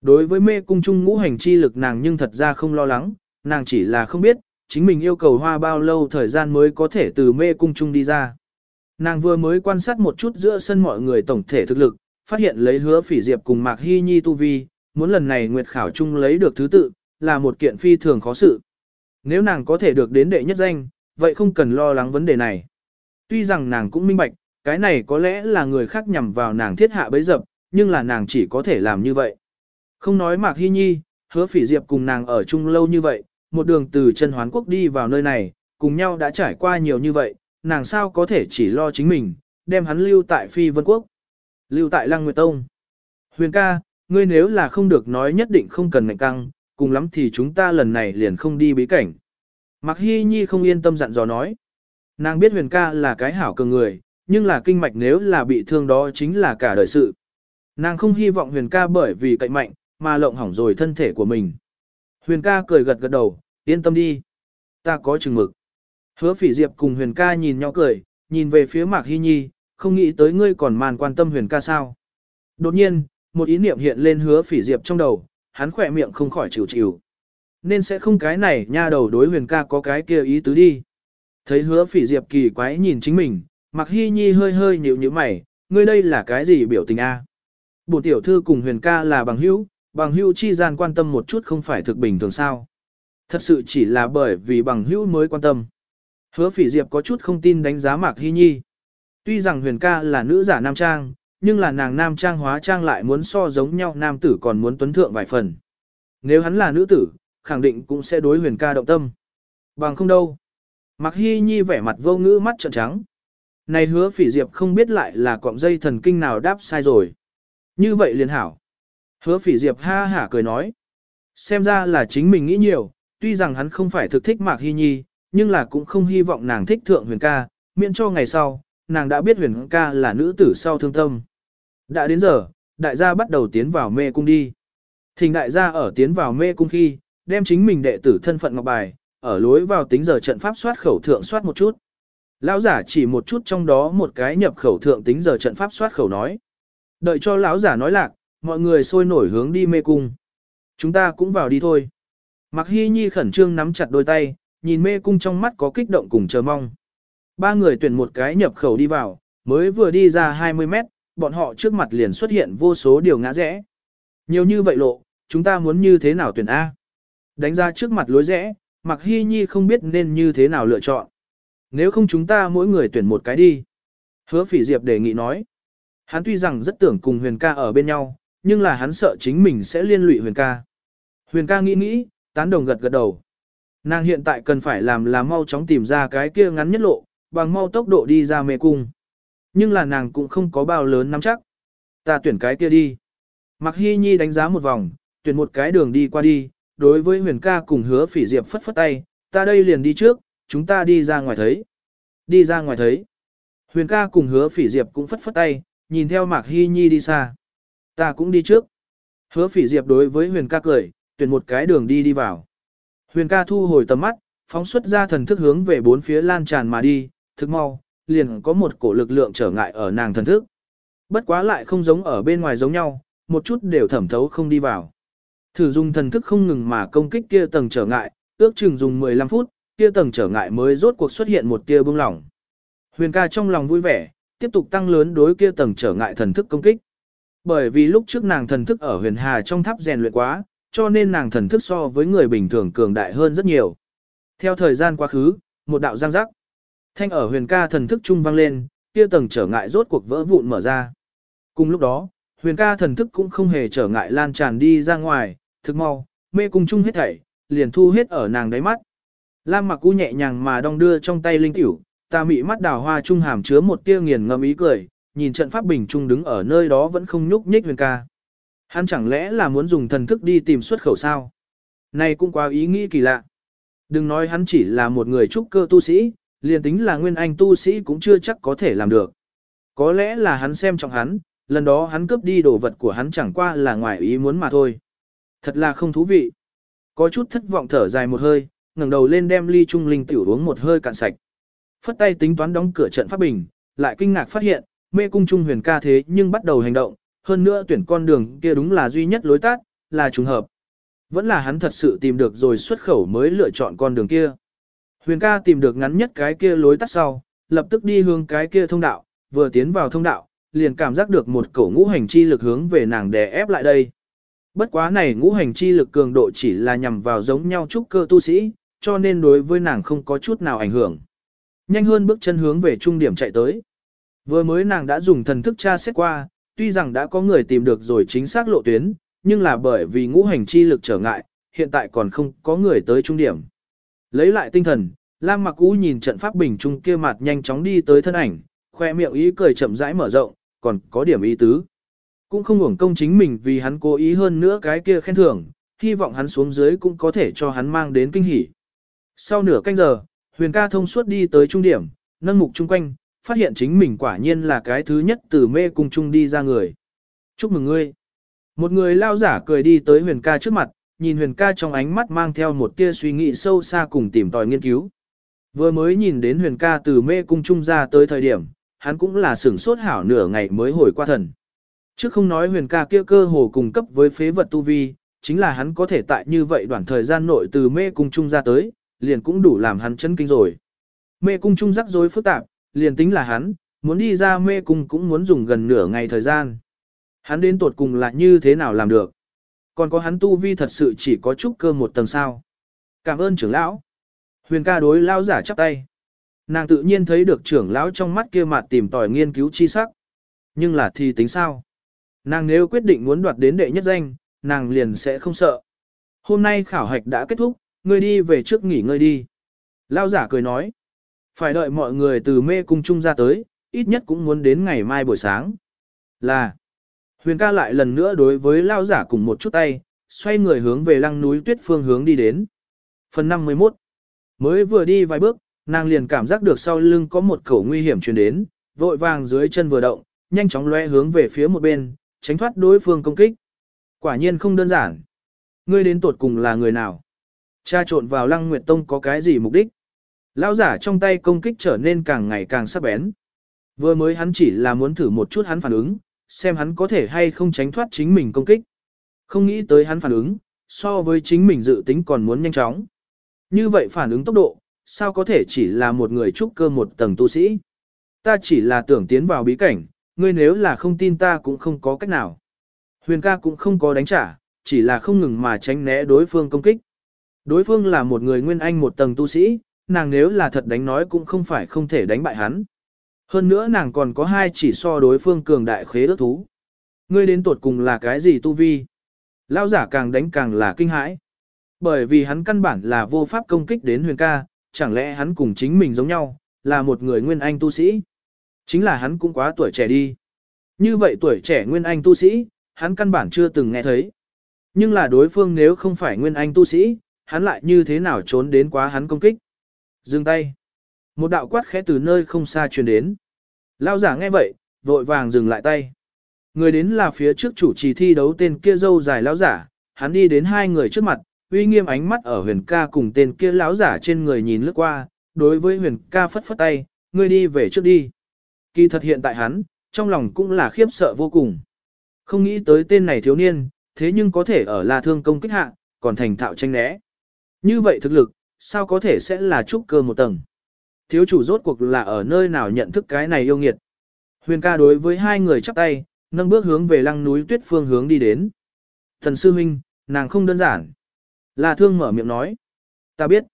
Đối với mê cung trung ngũ hành chi lực nàng nhưng thật ra không lo lắng, nàng chỉ là không biết, chính mình yêu cầu hoa bao lâu thời gian mới có thể từ mê cung trung đi ra. Nàng vừa mới quan sát một chút giữa sân mọi người tổng thể thực lực, phát hiện lấy hứa phỉ diệp cùng Mạc Hy Nhi tu vi, muốn lần này Nguyệt Khảo chung lấy được thứ tự, là một kiện phi thường khó sự. Nếu nàng có thể được đến đệ nhất danh, vậy không cần lo lắng vấn đề này. Tuy rằng nàng cũng minh bạch, cái này có lẽ là người khác nhằm vào nàng thiết hạ bấy dập, nhưng là nàng chỉ có thể làm như vậy. Không nói Mạc Hy Nhi, hứa phỉ diệp cùng nàng ở chung lâu như vậy, một đường từ chân hoán quốc đi vào nơi này, cùng nhau đã trải qua nhiều như vậy, nàng sao có thể chỉ lo chính mình, đem hắn lưu tại phi vân quốc, lưu tại lăng nguyệt tông. Huyền ca, ngươi nếu là không được nói nhất định không cần ngạnh căng, cùng lắm thì chúng ta lần này liền không đi bí cảnh. Mạc Hy Nhi không yên tâm dặn dò nói. Nàng biết huyền ca là cái hảo cường người, nhưng là kinh mạch nếu là bị thương đó chính là cả đời sự. Nàng không hy vọng huyền ca bởi vì cậy mạnh, mà lộng hỏng rồi thân thể của mình. Huyền ca cười gật gật đầu, yên tâm đi. Ta có chừng mực. Hứa phỉ diệp cùng huyền ca nhìn nhau cười, nhìn về phía Mạc Hy Nhi, không nghĩ tới ngươi còn màn quan tâm huyền ca sao. Đột nhiên, một ý niệm hiện lên hứa phỉ diệp trong đầu, hắn khỏe miệng không khỏi chịu chịu. Nên sẽ không cái này nha đầu đối huyền ca có cái kia ý tứ đi. Thấy hứa phỉ diệp kỳ quái nhìn chính mình, Mặc Hy Nhi hơi hơi nhịu như mày, ngươi đây là cái gì biểu tình a? Bổ tiểu thư cùng huyền ca là bằng hữu, bằng hữu chi gian quan tâm một chút không phải thực bình thường sao. Thật sự chỉ là bởi vì bằng hữu mới quan tâm. Hứa phỉ diệp có chút không tin đánh giá Mạc Hy Nhi. Tuy rằng huyền ca là nữ giả nam trang, nhưng là nàng nam trang hóa trang lại muốn so giống nhau nam tử còn muốn tuấn thượng vài phần. Nếu hắn là nữ tử, khẳng định cũng sẽ đối huyền ca động tâm. Bằng không đâu. Mạc Hy Nhi vẻ mặt vô ngữ mắt trợn trắng. Này hứa phỉ diệp không biết lại là cọng dây thần kinh nào đáp sai rồi. Như vậy liền hảo. Hứa phỉ diệp ha hả cười nói. Xem ra là chính mình nghĩ nhiều, tuy rằng hắn không phải thực thích Mạc Hy Nhi, nhưng là cũng không hy vọng nàng thích thượng huyền ca, miễn cho ngày sau, nàng đã biết huyền ca là nữ tử sau thương tâm. Đã đến giờ, đại gia bắt đầu tiến vào mê cung đi. Thình đại gia ở tiến vào mê cung khi, đem chính mình đệ tử thân phận ngọc bài, ở lối vào tính giờ trận pháp soát khẩu thượng soát một chút. Lão giả chỉ một chút trong đó một cái nhập khẩu thượng tính giờ trận pháp soát khẩu nói. Đợi cho lão giả nói lạc, mọi người sôi nổi hướng đi mê cung. Chúng ta cũng vào đi thôi. Mặc hy nhi khẩn trương nắm chặt đôi tay, nhìn mê cung trong mắt có kích động cùng chờ mong. Ba người tuyển một cái nhập khẩu đi vào, mới vừa đi ra 20 mét, bọn họ trước mặt liền xuất hiện vô số điều ngã rẽ. Nhiều như vậy lộ, chúng ta muốn như thế nào tuyển A? Đánh ra trước mặt lối rẽ, Mạc Hy Nhi không biết nên như thế nào lựa chọn. Nếu không chúng ta mỗi người tuyển một cái đi. Hứa phỉ diệp đề nghị nói. Hắn tuy rằng rất tưởng cùng huyền ca ở bên nhau, nhưng là hắn sợ chính mình sẽ liên lụy huyền ca. Huyền ca nghĩ nghĩ, tán đồng gật gật đầu. Nàng hiện tại cần phải làm là mau chóng tìm ra cái kia ngắn nhất lộ, bằng mau tốc độ đi ra mê cung. Nhưng là nàng cũng không có bao lớn nắm chắc. Ta tuyển cái kia đi. Mạc Hy Nhi đánh giá một vòng, tuyển một cái đường đi qua đi, đối với huyền ca cùng hứa phỉ diệp phất phất tay, ta đây liền đi trước, chúng ta đi ra ngoài thấy. Đi ra ngoài thấy. Huyền ca cùng hứa phỉ diệp cũng phất phất tay, nhìn theo Mạc Hy Nhi đi xa. Ta cũng đi trước. Hứa phỉ diệp đối với huyền ca cười, tuyển một cái đường đi đi vào. Huyền ca thu hồi tầm mắt, phóng xuất ra thần thức hướng về bốn phía lan tràn mà đi, thức mau, liền có một cổ lực lượng trở ngại ở nàng thần thức. Bất quá lại không giống ở bên ngoài giống nhau, một chút đều thẩm thấu không đi vào. Thử dùng thần thức không ngừng mà công kích kia tầng trở ngại, ước chừng dùng 15 phút, kia tầng trở ngại mới rốt cuộc xuất hiện một tia bưng lỏng. Huyền ca trong lòng vui vẻ, tiếp tục tăng lớn đối kia tầng trở ngại thần thức công kích. Bởi vì lúc trước nàng thần thức ở huyền hà trong tháp rèn luyện quá, cho nên nàng thần thức so với người bình thường cường đại hơn rất nhiều. Theo thời gian quá khứ, một đạo giang giác. Thanh ở huyền ca thần thức trung vang lên, kia tầng trở ngại rốt cuộc vỡ vụn mở ra. Cùng lúc đó, huyền ca thần thức cũng không hề trở ngại lan tràn đi ra ngoài, thực mau, mê cung chung hết thảy, liền thu hết ở nàng đáy mắt. Lam mặc u nhẹ nhàng mà đong đưa trong tay linh tiểu, ta mị mắt đào hoa trung hàm chứa một tia nghiền ngầm ý cười, nhìn trận pháp bình trung đứng ở nơi đó vẫn không nhúc nhích huyền ca. Hắn chẳng lẽ là muốn dùng thần thức đi tìm xuất khẩu sao? Này cũng quá ý nghĩ kỳ lạ. Đừng nói hắn chỉ là một người trúc cơ tu sĩ, liền tính là nguyên anh tu sĩ cũng chưa chắc có thể làm được. Có lẽ là hắn xem trọng hắn, lần đó hắn cướp đi đồ vật của hắn chẳng qua là ngoài ý muốn mà thôi. Thật là không thú vị. Có chút thất vọng thở dài một hơi, ngẩng đầu lên đem ly trung linh tiểu uống một hơi cạn sạch. Phất tay tính toán đóng cửa trận pháp bình, lại kinh ngạc phát hiện, mê cung trung huyền ca thế nhưng bắt đầu hành động, hơn nữa tuyển con đường kia đúng là duy nhất lối tắt, là trùng hợp. Vẫn là hắn thật sự tìm được rồi xuất khẩu mới lựa chọn con đường kia. Huyền ca tìm được ngắn nhất cái kia lối tắt sau, lập tức đi hướng cái kia thông đạo, vừa tiến vào thông đạo, liền cảm giác được một cổ ngũ hành chi lực hướng về nàng đè ép lại đây. Bất quá này ngũ hành chi lực cường độ chỉ là nhằm vào giống nhau trúc cơ tu sĩ, cho nên đối với nàng không có chút nào ảnh hưởng. Nhanh hơn bước chân hướng về trung điểm chạy tới. Vừa mới nàng đã dùng thần thức tra xét qua, tuy rằng đã có người tìm được rồi chính xác lộ tuyến, nhưng là bởi vì ngũ hành chi lực trở ngại, hiện tại còn không có người tới trung điểm. Lấy lại tinh thần, Lam Mặc U nhìn trận pháp bình trung kia mặt nhanh chóng đi tới thân ảnh, khoe miệng ý cười chậm rãi mở rộng, còn có điểm ý tứ. Cũng không hưởng công chính mình vì hắn cố ý hơn nữa cái kia khen thưởng, hy vọng hắn xuống dưới cũng có thể cho hắn mang đến kinh hỉ. Sau nửa canh giờ, huyền ca thông suốt đi tới trung điểm, nâng mục chung quanh, phát hiện chính mình quả nhiên là cái thứ nhất từ mê cung chung đi ra người. Chúc mừng ngươi. Một người lao giả cười đi tới huyền ca trước mặt, nhìn huyền ca trong ánh mắt mang theo một tia suy nghĩ sâu xa cùng tìm tòi nghiên cứu. Vừa mới nhìn đến huyền ca từ mê cung Trung ra tới thời điểm, hắn cũng là sửng sốt hảo nửa ngày mới hồi qua thần. Trước không nói huyền ca kia cơ hồ cùng cấp với phế vật tu vi, chính là hắn có thể tại như vậy đoạn thời gian nội từ mê cung Trung ra tới, liền cũng đủ làm hắn chân kinh rồi. Mê cung Trung rắc rối phức tạp, liền tính là hắn, muốn đi ra mê cung cũng muốn dùng gần nửa ngày thời gian. Hắn đến tột cùng là như thế nào làm được. Còn có hắn tu vi thật sự chỉ có chút cơ một tầng sao. Cảm ơn trưởng lão. Huyền ca đối lao giả chắp tay. Nàng tự nhiên thấy được trưởng lão trong mắt kia mặt tìm tòi nghiên cứu chi sắc. Nhưng là thì tính sao? Nàng nếu quyết định muốn đoạt đến đệ nhất danh, nàng liền sẽ không sợ. Hôm nay khảo hạch đã kết thúc, ngươi đi về trước nghỉ ngơi đi. Lao giả cười nói. Phải đợi mọi người từ mê cung chung ra tới, ít nhất cũng muốn đến ngày mai buổi sáng. Là. Huyền ca lại lần nữa đối với lao giả cùng một chút tay, xoay người hướng về lăng núi tuyết phương hướng đi đến. Phần 51 Mới vừa đi vài bước, nàng liền cảm giác được sau lưng có một khẩu nguy hiểm truyền đến, vội vàng dưới chân vừa động, nhanh chóng lóe hướng về phía một bên, tránh thoát đối phương công kích. Quả nhiên không đơn giản. Ngươi đến tột cùng là người nào? Cha trộn vào lăng nguyệt tông có cái gì mục đích? Lão giả trong tay công kích trở nên càng ngày càng sắc bén. Vừa mới hắn chỉ là muốn thử một chút hắn phản ứng, xem hắn có thể hay không tránh thoát chính mình công kích. Không nghĩ tới hắn phản ứng, so với chính mình dự tính còn muốn nhanh chóng. Như vậy phản ứng tốc độ, sao có thể chỉ là một người trúc cơ một tầng tu sĩ? Ta chỉ là tưởng tiến vào bí cảnh, ngươi nếu là không tin ta cũng không có cách nào. Huyền ca cũng không có đánh trả, chỉ là không ngừng mà tránh né đối phương công kích. Đối phương là một người nguyên anh một tầng tu sĩ, nàng nếu là thật đánh nói cũng không phải không thể đánh bại hắn. Hơn nữa nàng còn có hai chỉ so đối phương cường đại khế ước thú. Ngươi đến tuột cùng là cái gì tu vi? Lao giả càng đánh càng là kinh hãi. Bởi vì hắn căn bản là vô pháp công kích đến huyền ca, chẳng lẽ hắn cùng chính mình giống nhau, là một người nguyên anh tu sĩ. Chính là hắn cũng quá tuổi trẻ đi. Như vậy tuổi trẻ nguyên anh tu sĩ, hắn căn bản chưa từng nghe thấy. Nhưng là đối phương nếu không phải nguyên anh tu sĩ, hắn lại như thế nào trốn đến quá hắn công kích. Dừng tay. Một đạo quát khẽ từ nơi không xa truyền đến. Lao giả nghe vậy, vội vàng dừng lại tay. Người đến là phía trước chủ trì thi đấu tên kia dâu dài lão giả, hắn đi đến hai người trước mặt, uy nghiêm ánh mắt ở huyền ca cùng tên kia lão giả trên người nhìn lướt qua, đối với huyền ca phất phất tay, ngươi đi về trước đi. Kỳ thật hiện tại hắn, trong lòng cũng là khiếp sợ vô cùng. Không nghĩ tới tên này thiếu niên, thế nhưng có thể ở La Thương công kích hạ, còn thành thạo tranh né. Như vậy thực lực, sao có thể sẽ là trúc cơ một tầng. Thiếu chủ rốt cuộc là ở nơi nào nhận thức cái này yêu nghiệt. Huyền ca đối với hai người chắp tay, nâng bước hướng về lăng núi tuyết phương hướng đi đến. Thần sư huynh, nàng không đơn giản. La Thương mở miệng nói. Ta biết.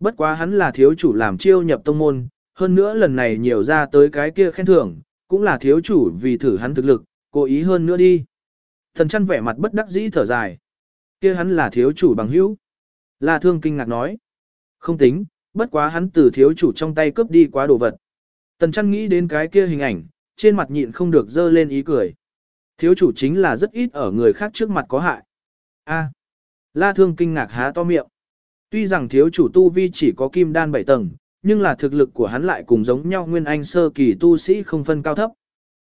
Bất quá hắn là thiếu chủ làm chiêu nhập tông môn, hơn nữa lần này nhiều ra tới cái kia khen thưởng, cũng là thiếu chủ vì thử hắn thực lực, cố ý hơn nữa đi. Thần chăn vẻ mặt bất đắc dĩ thở dài. Kia hắn là thiếu chủ bằng hữu. La Thương kinh ngạc nói. Không tính, bất quá hắn từ thiếu chủ trong tay cướp đi quá đồ vật. Tần chăn nghĩ đến cái kia hình ảnh, trên mặt nhịn không được dơ lên ý cười. Thiếu chủ chính là rất ít ở người khác trước mặt có hại. A. La Thương kinh ngạc há to miệng. Tuy rằng thiếu chủ tu vi chỉ có kim đan 7 tầng, nhưng là thực lực của hắn lại cùng giống nhau nguyên anh sơ kỳ tu sĩ không phân cao thấp.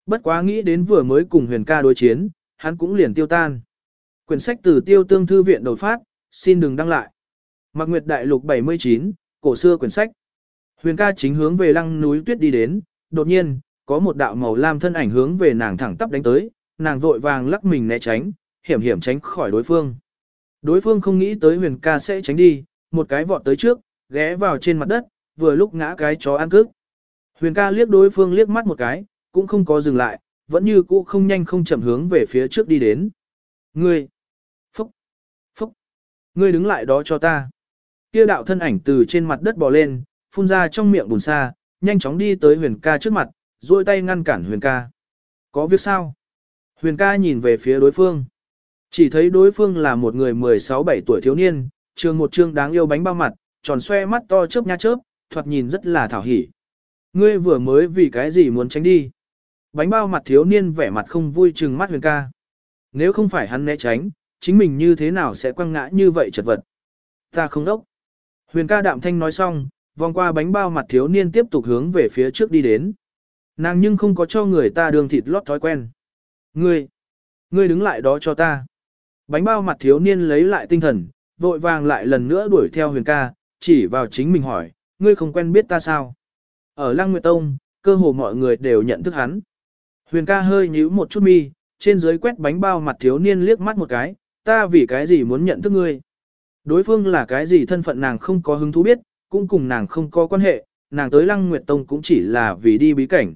Bất quá nghĩ đến vừa mới cùng huyền ca đối chiến, hắn cũng liền tiêu tan. Quyển sách từ tiêu tương thư viện đột phát, xin đừng đăng lại. Mạc Nguyệt Đại Lục 79, cổ xưa quyển sách. Huyền ca chính hướng về lăng núi tuyết đi đến, đột nhiên, có một đạo màu lam thân ảnh hướng về nàng thẳng tắp đánh tới, nàng vội vàng lắc mình né tránh, hiểm hiểm tránh khỏi đối phương. Đối phương không nghĩ tới huyền ca sẽ tránh đi, một cái vọt tới trước, ghé vào trên mặt đất, vừa lúc ngã cái chó ăn cước. Huyền ca liếc đối phương liếc mắt một cái, cũng không có dừng lại, vẫn như cũ không nhanh không chậm hướng về phía trước đi đến. Ngươi! Phúc! Phúc! Ngươi đứng lại đó cho ta. Kia đạo thân ảnh từ trên mặt đất bò lên, phun ra trong miệng bùn xa, nhanh chóng đi tới huyền ca trước mặt, duỗi tay ngăn cản huyền ca. Có việc sao? Huyền ca nhìn về phía đối phương. Chỉ thấy đối phương là một người 16-17 tuổi thiếu niên, trường một trương đáng yêu bánh bao mặt, tròn xoe mắt to chớp nha chớp, thoạt nhìn rất là thảo hỉ. Ngươi vừa mới vì cái gì muốn tránh đi? Bánh bao mặt thiếu niên vẻ mặt không vui trừng mắt huyền ca. Nếu không phải hắn né tránh, chính mình như thế nào sẽ quăng ngã như vậy chật vật? Ta không đốc. Huyền ca đạm thanh nói xong, vòng qua bánh bao mặt thiếu niên tiếp tục hướng về phía trước đi đến. Nàng nhưng không có cho người ta đường thịt lót thói quen. Ngươi, ngươi đứng lại đó cho ta. Bánh bao mặt thiếu niên lấy lại tinh thần, vội vàng lại lần nữa đuổi theo huyền ca, chỉ vào chính mình hỏi, ngươi không quen biết ta sao? Ở Lăng Nguyệt Tông, cơ hồ mọi người đều nhận thức hắn. Huyền ca hơi nhíu một chút mi, trên dưới quét bánh bao mặt thiếu niên liếc mắt một cái, ta vì cái gì muốn nhận thức ngươi? Đối phương là cái gì thân phận nàng không có hứng thú biết, cũng cùng nàng không có quan hệ, nàng tới Lăng Nguyệt Tông cũng chỉ là vì đi bí cảnh.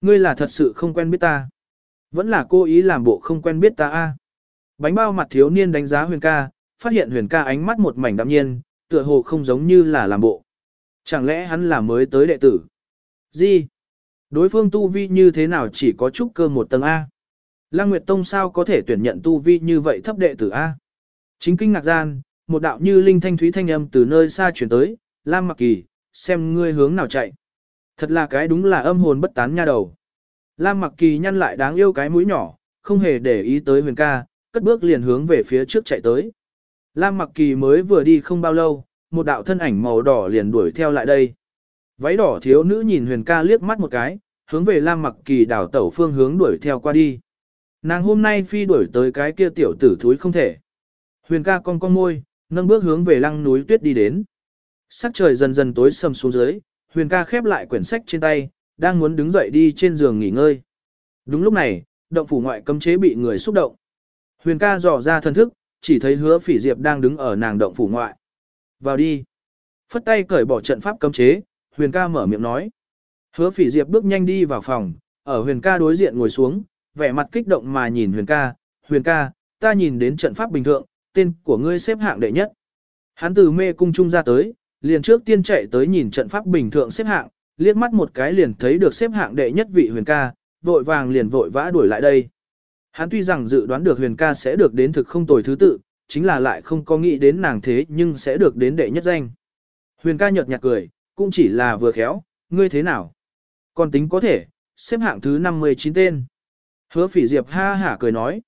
Ngươi là thật sự không quen biết ta. Vẫn là cô ý làm bộ không quen biết ta a. Bánh bao mặt thiếu niên đánh giá huyền ca, phát hiện huyền ca ánh mắt một mảnh đạm nhiên, tựa hồ không giống như là làm bộ. Chẳng lẽ hắn là mới tới đệ tử? Gì? Đối phương tu vi như thế nào chỉ có chút cơ một tầng A? Lăng Nguyệt Tông sao có thể tuyển nhận tu vi như vậy thấp đệ tử A? Chính kinh ngạc gian, một đạo như linh thanh thúy thanh âm từ nơi xa chuyển tới, Lam Mặc Kỳ, xem ngươi hướng nào chạy. Thật là cái đúng là âm hồn bất tán nha đầu. Lam Mặc Kỳ nhăn lại đáng yêu cái mũi nhỏ, không hề để ý tới huyền ca, cất bước liền hướng về phía trước chạy tới. Lam Mặc Kỳ mới vừa đi không bao lâu, một đạo thân ảnh màu đỏ liền đuổi theo lại đây. Váy đỏ thiếu nữ nhìn huyền ca liếc mắt một cái, hướng về Lam Mặc Kỳ đảo tẩu phương hướng đuổi theo qua đi. Nàng hôm nay phi đuổi tới cái kia tiểu tử thúi không thể. Huyền ca con con môi, nâng bước hướng về lăng núi tuyết đi đến. Sắc trời dần dần tối sầm xuống dưới, huyền ca khép lại quyển sách trên tay, đang muốn đứng dậy đi trên giường nghỉ ngơi. Đúng lúc này, động phủ ngoại cấm chế bị người xúc động. Huyền ca dò ra thân thức, chỉ thấy hứa phỉ diệp đang đứng ở nàng động phủ ngoại. Vào đi. Phất tay cởi bỏ trận pháp cấm chế, huyền ca mở miệng nói. Hứa phỉ diệp bước nhanh đi vào phòng, ở huyền ca đối diện ngồi xuống, vẻ mặt kích động mà nhìn huyền ca. Huyền ca, ta nhìn đến trận pháp bình thường, tên của ngươi xếp hạng đệ nhất. Hắn từ mê cung trung ra tới, liền trước tiên chạy tới nhìn trận pháp bình thường xếp hạng, liếc mắt một cái liền thấy được xếp hạng đệ nhất vị huyền ca, vội vàng liền vội vã đuổi lại đây. Hắn tuy rằng dự đoán được huyền ca sẽ được đến thực không tồi thứ tự, chính là lại không có nghĩ đến nàng thế nhưng sẽ được đến đệ nhất danh. Huyền ca nhợt nhạt cười, cũng chỉ là vừa khéo, ngươi thế nào? Còn tính có thể, xếp hạng thứ 59 tên. Hứa phỉ diệp ha hả cười nói.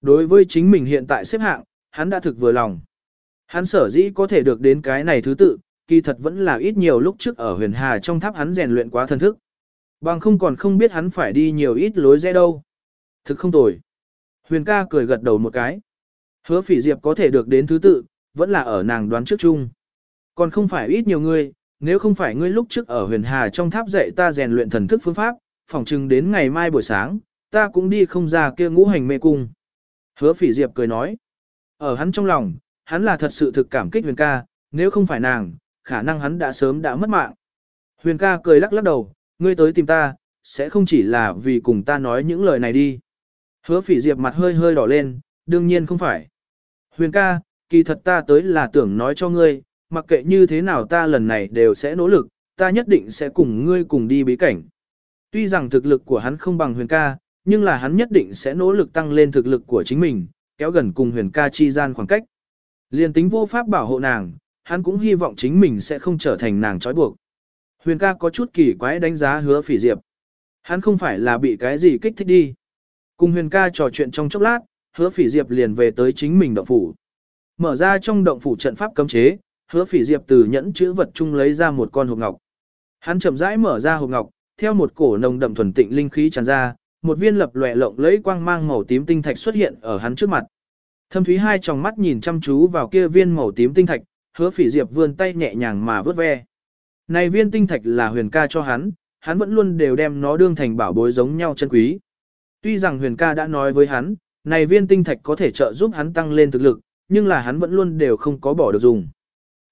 Đối với chính mình hiện tại xếp hạng, hắn đã thực vừa lòng. Hắn sở dĩ có thể được đến cái này thứ tự, kỳ thật vẫn là ít nhiều lúc trước ở huyền hà trong tháp hắn rèn luyện quá thân thức. Bằng không còn không biết hắn phải đi nhiều ít lối rẽ đâu. Thực không tồi. Huyền ca cười gật đầu một cái. Hứa phỉ diệp có thể được đến thứ tự, vẫn là ở nàng đoán trước chung. Còn không phải ít nhiều người, nếu không phải ngươi lúc trước ở huyền hà trong tháp dạy ta rèn luyện thần thức phương pháp, phỏng chừng đến ngày mai buổi sáng, ta cũng đi không ra kia ngũ hành mê cung. Hứa phỉ diệp cười nói. Ở hắn trong lòng, hắn là thật sự thực cảm kích huyền ca, nếu không phải nàng, khả năng hắn đã sớm đã mất mạng. Huyền ca cười lắc lắc đầu, ngươi tới tìm ta, sẽ không chỉ là vì cùng ta nói những lời này đi. Hứa phỉ diệp mặt hơi hơi đỏ lên, đương nhiên không phải. Huyền ca, kỳ thật ta tới là tưởng nói cho ngươi, mặc kệ như thế nào ta lần này đều sẽ nỗ lực, ta nhất định sẽ cùng ngươi cùng đi bí cảnh. Tuy rằng thực lực của hắn không bằng huyền ca, nhưng là hắn nhất định sẽ nỗ lực tăng lên thực lực của chính mình, kéo gần cùng huyền ca chi gian khoảng cách. Liên tính vô pháp bảo hộ nàng, hắn cũng hy vọng chính mình sẽ không trở thành nàng trói buộc. Huyền ca có chút kỳ quái đánh giá hứa phỉ diệp. Hắn không phải là bị cái gì kích thích đi. Cùng huyền ca trò chuyện trong chốc lát, hứa phỉ diệp liền về tới chính mình động phủ. Mở ra trong động phủ trận pháp cấm chế, hứa phỉ diệp từ nhẫn chữ vật chung lấy ra một con hộp ngọc. Hắn chậm rãi mở ra hộp ngọc, theo một cổ nồng đậm thuần tịnh linh khí tràn ra, một viên lập lòe lộng lẫy quang mang màu tím tinh thạch xuất hiện ở hắn trước mặt. Thâm thúy hai tròng mắt nhìn chăm chú vào kia viên màu tím tinh thạch, hứa phỉ diệp vươn tay nhẹ nhàng mà vớt ve. Này viên tinh thạch là huyền ca cho hắn, hắn vẫn luôn đều đem nó đương thành bảo bối giống nhau chân quý. Tuy rằng huyền ca đã nói với hắn, này viên tinh thạch có thể trợ giúp hắn tăng lên thực lực, nhưng là hắn vẫn luôn đều không có bỏ được dùng.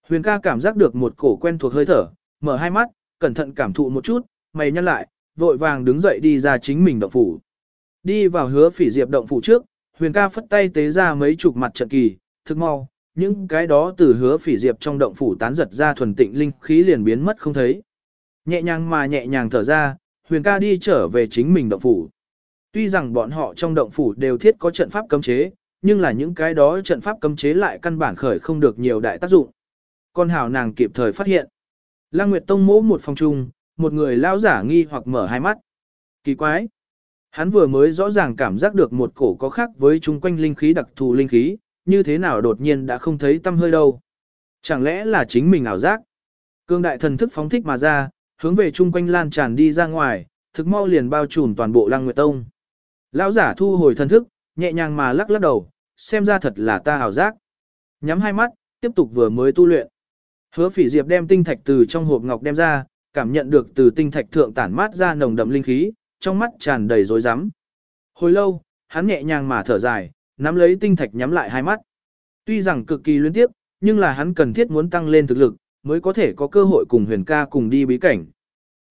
Huyền ca cảm giác được một cổ quen thuộc hơi thở, mở hai mắt, cẩn thận cảm thụ một chút, mày nhăn lại, vội vàng đứng dậy đi ra chính mình động phủ. đi vào hứa phỉ diệp động phủ trước, huyền ca phất tay tế ra mấy chục mặt trận kỳ, thức mau, những cái đó từ hứa phỉ diệp trong động phủ tán giật ra thuần tịnh linh khí liền biến mất không thấy. Nhẹ nhàng mà nhẹ nhàng thở ra, huyền ca đi trở về chính mình động phủ. Tuy rằng bọn họ trong động phủ đều thiết có trận pháp cấm chế, nhưng là những cái đó trận pháp cấm chế lại căn bản khởi không được nhiều đại tác dụng. Con hảo nàng kịp thời phát hiện. Lăng Nguyệt Tông mỗ một phòng trung một người lao giả nghi hoặc mở hai mắt. Kỳ quái! Hắn vừa mới rõ ràng cảm giác được một cổ có khác với chung quanh linh khí đặc thù linh khí, như thế nào đột nhiên đã không thấy tâm hơi đâu. Chẳng lẽ là chính mình ảo giác? Cương đại thần thức phóng thích mà ra, hướng về chung quanh lan tràn đi ra ngoài, thực mau liền bao trùm toàn bộ Lăng Nguyệt Tông. Lão giả thu hồi thần thức, nhẹ nhàng mà lắc lắc đầu, xem ra thật là ta ảo giác. Nhắm hai mắt, tiếp tục vừa mới tu luyện. Hứa phỉ diệp đem tinh thạch từ trong hộp ngọc đem ra, cảm nhận được từ tinh thạch thượng tản mát ra nồng đậm linh khí, trong mắt tràn đầy rối rắm. Hồi lâu, hắn nhẹ nhàng mà thở dài, nắm lấy tinh thạch nhắm lại hai mắt. Tuy rằng cực kỳ liên tiếp, nhưng là hắn cần thiết muốn tăng lên thực lực, mới có thể có cơ hội cùng huyền ca cùng đi bí cảnh.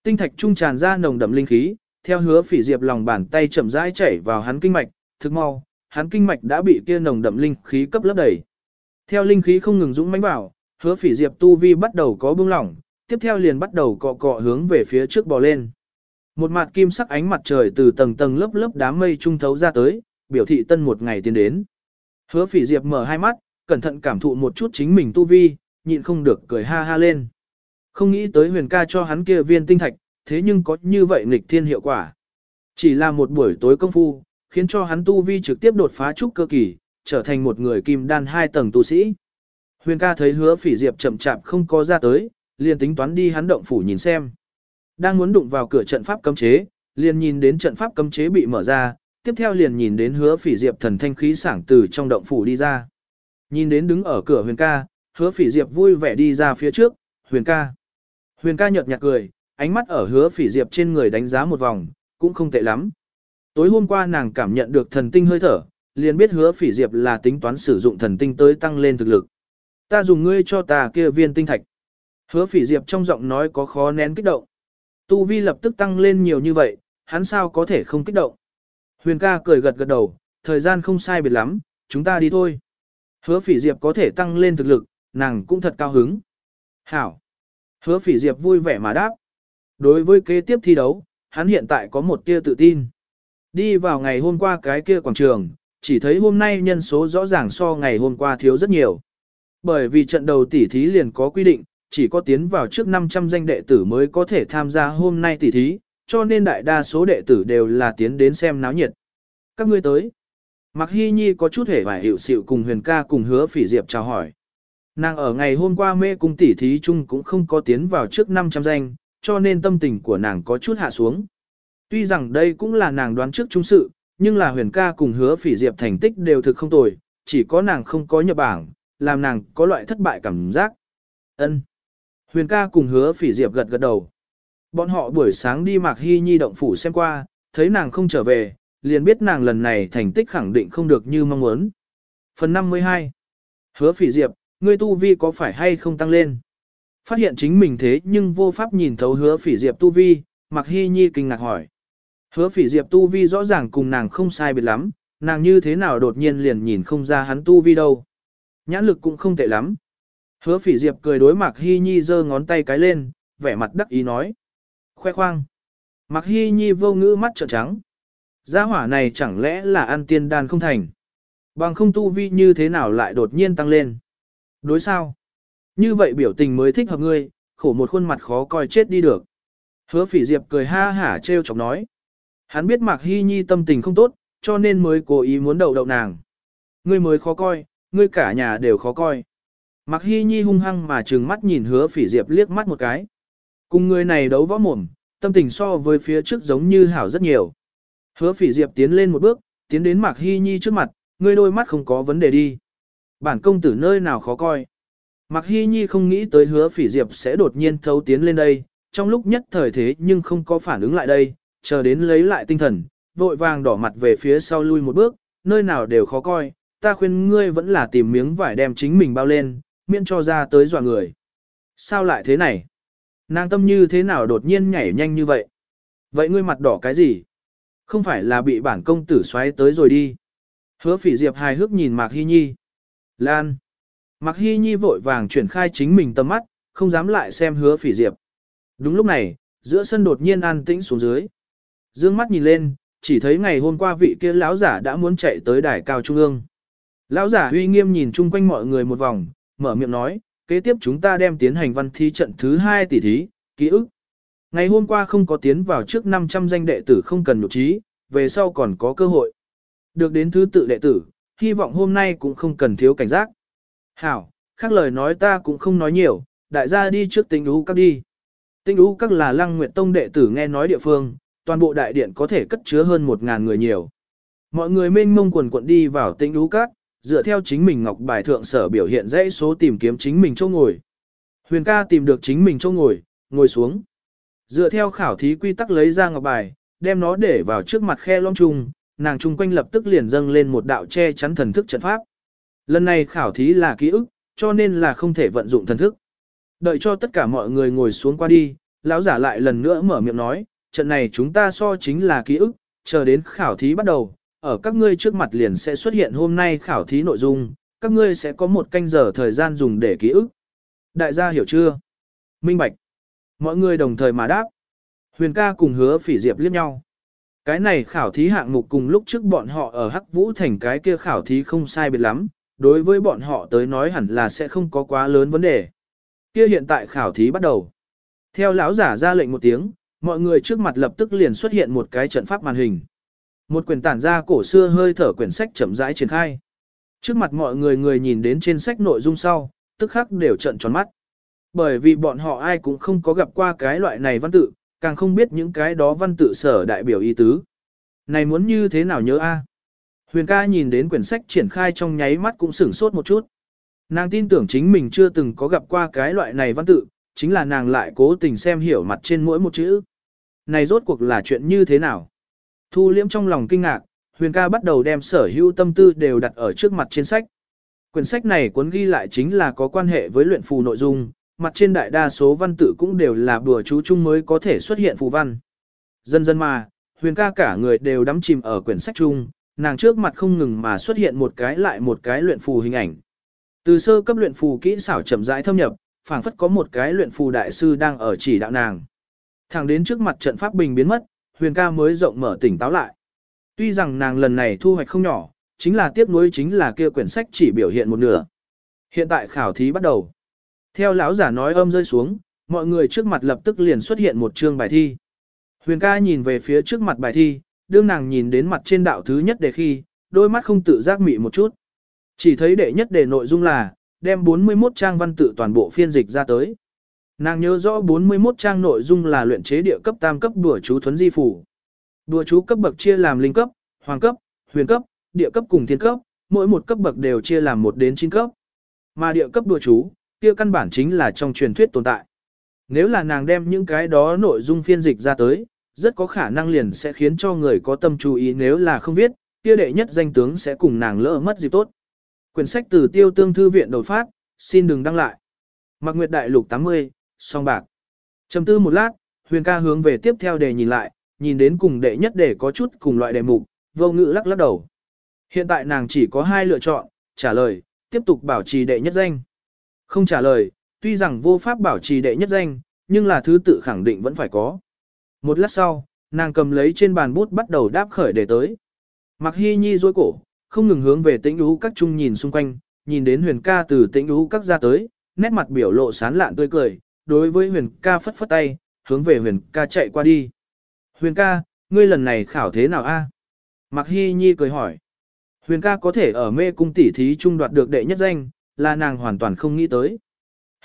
Tinh thạch trung tràn ra nồng đậm linh khí, theo hứa phỉ diệp lòng bàn tay chậm rãi chảy vào hắn kinh mạch, thực mau, hắn kinh mạch đã bị kia nồng đậm linh khí cấp lấp đầy. Theo linh khí không ngừng dũng mãnh vào, hứa phỉ diệp tu vi bắt đầu có bưng lỏng, tiếp theo liền bắt đầu cọ cọ hướng về phía trước bò lên. Một mặt kim sắc ánh mặt trời từ tầng tầng lớp lớp đám mây trung thấu ra tới, biểu thị tân một ngày tiến đến. Hứa phỉ diệp mở hai mắt, cẩn thận cảm thụ một chút chính mình tu vi, nhịn không được cười ha ha lên. Không nghĩ tới huyền ca cho hắn kia viên tinh thạch, thế nhưng có như vậy nghịch thiên hiệu quả. Chỉ là một buổi tối công phu, khiến cho hắn tu vi trực tiếp đột phá trúc cơ kỳ, trở thành một người kim đan hai tầng tu sĩ. Huyền ca thấy hứa phỉ diệp chậm chạp không có ra tới, liền tính toán đi hắn động phủ nhìn xem. Đang muốn đụng vào cửa trận pháp cấm chế, liền nhìn đến trận pháp cấm chế bị mở ra, tiếp theo liền nhìn đến hứa phỉ diệp thần thanh khí sảng từ trong động phủ đi ra. Nhìn đến đứng ở cửa huyền ca, hứa phỉ diệp vui vẻ đi ra phía trước, huyền ca. Huyền ca nhợt nhạt cười, ánh mắt ở hứa phỉ diệp trên người đánh giá một vòng, cũng không tệ lắm. Tối hôm qua nàng cảm nhận được thần tinh hơi thở, liền biết hứa phỉ diệp là tính toán sử dụng thần tinh tới tăng lên thực lực. Ta dùng ngươi cho ta kia viên tinh thạch. Hứa phỉ diệp trong giọng nói có khó nén kích động. Tu vi lập tức tăng lên nhiều như vậy, hắn sao có thể không kích động. Huyền ca cười gật gật đầu, thời gian không sai biệt lắm, chúng ta đi thôi. Hứa phỉ diệp có thể tăng lên thực lực, nàng cũng thật cao hứng. Hảo. Hứa phỉ diệp vui vẻ mà đáp. Đối với kế tiếp thi đấu, hắn hiện tại có một tia tự tin. Đi vào ngày hôm qua cái kia quảng trường, chỉ thấy hôm nay nhân số rõ ràng so ngày hôm qua thiếu rất nhiều. Bởi vì trận đầu tỉ thí liền có quy định, chỉ có tiến vào trước 500 danh đệ tử mới có thể tham gia hôm nay tỷ thí, cho nên đại đa số đệ tử đều là tiến đến xem náo nhiệt. Các ngươi tới. Mạc Hy Nhi có chút hề vải hiệu sự cùng huyền ca cùng hứa phỉ diệp chào hỏi. Nàng ở ngày hôm qua mê cung tỷ thí chung cũng không có tiến vào trước 500 danh, cho nên tâm tình của nàng có chút hạ xuống. Tuy rằng đây cũng là nàng đoán trước trung sự, nhưng là huyền ca cùng hứa phỉ diệp thành tích đều thực không tồi, chỉ có nàng không có nhập bảng, làm nàng có loại thất bại cảm giác. Ân. Huyền ca cùng hứa phỉ diệp gật gật đầu. Bọn họ buổi sáng đi Mạc Hy Nhi động phủ xem qua, thấy nàng không trở về, liền biết nàng lần này thành tích khẳng định không được như mong muốn. Phần 52 Hứa phỉ diệp, ngươi tu vi có phải hay không tăng lên? Phát hiện chính mình thế nhưng vô pháp nhìn thấu hứa phỉ diệp tu vi, Mạc Hy Nhi kinh ngạc hỏi. Hứa phỉ diệp tu vi rõ ràng cùng nàng không sai biệt lắm, nàng như thế nào đột nhiên liền nhìn không ra hắn tu vi đâu. Nhãn lực cũng không tệ lắm. Hứa phỉ diệp cười đối Mạc Hy Nhi giơ ngón tay cái lên, vẻ mặt đắc ý nói. Khoe khoang. Mạc Hy Nhi vô ngữ mắt trợn trắng. Gia hỏa này chẳng lẽ là ăn tiên đan không thành. Bằng không tu vi như thế nào lại đột nhiên tăng lên. Đối sao? Như vậy biểu tình mới thích hợp ngươi, khổ một khuôn mặt khó coi chết đi được. Hứa phỉ diệp cười ha hả trêu chọc nói. Hắn biết Mạc Hy Nhi tâm tình không tốt, cho nên mới cố ý muốn đậu đậu nàng. Ngươi mới khó coi, ngươi cả nhà đều khó coi. Mạc Hy Nhi hung hăng mà trừng mắt nhìn hứa phỉ diệp liếc mắt một cái. Cùng người này đấu võ mồm, tâm tình so với phía trước giống như hảo rất nhiều. Hứa phỉ diệp tiến lên một bước, tiến đến Mạc Hy Nhi trước mặt, ngươi đôi mắt không có vấn đề đi. Bản công tử nơi nào khó coi. Mạc Hy Nhi không nghĩ tới hứa phỉ diệp sẽ đột nhiên thấu tiến lên đây, trong lúc nhất thời thế nhưng không có phản ứng lại đây, chờ đến lấy lại tinh thần, vội vàng đỏ mặt về phía sau lui một bước, nơi nào đều khó coi, ta khuyên ngươi vẫn là tìm miếng vải đem chính mình bao lên, miễn cho ra tới dọa người. Sao lại thế này? Nàng tâm như thế nào đột nhiên nhảy nhanh như vậy? Vậy ngươi mặt đỏ cái gì? Không phải là bị bản công tử xoáy tới rồi đi. Hứa phỉ diệp hài hước nhìn Mạc Hy Nhi. Lan. Mạc Hy Nhi vội vàng chuyển khai chính mình tầm mắt, không dám lại xem hứa phỉ diệp. Đúng lúc này, giữa sân đột nhiên an tĩnh xuống dưới. Dương mắt nhìn lên, chỉ thấy ngày hôm qua vị kia lão giả đã muốn chạy tới đài cao trung ương. Lão giả uy nghiêm nhìn chung quanh mọi người một vòng, mở miệng nói, kế tiếp chúng ta đem tiến hành văn thi trận thứ 2 tỷ thí, ký ức. Ngày hôm qua không có tiến vào trước 500 danh đệ tử không cần nhục trí, về sau còn có cơ hội. Được đến thứ tự đệ tử, hy vọng hôm nay cũng không cần thiếu cảnh giác. Hảo, khác lời nói ta cũng không nói nhiều, đại gia đi trước tinh đú các đi. Tinh đú các là lăng nguyện tông đệ tử nghe nói địa phương, toàn bộ đại điện có thể cất chứa hơn 1.000 người nhiều. Mọi người mênh mông quần quận đi vào tinh đú các, dựa theo chính mình ngọc bài thượng sở biểu hiện dãy số tìm kiếm chính mình chỗ ngồi. Huyền ca tìm được chính mình chỗ ngồi, ngồi xuống. Dựa theo khảo thí quy tắc lấy ra ngọc bài, đem nó để vào trước mặt khe long trung, nàng trung quanh lập tức liền dâng lên một đạo che chắn thần thức trận pháp. Lần này khảo thí là ký ức, cho nên là không thể vận dụng thần thức. Đợi cho tất cả mọi người ngồi xuống qua đi, lão giả lại lần nữa mở miệng nói, trận này chúng ta so chính là ký ức, chờ đến khảo thí bắt đầu, ở các ngươi trước mặt liền sẽ xuất hiện hôm nay khảo thí nội dung, các ngươi sẽ có một canh giờ thời gian dùng để ký ức. Đại gia hiểu chưa? Minh Bạch. Mọi người đồng thời mà đáp. Huyền ca cùng hứa phỉ diệp liếc nhau. Cái này khảo thí hạng mục cùng lúc trước bọn họ ở Hắc Vũ thành cái kia khảo thí không sai biệt lắm, đối với bọn họ tới nói hẳn là sẽ không có quá lớn vấn đề. Kia hiện tại khảo thí bắt đầu. Theo lão giả ra lệnh một tiếng, mọi người trước mặt lập tức liền xuất hiện một cái trận pháp màn hình. Một quyển tản ra cổ xưa hơi thở quyển sách chậm rãi triển khai. Trước mặt mọi người người nhìn đến trên sách nội dung sau, tức khắc đều trợn tròn mắt. Bởi vì bọn họ ai cũng không có gặp qua cái loại này văn tự, càng không biết những cái đó văn tự sở đại biểu ý tứ. Này muốn như thế nào nhớ a? Huyền ca nhìn đến quyển sách triển khai trong nháy mắt cũng sửng sốt một chút. Nàng tin tưởng chính mình chưa từng có gặp qua cái loại này văn tự, chính là nàng lại cố tình xem hiểu mặt trên mỗi một chữ. Này rốt cuộc là chuyện như thế nào? Thu liễm trong lòng kinh ngạc, huyền ca bắt đầu đem sở hữu tâm tư đều đặt ở trước mặt trên sách. Quyển sách này cuốn ghi lại chính là có quan hệ với luyện phù nội dung, mặt trên đại đa số văn tự cũng đều là bùa chú chung mới có thể xuất hiện phù văn. Dần dần mà, huyền ca cả người đều đắm chìm ở quyển sách chung, nàng trước mặt không ngừng mà xuất hiện một cái lại một cái luyện phù hình ảnh. Từ sơ cấp luyện phù kỹ xảo chậm rãi thâm nhập, phảng phất có một cái luyện phù đại sư đang ở chỉ đạo nàng. Thẳng đến trước mặt trận pháp bình biến mất, huyền ca mới rộng mở tỉnh táo lại. Tuy rằng nàng lần này thu hoạch không nhỏ, chính là tiếc nuối chính là kia quyển sách chỉ biểu hiện một nửa. Hiện tại khảo thí bắt đầu. Theo lão giả nói âm rơi xuống, mọi người trước mặt lập tức liền xuất hiện một chương bài thi. Huyền ca nhìn về phía trước mặt bài thi, đương nàng nhìn đến mặt trên đạo thứ nhất đề khi, đôi mắt không tự giác mị một chút. Chỉ thấy đệ nhất đề nội dung là, đem 41 trang văn tự toàn bộ phiên dịch ra tới. Nàng nhớ rõ 41 trang nội dung là luyện chế địa cấp tam cấp đùa chú thuấn di phủ. Đùa chú cấp bậc chia làm linh cấp, hoàng cấp, huyền cấp, địa cấp cùng thiên cấp, mỗi một cấp bậc đều chia làm 1 đến 9 cấp. Mà địa cấp đùa chú, kia căn bản chính là trong truyền thuyết tồn tại. Nếu là nàng đem những cái đó nội dung phiên dịch ra tới, rất có khả năng liền sẽ khiến cho người có tâm chú ý nếu là không viết, kia đệ nhất danh tướng sẽ cùng nàng lỡ mất dịp tốt. Quyển sách từ tiêu tương thư viện đột phát, xin đừng đăng lại. Mạc Nguyệt Đại Lục 80, song bạc. Trầm tư một lát, huyền ca hướng về tiếp theo đề nhìn lại, nhìn đến cùng đệ nhất để có chút cùng loại đề mục, vô ngữ lắc lắc đầu. Hiện tại nàng chỉ có hai lựa chọn, trả lời, tiếp tục bảo trì đệ nhất danh. Không trả lời, tuy rằng vô pháp bảo trì đệ nhất danh, nhưng là thứ tự khẳng định vẫn phải có. Một lát sau, nàng cầm lấy trên bàn bút bắt đầu đáp khởi đề tới. Mặc hy nhi dối cổ, không ngừng hướng về tĩnh đú các trung nhìn xung quanh, nhìn đến huyền ca từ tĩnh đú các ra tới, nét mặt biểu lộ sán lạn tươi cười, đối với huyền ca phất phất tay, hướng về huyền ca chạy qua đi. Huyền ca, ngươi lần này khảo thế nào a? Mặc Hi nhi cười hỏi. Huyền ca có thể ở mê cung tỷ thí trung đoạt được đệ nhất danh, là nàng hoàn toàn không nghĩ tới.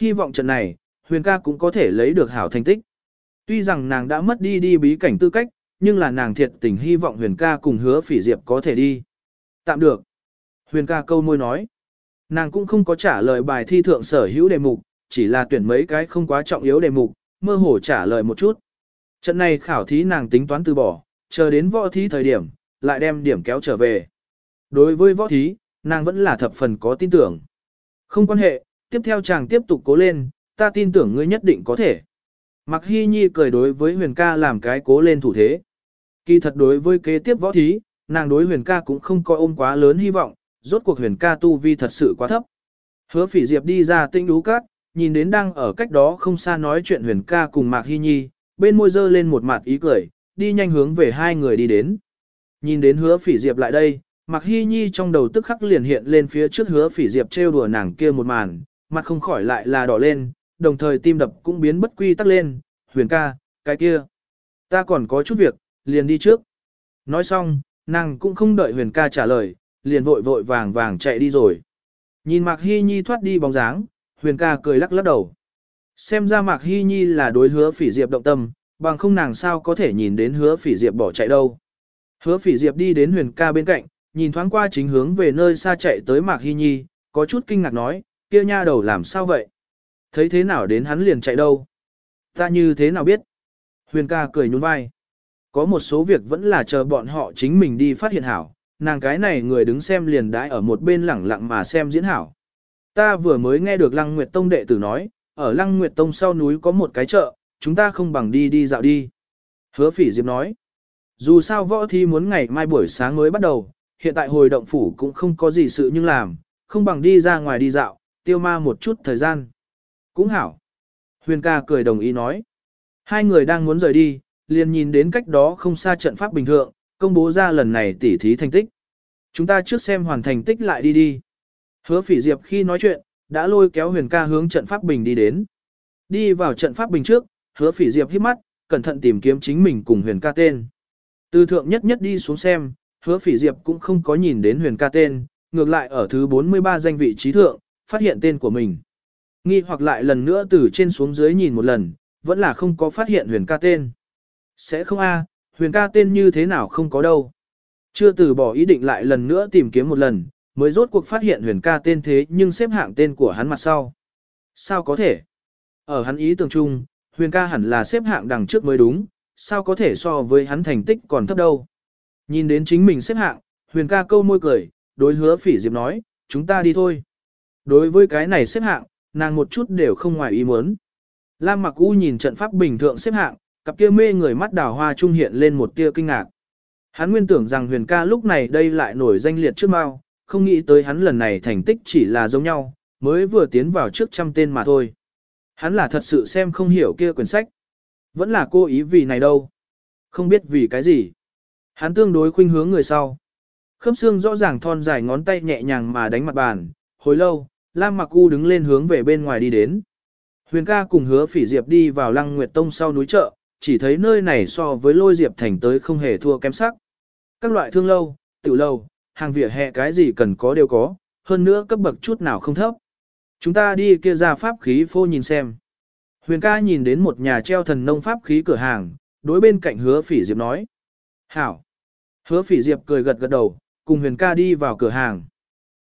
Hy vọng trận này, huyền ca cũng có thể lấy được hảo thành tích. Tuy rằng nàng đã mất đi đi bí cảnh tư cách, nhưng là nàng thiệt tình hy vọng huyền ca cùng hứa phỉ diệp có thể đi. Tạm được. Huyền ca câu môi nói. Nàng cũng không có trả lời bài thi thượng sở hữu đề mục, chỉ là tuyển mấy cái không quá trọng yếu đề mục, mơ hồ trả lời một chút. Trận này khảo thí nàng tính toán từ bỏ, chờ đến võ thí thời điểm, lại đem điểm kéo trở về. Đối với võ thí, nàng vẫn là thập phần có tin tưởng. Không quan hệ, tiếp theo chàng tiếp tục cố lên, ta tin tưởng ngươi nhất định có thể. Mặc Hy Nhi cười đối với huyền ca làm cái cố lên thủ thế. Kỳ thật đối với kế tiếp võ thí, nàng đối huyền ca cũng không coi ôm quá lớn hy vọng, rốt cuộc huyền ca tu vi thật sự quá thấp. Hứa phỉ diệp đi ra tinh đú cát, nhìn đến đang ở cách đó không xa nói chuyện huyền ca cùng Mạc Hy Nhi, bên môi dơ lên một mặt ý cười, đi nhanh hướng về hai người đi đến. Nhìn đến hứa phỉ diệp lại đây, Mạc Hy Nhi trong đầu tức khắc liền hiện lên phía trước hứa phỉ diệp trêu đùa nàng kia một màn, mặt không khỏi lại là đỏ lên, đồng thời tim đập cũng biến bất quy tắc lên, huyền ca, cái kia. Ta còn có chút việc, liền đi trước. Nói xong, nàng cũng không đợi huyền ca trả lời, liền vội vội vàng vàng chạy đi rồi. Nhìn Mạc Hy Nhi thoát đi bóng dáng, huyền ca cười lắc lắc đầu. Xem ra Mạc Hy Nhi là đối hứa phỉ diệp động tâm, bằng không nàng sao có thể nhìn đến hứa phỉ diệp bỏ chạy đâu. Hứa phỉ diệp đi đến huyền ca bên cạnh, nhìn thoáng qua chính hướng về nơi xa chạy tới Mạc Hy Nhi, có chút kinh ngạc nói, kia nha đầu làm sao vậy? Thấy thế nào đến hắn liền chạy đâu? Ta như thế nào biết? Huyền ca cười nhún vai. Có một số việc vẫn là chờ bọn họ chính mình đi phát hiện hảo, nàng cái này người đứng xem liền đãi ở một bên lẳng lặng mà xem diễn hảo. Ta vừa mới nghe được Lăng Nguyệt Tông đệ tử nói, ở Lăng Nguyệt Tông sau núi có một cái chợ, chúng ta không bằng đi đi dạo đi. Hứa phỉ Diệp nói, dù sao võ thi muốn ngày mai buổi sáng mới bắt đầu, hiện tại hồi động phủ cũng không có gì sự nhưng làm, không bằng đi ra ngoài đi dạo, tiêu ma một chút thời gian. Cũng hảo. Huyền ca cười đồng ý nói. Hai người đang muốn rời đi, liền nhìn đến cách đó không xa trận pháp bình thường, công bố ra lần này tỉ thí thành tích. Chúng ta trước xem hoàn thành tích lại đi đi. Hứa phỉ diệp khi nói chuyện, đã lôi kéo huyền ca hướng trận pháp bình đi đến. Đi vào trận pháp bình trước, hứa phỉ diệp hít mắt, cẩn thận tìm kiếm chính mình cùng huyền ca tên. Từ thượng nhất nhất đi xuống xem, hứa phỉ diệp cũng không có nhìn đến huyền ca tên, ngược lại ở thứ 43 danh vị trí thượng, phát hiện tên của mình. Nghi hoặc lại lần nữa từ trên xuống dưới nhìn một lần, vẫn là không có phát hiện huyền ca tên. Sẽ không a, huyền ca tên như thế nào không có đâu. Chưa từ bỏ ý định lại lần nữa tìm kiếm một lần, mới rốt cuộc phát hiện huyền ca tên thế nhưng xếp hạng tên của hắn mặt sau. Sao có thể? Ở hắn ý tưởng chung, huyền ca hẳn là xếp hạng đằng trước mới đúng, sao có thể so với hắn thành tích còn thấp đâu. Nhìn đến chính mình xếp hạng, huyền ca câu môi cười, đối hứa phỉ diệp nói, chúng ta đi thôi. Đối với cái này xếp hạng, nàng một chút đều không ngoài ý muốn. Lam mặc u nhìn trận pháp bình thường xếp hạng, cặp kia mê người mắt đào hoa trung hiện lên một tia kinh ngạc. Hắn nguyên tưởng rằng huyền ca lúc này đây lại nổi danh liệt trước mau, không nghĩ tới hắn lần này thành tích chỉ là giống nhau, mới vừa tiến vào trước trăm tên mà thôi. Hắn là thật sự xem không hiểu kia quyển sách. Vẫn là cô ý vì này đâu. Không biết vì cái gì. Hắn tương đối khuynh hướng người sau. Khớp xương rõ ràng thon dài ngón tay nhẹ nhàng mà đánh mặt bàn. Hồi lâu, Lam Mặc U đứng lên hướng về bên ngoài đi đến. Huyền ca cùng hứa phỉ diệp đi vào lăng nguyệt tông sau núi chợ, chỉ thấy nơi này so với lôi diệp thành tới không hề thua kém sắc. Các loại thương lâu, tiểu lâu, hàng vỉa hè cái gì cần có đều có, hơn nữa cấp bậc chút nào không thấp. Chúng ta đi kia ra pháp khí phô nhìn xem. Huyền ca nhìn đến một nhà treo thần nông pháp khí cửa hàng, đối bên cạnh hứa phỉ diệp nói. Hảo. Hứa phỉ diệp cười gật gật đầu, cùng huyền ca đi vào cửa hàng.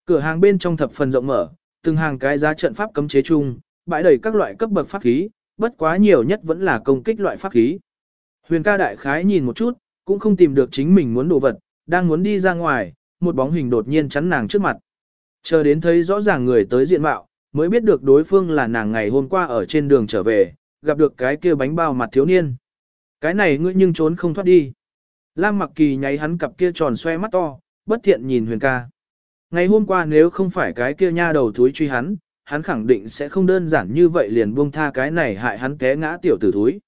Cửa hàng bên trong thập phần rộng mở, từng hàng cái giá trận pháp cấm chế chung, bãi đầy các loại cấp bậc pháp khí, bất quá nhiều nhất vẫn là công kích loại pháp khí. Huyền ca đại khái nhìn một chút, cũng không tìm được chính mình muốn đồ vật, đang muốn đi ra ngoài, một bóng hình đột nhiên chắn nàng trước mặt. Chờ đến thấy rõ ràng người tới diện mạo, mới biết được đối phương là nàng ngày hôm qua ở trên đường trở về, gặp được cái kia bánh bao mặt thiếu niên. Cái này ngươi nhưng trốn không thoát đi. Lam mặc kỳ nháy hắn cặp kia tròn xoe mắt to, bất thiện nhìn huyền ca. Ngày hôm qua nếu không phải cái kia nha đầu thúi truy hắn, hắn khẳng định sẽ không đơn giản như vậy liền buông tha cái này hại hắn té ngã tiểu tử thúi.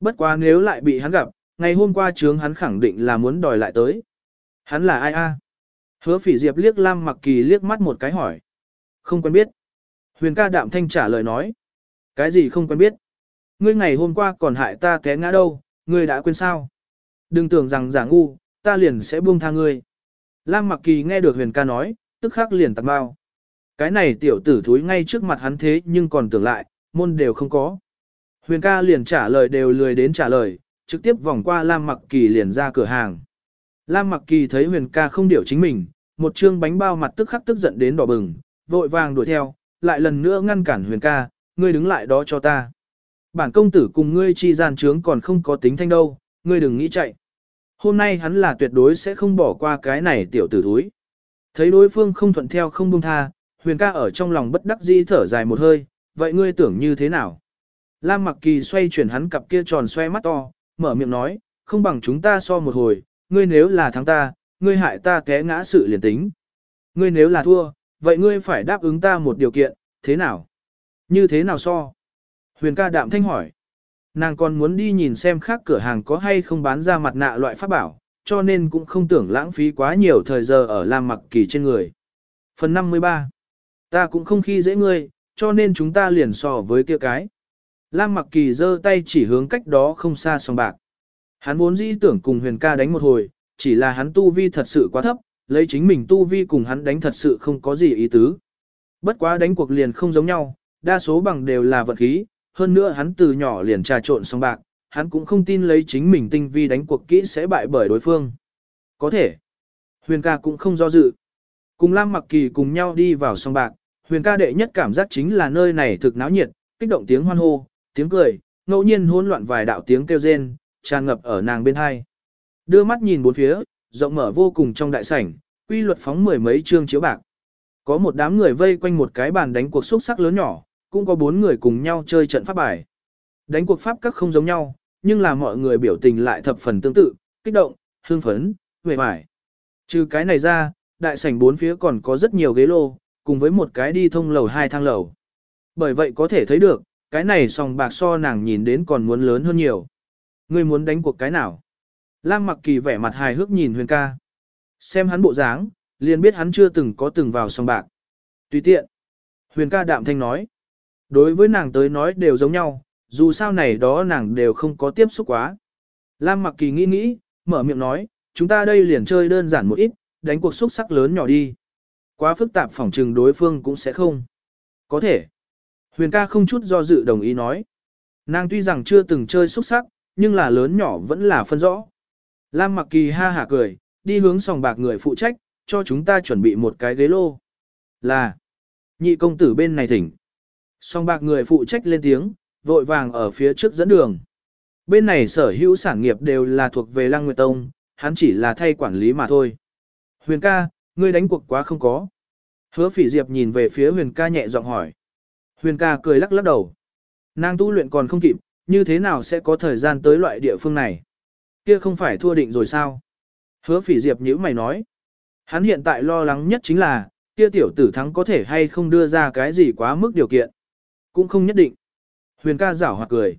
Bất quá nếu lại bị hắn gặp, ngày hôm qua trướng hắn khẳng định là muốn đòi lại tới. Hắn là ai a? Hứa phỉ diệp liếc Lam mặc kỳ liếc mắt một cái hỏi. Không quen biết. Huyền ca đạm thanh trả lời nói. Cái gì không quen biết? Ngươi ngày hôm qua còn hại ta té ngã đâu, ngươi đã quên sao? Đừng tưởng rằng giả ngu, ta liền sẽ buông tha ngươi. Lam mặc kỳ nghe được huyền ca nói, tức khắc liền tặng bao. Cái này tiểu tử thúi ngay trước mặt hắn thế nhưng còn tưởng lại, môn đều không có. Huyền ca liền trả lời đều lười đến trả lời, trực tiếp vòng qua Lam mặc kỳ liền ra cửa hàng. Lam mặc kỳ thấy huyền ca không điều chính mình, một chương bánh bao mặt tức khắc tức giận đến đỏ bừng, vội vàng đuổi theo, lại lần nữa ngăn cản huyền ca, ngươi đứng lại đó cho ta. Bản công tử cùng ngươi chi gian trướng còn không có tính thanh đâu, ngươi đừng nghĩ chạy. Hôm nay hắn là tuyệt đối sẽ không bỏ qua cái này tiểu tử thúi. Thấy đối phương không thuận theo không buông tha, huyền ca ở trong lòng bất đắc dĩ thở dài một hơi, vậy ngươi tưởng như thế nào? Lam mặc kỳ xoay chuyển hắn cặp kia tròn xoe mắt to, mở miệng nói, không bằng chúng ta so một hồi, ngươi nếu là thắng ta, ngươi hại ta té ngã sự liền tính. Ngươi nếu là thua, vậy ngươi phải đáp ứng ta một điều kiện, thế nào? Như thế nào so? Huyền ca đạm thanh hỏi. Nàng còn muốn đi nhìn xem khác cửa hàng có hay không bán ra mặt nạ loại pháp bảo, cho nên cũng không tưởng lãng phí quá nhiều thời giờ ở Lam Mặc Kỳ trên người. Phần 53 Ta cũng không khi dễ ngươi, cho nên chúng ta liền so với kia cái. Lam Mặc Kỳ giơ tay chỉ hướng cách đó không xa song bạc. Hắn vốn dĩ tưởng cùng huyền ca đánh một hồi, chỉ là hắn tu vi thật sự quá thấp, lấy chính mình tu vi cùng hắn đánh thật sự không có gì ý tứ. Bất quá đánh cuộc liền không giống nhau, đa số bằng đều là vật khí, hơn nữa hắn từ nhỏ liền trà trộn song bạc, hắn cũng không tin lấy chính mình tinh vi đánh cuộc kỹ sẽ bại bởi đối phương. Có thể. Huyền ca cũng không do dự. Cùng Lam Mặc Kỳ cùng nhau đi vào song bạc, huyền ca đệ nhất cảm giác chính là nơi này thực náo nhiệt, kích động tiếng hoan hô, tiếng cười, ngẫu nhiên hỗn loạn vài đạo tiếng kêu rên, tràn ngập ở nàng bên hai. Đưa mắt nhìn bốn phía, rộng mở vô cùng trong đại sảnh, quy luật phóng mười mấy trương chiếu bạc. Có một đám người vây quanh một cái bàn đánh cuộc xúc sắc lớn nhỏ, cũng có bốn người cùng nhau chơi trận pháp bài. Đánh cuộc pháp các không giống nhau, nhưng là mọi người biểu tình lại thập phần tương tự, kích động, hương phấn, huệ hoài. Trừ cái này ra, đại sảnh bốn phía còn có rất nhiều ghế lô, cùng với một cái đi thông lầu hai thang lầu. Bởi vậy có thể thấy được, cái này sòng bạc so nàng nhìn đến còn muốn lớn hơn nhiều. Ngươi muốn đánh cuộc cái nào? Lam mặc kỳ vẻ mặt hài hước nhìn huyền ca. Xem hắn bộ dáng, liền biết hắn chưa từng có từng vào sòng bạc. Tùy tiện. Huyền ca đạm thanh nói. Đối với nàng tới nói đều giống nhau, dù sao này đó nàng đều không có tiếp xúc quá. Lam mặc kỳ nghĩ nghĩ, mở miệng nói, chúng ta đây liền chơi đơn giản một ít, đánh cuộc xúc sắc lớn nhỏ đi. Quá phức tạp phỏng trừng đối phương cũng sẽ không. Có thể. Huyền ca không chút do dự đồng ý nói. Nàng tuy rằng chưa từng chơi xúc sắc, nhưng là lớn nhỏ vẫn là phân rõ. Lam mặc kỳ ha hả cười, đi hướng sòng bạc người phụ trách, cho chúng ta chuẩn bị một cái ghế lô. Là, nhị công tử bên này thỉnh. Sòng bạc người phụ trách lên tiếng, vội vàng ở phía trước dẫn đường. Bên này sở hữu sản nghiệp đều là thuộc về Lăng Nguyệt Tông, hắn chỉ là thay quản lý mà thôi. Huyền ca, ngươi đánh cuộc quá không có. Hứa phỉ diệp nhìn về phía huyền ca nhẹ giọng hỏi. Huyền ca cười lắc lắc đầu. Nàng tu luyện còn không kịp, như thế nào sẽ có thời gian tới loại địa phương này? Kia không phải thua định rồi sao? Hứa phỉ diệp nhữ mày nói. Hắn hiện tại lo lắng nhất chính là, kia tiểu tử thắng có thể hay không đưa ra cái gì quá mức điều kiện. Cũng không nhất định. Huyền ca giảo hoặc cười.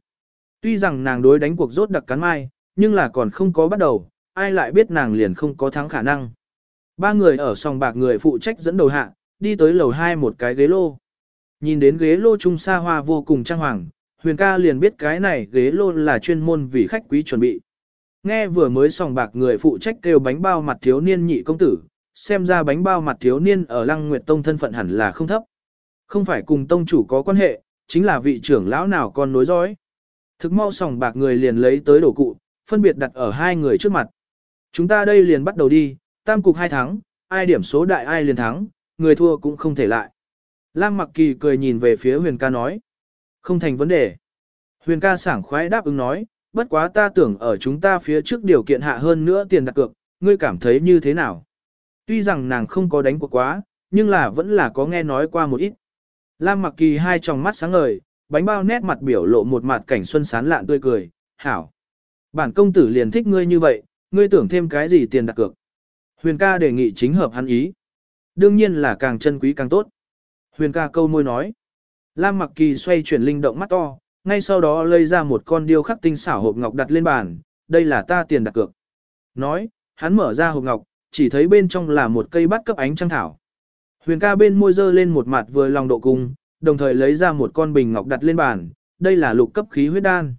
Tuy rằng nàng đối đánh cuộc rốt đặc cắn mai, nhưng là còn không có bắt đầu, ai lại biết nàng liền không có thắng khả năng. Ba người ở sòng bạc người phụ trách dẫn đầu hạ, đi tới lầu hai một cái ghế lô. Nhìn đến ghế lô trung xa hoa vô cùng trang hoàng, huyền ca liền biết cái này ghế luôn là chuyên môn vì khách quý chuẩn bị. Nghe vừa mới sòng bạc người phụ trách kêu bánh bao mặt thiếu niên nhị công tử, xem ra bánh bao mặt thiếu niên ở lăng nguyệt tông thân phận hẳn là không thấp. Không phải cùng tông chủ có quan hệ, chính là vị trưởng lão nào còn nối dõi. Thực mau sòng bạc người liền lấy tới đổ cụ, phân biệt đặt ở hai người trước mặt. Chúng ta đây liền bắt đầu đi, tam cục hai thắng, ai điểm số đại ai liền thắng, người thua cũng không thể lại. Lam Mặc Kỳ cười nhìn về phía Huyền ca nói. Không thành vấn đề. Huyền ca sảng khoái đáp ứng nói, bất quá ta tưởng ở chúng ta phía trước điều kiện hạ hơn nữa tiền đặt cược, ngươi cảm thấy như thế nào? Tuy rằng nàng không có đánh cuộc quá, nhưng là vẫn là có nghe nói qua một ít. Lam Mặc Kỳ hai tròng mắt sáng ngời, bánh bao nét mặt biểu lộ một mặt cảnh xuân sán lạn tươi cười, hảo. Bản công tử liền thích ngươi như vậy, ngươi tưởng thêm cái gì tiền đặt cược. Huyền ca đề nghị chính hợp hắn ý. Đương nhiên là càng chân quý càng tốt. Huyền ca câu môi nói. Lam Mặc Kỳ xoay chuyển linh động mắt to, ngay sau đó lấy ra một con điêu khắc tinh xảo hộp ngọc đặt lên bàn, đây là ta tiền đặt cược. Nói, hắn mở ra hộp ngọc, chỉ thấy bên trong là một cây bát cấp ánh trăng thảo. Huyền ca bên môi dơ lên một mặt vừa lòng độ cung, đồng thời lấy ra một con bình ngọc đặt lên bàn, đây là lục cấp khí huyết đan.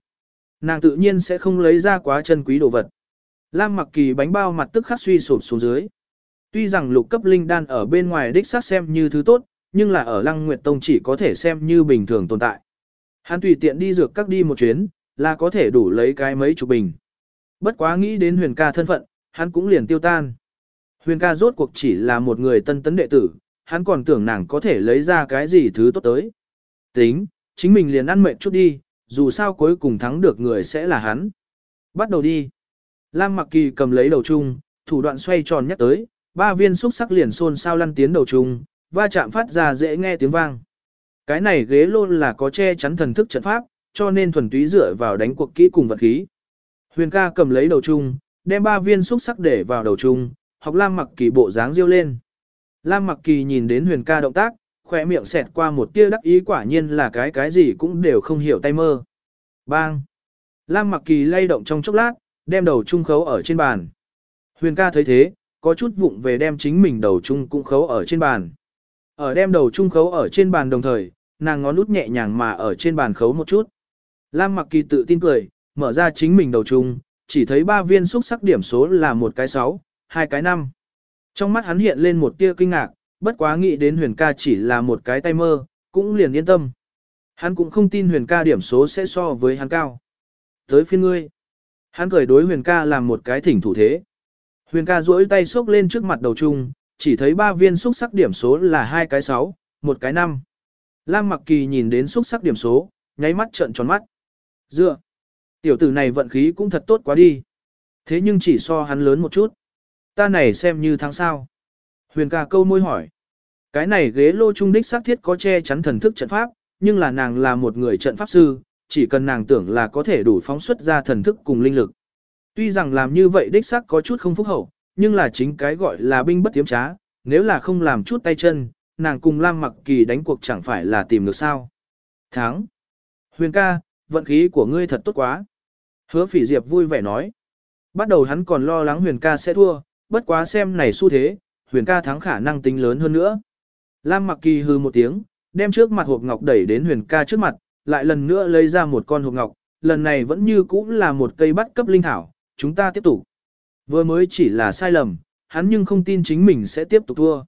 Nàng tự nhiên sẽ không lấy ra quá chân quý đồ vật. Lam mặc kỳ bánh bao mặt tức khắc suy sụp xuống dưới. Tuy rằng lục cấp linh đan ở bên ngoài đích xác xem như thứ tốt, nhưng là ở Lăng Nguyệt Tông chỉ có thể xem như bình thường tồn tại. Hắn tùy tiện đi dược các đi một chuyến, là có thể đủ lấy cái mấy chục bình. Bất quá nghĩ đến huyền ca thân phận, hắn cũng liền tiêu tan. Huyền ca rốt cuộc chỉ là một người tân tấn đệ tử, hắn còn tưởng nàng có thể lấy ra cái gì thứ tốt tới. Tính, chính mình liền ăn mệt chút đi, dù sao cuối cùng thắng được người sẽ là hắn. Bắt đầu đi. Lam Mặc Kỳ cầm lấy đầu chung, thủ đoạn xoay tròn nhắc tới, ba viên xúc sắc liền xôn sao lăn tiến đầu chung, va chạm phát ra dễ nghe tiếng vang. Cái này ghế lôn là có che chắn thần thức trận pháp, cho nên thuần túy dựa vào đánh cuộc kỹ cùng vật khí. Huyền ca cầm lấy đầu chung, đem ba viên xúc sắc để vào đầu chung, học Lam Mặc Kỳ bộ dáng riêu lên. Lam Mặc Kỳ nhìn đến Huyền ca động tác, khỏe miệng xẹt qua một tia đắc ý quả nhiên là cái cái gì cũng đều không hiểu tay mơ. Bang! Lam Mặc Kỳ lay động trong chốc lát, đem đầu chung khấu ở trên bàn. Huyền ca thấy thế, có chút vụng về đem chính mình đầu chung cũng khấu ở trên bàn. Ở đem đầu trung khấu ở trên bàn đồng thời, nàng ngón út nhẹ nhàng mà ở trên bàn khấu một chút. Lam Mặc Kỳ tự tin cười, mở ra chính mình đầu trung chỉ thấy ba viên xúc sắc điểm số là một cái 6, hai cái 5. Trong mắt hắn hiện lên một tia kinh ngạc, bất quá nghĩ đến huyền ca chỉ là một cái tay mơ, cũng liền yên tâm. Hắn cũng không tin huyền ca điểm số sẽ so với hắn cao. Tới phiên ngươi. Hắn cười đối huyền ca làm một cái thỉnh thủ thế. Huyền ca duỗi tay xốc lên trước mặt đầu trung chỉ thấy ba viên xúc sắc điểm số là hai cái 6, một cái 5. Lam Mặc Kỳ nhìn đến xúc sắc điểm số, nháy mắt trợn tròn mắt. Dựa. Tiểu tử này vận khí cũng thật tốt quá đi. Thế nhưng chỉ so hắn lớn một chút. Ta này xem như tháng sao. Huyền ca câu môi hỏi. Cái này ghế lô trung đích xác thiết có che chắn thần thức trận pháp, nhưng là nàng là một người trận pháp sư, chỉ cần nàng tưởng là có thể đủ phóng xuất ra thần thức cùng linh lực. Tuy rằng làm như vậy đích xác có chút không phúc hậu, nhưng là chính cái gọi là binh bất tiếm trá, nếu là không làm chút tay chân, nàng cùng Lam Mặc Kỳ đánh cuộc chẳng phải là tìm được sao. thắng Huyền ca, vận khí của ngươi thật tốt quá. Hứa phỉ diệp vui vẻ nói. Bắt đầu hắn còn lo lắng huyền ca sẽ thua, bất quá xem này xu thế, huyền ca thắng khả năng tính lớn hơn nữa. Lam mặc kỳ hư một tiếng, đem trước mặt hộp ngọc đẩy đến huyền ca trước mặt, lại lần nữa lấy ra một con hộp ngọc, lần này vẫn như cũ là một cây bắt cấp linh thảo, chúng ta tiếp tục. Vừa mới chỉ là sai lầm, hắn nhưng không tin chính mình sẽ tiếp tục thua.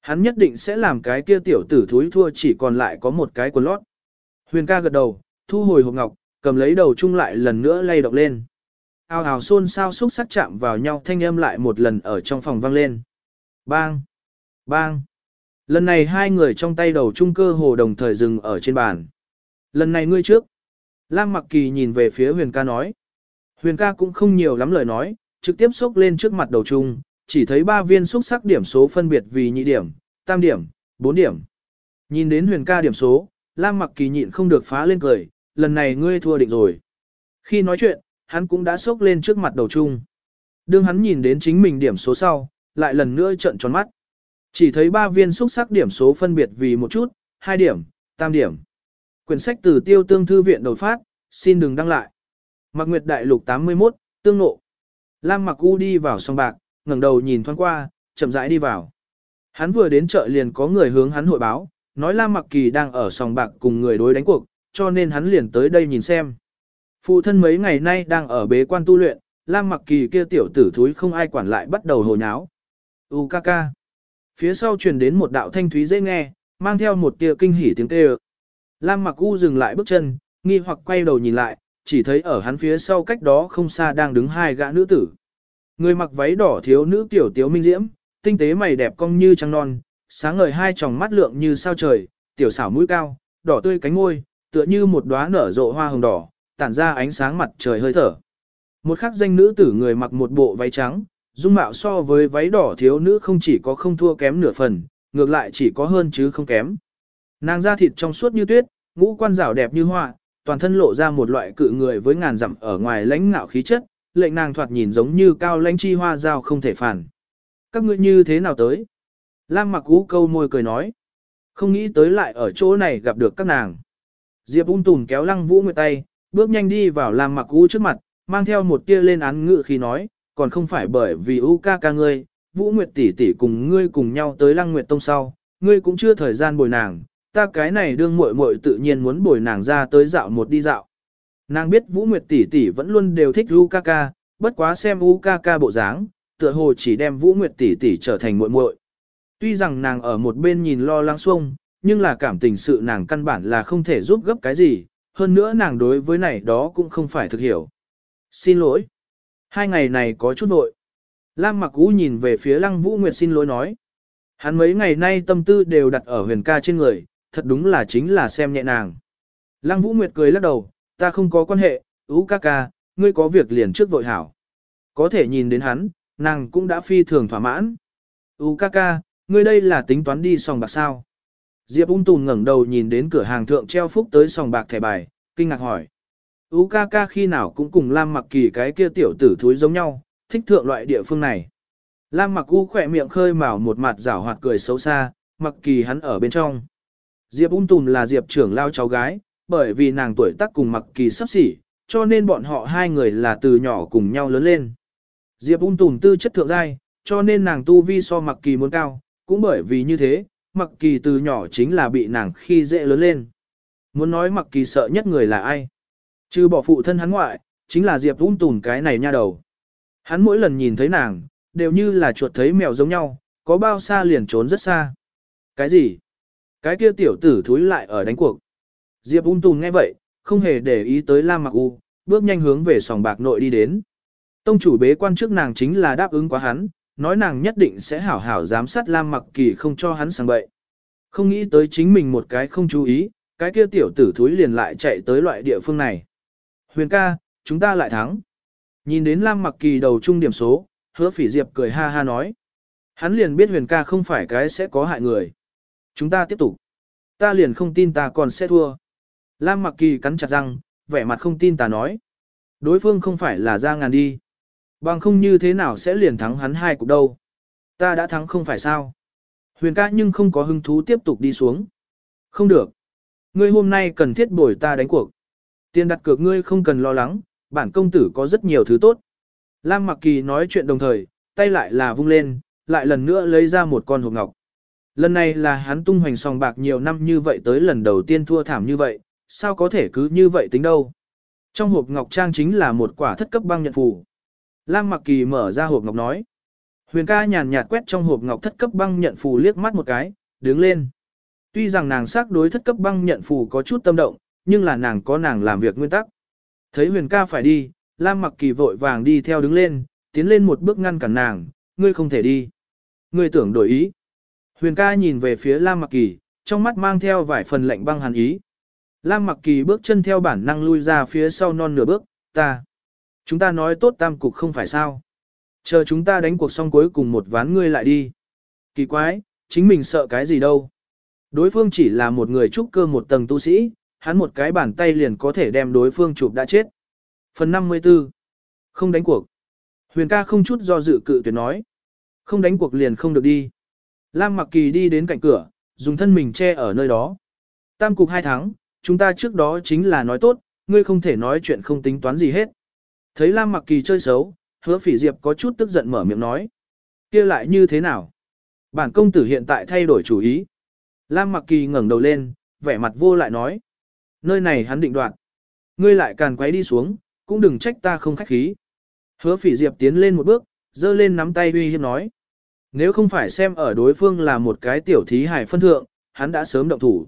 Hắn nhất định sẽ làm cái kia tiểu tử thúi thua chỉ còn lại có một cái quần lót. Huyền ca gật đầu, thu hồi hộp ngọc, cầm lấy đầu chung lại lần nữa lay động lên. Ao ào xôn xao xúc sắc chạm vào nhau thanh âm lại một lần ở trong phòng vang lên. Bang! Bang! Lần này hai người trong tay đầu chung cơ hồ đồng thời dừng ở trên bàn. Lần này ngươi trước. Lam Mặc Kỳ nhìn về phía Huyền ca nói. Huyền ca cũng không nhiều lắm lời nói, trực tiếp xúc lên trước mặt đầu chung, chỉ thấy ba viên xúc sắc điểm số phân biệt vì nhị điểm, tam điểm, bốn điểm. Nhìn đến Huyền ca điểm số, Lam Mặc Kỳ nhịn không được phá lên cười, lần này ngươi thua định rồi. Khi nói chuyện, hắn cũng đã sốc lên trước mặt đầu chung. Đương hắn nhìn đến chính mình điểm số sau, lại lần nữa trợn tròn mắt. Chỉ thấy ba viên xúc sắc điểm số phân biệt vì một chút, hai điểm, tam điểm. Quyển sách từ tiêu tương thư viện đột phát, xin đừng đăng lại. Mạc Nguyệt Đại Lục 81, tương nộ. Lam Mặc U đi vào song bạc, ngẩng đầu nhìn thoáng qua, chậm rãi đi vào. Hắn vừa đến chợ liền có người hướng hắn hội báo, nói Lam Mặc Kỳ đang ở sòng bạc cùng người đối đánh cuộc, cho nên hắn liền tới đây nhìn xem. Phụ thân mấy ngày nay đang ở bế quan tu luyện, Lam Mặc Kỳ kia tiểu tử thúi không ai quản lại bắt đầu hồ nháo. U ca ca. Phía sau truyền đến một đạo thanh thúy dễ nghe, mang theo một tia kinh hỉ tiếng kêu. Lam Mặc U dừng lại bước chân, nghi hoặc quay đầu nhìn lại, chỉ thấy ở hắn phía sau cách đó không xa đang đứng hai gã nữ tử. Người mặc váy đỏ thiếu nữ tiểu tiếu minh diễm, tinh tế mày đẹp cong như trăng non, sáng ngời hai tròng mắt lượng như sao trời, tiểu xảo mũi cao, đỏ tươi cánh môi, tựa như một đóa nở rộ hoa hồng đỏ, tản ra ánh sáng mặt trời hơi thở. Một khắc danh nữ tử người mặc một bộ váy trắng, dung mạo so với váy đỏ thiếu nữ không chỉ có không thua kém nửa phần, ngược lại chỉ có hơn chứ không kém. Nàng da thịt trong suốt như tuyết, ngũ quan rảo đẹp như hoa, toàn thân lộ ra một loại cự người với ngàn dặm ở ngoài lãnh ngạo khí chất, lệnh nàng thoạt nhìn giống như cao lãnh chi hoa giao không thể phản. Các ngươi như thế nào tới? Lam mặc cú câu môi cười nói. Không nghĩ tới lại ở chỗ này gặp được các nàng. Diệp ung tùn kéo lăng vũ nguyệt tay, bước nhanh đi vào Lam mặc cú trước mặt, mang theo một tia lên án ngự khi nói, còn không phải bởi vì u ca ca ngươi, vũ nguyệt tỷ tỷ cùng ngươi cùng nhau tới lăng nguyệt tông sau, ngươi cũng chưa thời gian bồi nàng, ta cái này đương muội muội tự nhiên muốn bồi nàng ra tới dạo một đi dạo. Nàng biết Vũ Nguyệt tỷ tỷ vẫn luôn đều thích Ukaka, bất quá xem Ukaka bộ dáng, tựa hồ chỉ đem Vũ Nguyệt tỷ tỷ trở thành muội muội. Tuy rằng nàng ở một bên nhìn lo lắng xuông, nhưng là cảm tình sự nàng căn bản là không thể giúp gấp cái gì, hơn nữa nàng đối với này đó cũng không phải thực hiểu. Xin lỗi. Hai ngày này có chút vội. Lam mặc Vũ nhìn về phía Lăng Vũ Nguyệt xin lỗi nói. Hắn mấy ngày nay tâm tư đều đặt ở huyền ca trên người, thật đúng là chính là xem nhẹ nàng. Lăng Vũ Nguyệt cười lắc đầu, ta không có quan hệ, ú ca ca, ngươi có việc liền trước vội hảo. Có thể nhìn đến hắn, nàng cũng đã phi thường thỏa mãn. Ú ca ca, ngươi đây là tính toán đi sòng bạc sao? Diệp ung tùn ngẩng đầu nhìn đến cửa hàng thượng treo phúc tới sòng bạc thẻ bài, kinh ngạc hỏi. Ú ca ca khi nào cũng cùng Lam mặc kỳ cái kia tiểu tử thúi giống nhau, thích thượng loại địa phương này. Lam mặc u khỏe miệng khơi mào một mặt rảo hoạt cười xấu xa, mặc kỳ hắn ở bên trong. Diệp ung tùm là Diệp trưởng lao cháu gái, bởi vì nàng tuổi tác cùng mặc kỳ sắp xỉ, cho nên bọn họ hai người là từ nhỏ cùng nhau lớn lên. Diệp ung tùm tư chất thượng giai, cho nên nàng tu vi so mặc kỳ muốn cao, cũng bởi vì như thế, mặc kỳ từ nhỏ chính là bị nàng khi dễ lớn lên. Muốn nói mặc kỳ sợ nhất người là ai? Trừ bỏ phụ thân hắn ngoại, chính là Diệp ung tùm cái này nha đầu. Hắn mỗi lần nhìn thấy nàng, đều như là chuột thấy mèo giống nhau, có bao xa liền trốn rất xa. Cái gì? Cái kia tiểu tử thúi lại ở đánh cuộc. Diệp ung tùn nghe vậy, không hề để ý tới Lam Mặc U, bước nhanh hướng về sòng bạc nội đi đến. Tông chủ bế quan trước nàng chính là đáp ứng quá hắn, nói nàng nhất định sẽ hảo hảo giám sát Lam Mặc Kỳ không cho hắn sang bậy. Không nghĩ tới chính mình một cái không chú ý, cái kia tiểu tử thúi liền lại chạy tới loại địa phương này. Huyền ca, chúng ta lại thắng. Nhìn đến Lam Mặc Kỳ đầu trung điểm số, hứa phỉ diệp cười ha ha nói. Hắn liền biết huyền ca không phải cái sẽ có hại người. Chúng ta tiếp tục. Ta liền không tin ta còn sẽ thua. Lam Mặc Kỳ cắn chặt răng, vẻ mặt không tin ta nói. Đối phương không phải là ra ngàn đi. Bằng không như thế nào sẽ liền thắng hắn hai cục đâu. Ta đã thắng không phải sao. Huyền ca nhưng không có hứng thú tiếp tục đi xuống. Không được. Ngươi hôm nay cần thiết bồi ta đánh cuộc. Tiền đặt cược ngươi không cần lo lắng, bản công tử có rất nhiều thứ tốt. Lam Mặc Kỳ nói chuyện đồng thời, tay lại là vung lên, lại lần nữa lấy ra một con hộp ngọc. Lần này là hắn tung hoành sòng bạc nhiều năm như vậy tới lần đầu tiên thua thảm như vậy, sao có thể cứ như vậy tính đâu. Trong hộp ngọc trang chính là một quả thất cấp băng nhận phù. Lam Mặc Kỳ mở ra hộp ngọc nói. Huyền ca nhàn nhạt quét trong hộp ngọc thất cấp băng nhận phù liếc mắt một cái, đứng lên. Tuy rằng nàng xác đối thất cấp băng nhận phù có chút tâm động, nhưng là nàng có nàng làm việc nguyên tắc. Thấy huyền ca phải đi, Lam mặc kỳ vội vàng đi theo đứng lên, tiến lên một bước ngăn cản nàng, ngươi không thể đi. Ngươi tưởng đổi ý. Huyền ca nhìn về phía Lam mặc kỳ, trong mắt mang theo vài phần lạnh băng hàn ý. Lam mặc kỳ bước chân theo bản năng lui ra phía sau non nửa bước, ta. Chúng ta nói tốt tam cục không phải sao. Chờ chúng ta đánh cuộc xong cuối cùng một ván ngươi lại đi. Kỳ quái, chính mình sợ cái gì đâu. Đối phương chỉ là một người trúc cơ một tầng tu sĩ, hắn một cái bàn tay liền có thể đem đối phương chụp đã chết. Phần 54. Không đánh cuộc. Huyền ca không chút do dự cự tuyệt nói. Không đánh cuộc liền không được đi. Lam Mặc Kỳ đi đến cạnh cửa, dùng thân mình che ở nơi đó. Tam cục hai tháng, chúng ta trước đó chính là nói tốt, ngươi không thể nói chuyện không tính toán gì hết. Thấy Lam Mặc Kỳ chơi xấu, hứa phỉ diệp có chút tức giận mở miệng nói. kia lại như thế nào? Bản công tử hiện tại thay đổi chủ ý. Lam Mặc Kỳ ngẩng đầu lên, vẻ mặt vô lại nói. Nơi này hắn định đoạt. Ngươi lại càn quấy đi xuống, cũng đừng trách ta không khách khí. Hứa phỉ diệp tiến lên một bước, giơ lên nắm tay uy hiếp nói. Nếu không phải xem ở đối phương là một cái tiểu thí hải phân thượng, hắn đã sớm động thủ.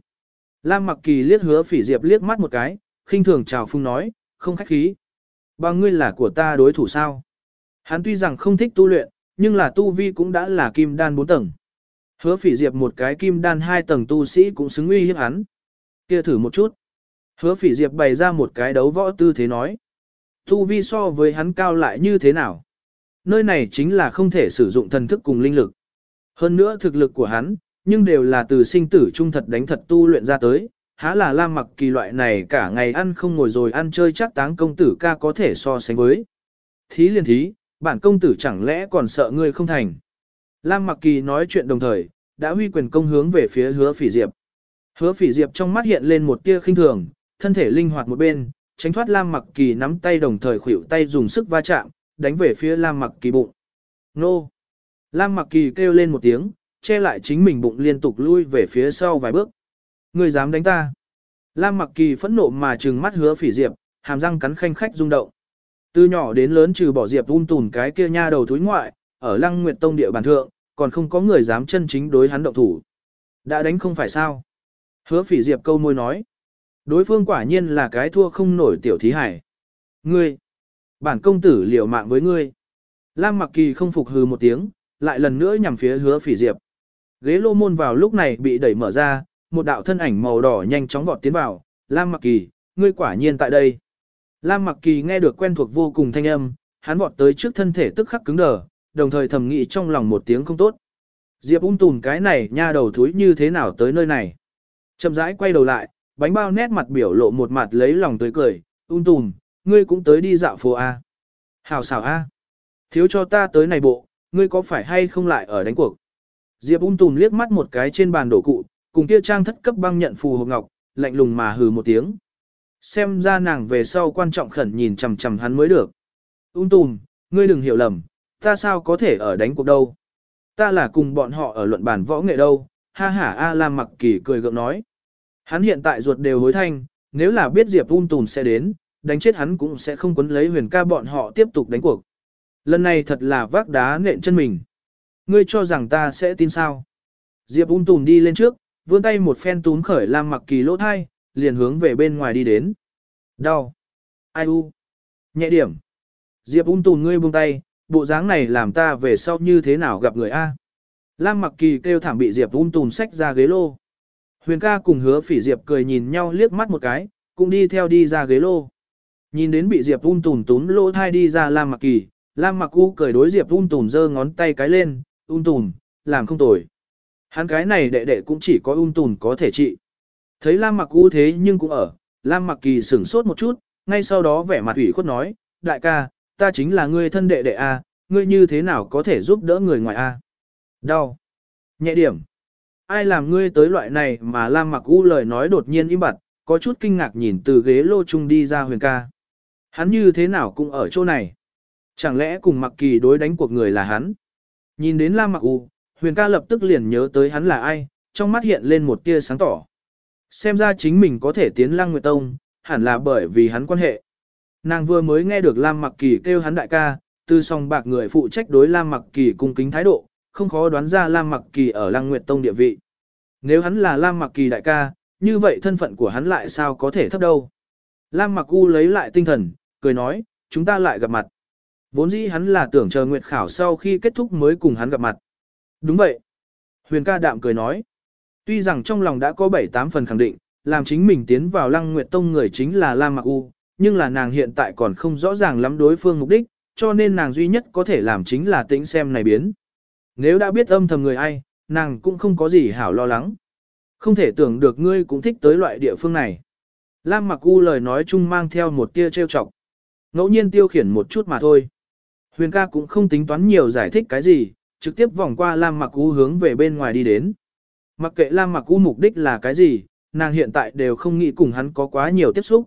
Lam mặc kỳ liếc hứa phỉ diệp liếc mắt một cái, khinh thường chào phung nói, không khách khí. Bằng ngươi là của ta đối thủ sao? Hắn tuy rằng không thích tu luyện, nhưng là tu vi cũng đã là kim đan 4 tầng. Hứa phỉ diệp một cái kim đan 2 tầng tu sĩ cũng xứng uy hiếp hắn. Kia thử một chút. Hứa phỉ diệp bày ra một cái đấu võ tư thế nói. Tu vi so với hắn cao lại như thế nào? Nơi này chính là không thể sử dụng thần thức cùng linh lực. Hơn nữa thực lực của hắn, nhưng đều là từ sinh tử trung thật đánh thật tu luyện ra tới, há là Lam Mặc Kỳ loại này cả ngày ăn không ngồi rồi ăn chơi chắc táng công tử ca có thể so sánh với. Thí liên thí, bản công tử chẳng lẽ còn sợ ngươi không thành. Lam Mặc Kỳ nói chuyện đồng thời, đã huy quyền công hướng về phía hứa phỉ diệp. Hứa phỉ diệp trong mắt hiện lên một tia khinh thường, thân thể linh hoạt một bên, tránh thoát Lam Mặc Kỳ nắm tay đồng thời khuỷu tay dùng sức va chạm, đánh về phía Lam Mặc Kỳ bụng. Nô! Lam Mặc Kỳ kêu lên một tiếng, che lại chính mình bụng liên tục lui về phía sau vài bước. Người dám đánh ta! Lam Mặc Kỳ phẫn nộ mà trừng mắt hứa phỉ diệp, hàm răng cắn khanh khách rung động. Từ nhỏ đến lớn trừ bỏ diệp un tùn cái kia nha đầu thúi ngoại, ở Lăng Nguyệt Tông địa bàn thượng, còn không có người dám chân chính đối hắn động thủ. Đã đánh không phải sao? Hứa phỉ diệp câu môi nói. Đối phương quả nhiên là cái thua không nổi tiểu thí hải. Ngươi! Bản công tử liều mạng với ngươi. Lam mặc kỳ không phục hừ một tiếng, lại lần nữa nhằm phía hứa phỉ diệp. Ghế lô môn vào lúc này bị đẩy mở ra, một đạo thân ảnh màu đỏ nhanh chóng vọt tiến vào. Lam mặc kỳ, ngươi quả nhiên tại đây. Lam mặc kỳ nghe được quen thuộc vô cùng thanh âm, hắn vọt tới trước thân thể tức khắc cứng đờ, đồng thời thầm nghĩ trong lòng một tiếng không tốt. Diệp ung tùn cái này nha đầu thúi như thế nào tới nơi này. Chậm rãi quay đầu lại, bánh bao nét mặt biểu lộ một mặt lấy lòng tươi cười, Ung tùm, ngươi cũng tới đi dạo phố A. Hào xảo A. Thiếu cho ta tới này bộ, ngươi có phải hay không lại ở đánh cuộc? Diệp ung tùm liếc mắt một cái trên bàn đổ cụ, cùng kia trang thất cấp băng nhận phù hộp ngọc, lạnh lùng mà hừ một tiếng. Xem ra nàng về sau quan trọng khẩn nhìn chằm chằm hắn mới được. Ung tùm, ngươi đừng hiểu lầm, ta sao có thể ở đánh cuộc đâu. Ta là cùng bọn họ ở luận bàn võ nghệ đâu, ha ha A Lam mặc kỳ cười gượng nói. Hắn hiện tại ruột đều hối thanh, nếu là biết Diệp ung tùm sẽ đến, đánh chết hắn cũng sẽ không quấn lấy huyền ca bọn họ tiếp tục đánh cuộc. Lần này thật là vác đá nện chân mình. Ngươi cho rằng ta sẽ tin sao? Diệp ung tùm đi lên trước, vươn tay một phen túm khởi Lam mặc kỳ lỗ thai, liền hướng về bên ngoài đi đến. Đau. Ai u. Nhẹ điểm. Diệp ung tùm ngươi buông tay, bộ dáng này làm ta về sau như thế nào gặp người A. Lam mặc kỳ kêu thảm bị Diệp ung tùm xách ra ghế lô. Huyền ca cùng hứa phỉ Diệp cười nhìn nhau liếc mắt một cái, cũng đi theo đi ra ghế lô. Nhìn đến bị Diệp Un tùm túm lỗ thai đi ra Lam mặc kỳ, Lam mặc u cười đối Diệp Un tùm giơ ngón tay cái lên, Un tùm, làm không tồi. Hắn cái này đệ đệ cũng chỉ có Un tùm có thể trị. Thấy Lam mặc u thế nhưng cũng ở, Lam mặc kỳ sửng sốt một chút, ngay sau đó vẻ mặt ủy khuất nói, đại ca, ta chính là ngươi thân đệ đệ A, ngươi như thế nào có thể giúp đỡ người ngoài A. Đau. Nhẹ điểm. Ai làm ngươi tới loại này mà Lam mặc u lời nói đột nhiên im bặt, có chút kinh ngạc nhìn từ ghế lô chung đi ra huyền ca. Hắn như thế nào cũng ở chỗ này. Chẳng lẽ cùng mặc kỳ đối đánh cuộc người là hắn? Nhìn đến Lam mặc u, huyền ca lập tức liền nhớ tới hắn là ai, trong mắt hiện lên một tia sáng tỏ. Xem ra chính mình có thể tiến lăng nguyệt tông, hẳn là bởi vì hắn quan hệ. Nàng vừa mới nghe được Lam mặc kỳ kêu hắn đại ca, từ song bạc người phụ trách đối Lam mặc kỳ cung kính thái độ, không khó đoán ra Lam mặc kỳ ở lăng nguyệt tông địa vị. Nếu hắn là Lam mặc kỳ đại ca, như vậy thân phận của hắn lại sao có thể thấp đâu. Lam mặc u lấy lại tinh thần, cười nói, chúng ta lại gặp mặt. Vốn dĩ hắn là tưởng chờ nguyệt khảo sau khi kết thúc mới cùng hắn gặp mặt. Đúng vậy. Huyền ca đạm cười nói. Tuy rằng trong lòng đã có 7-8 phần khẳng định, làm chính mình tiến vào lăng nguyệt tông người chính là Lam Mặc U, nhưng là nàng hiện tại còn không rõ ràng lắm đối phương mục đích, cho nên nàng duy nhất có thể làm chính là tĩnh xem này biến. Nếu đã biết âm thầm người ai, nàng cũng không có gì hảo lo lắng. Không thể tưởng được ngươi cũng thích tới loại địa phương này. Lam Mặc U lời nói chung mang theo một tia trêu chọc. Ngẫu nhiên tiêu khiển một chút mà thôi. Huyền ca cũng không tính toán nhiều giải thích cái gì, trực tiếp vòng qua Lam Mặc U hướng về bên ngoài đi đến. Mặc kệ Lam Mặc U mục đích là cái gì, nàng hiện tại đều không nghĩ cùng hắn có quá nhiều tiếp xúc.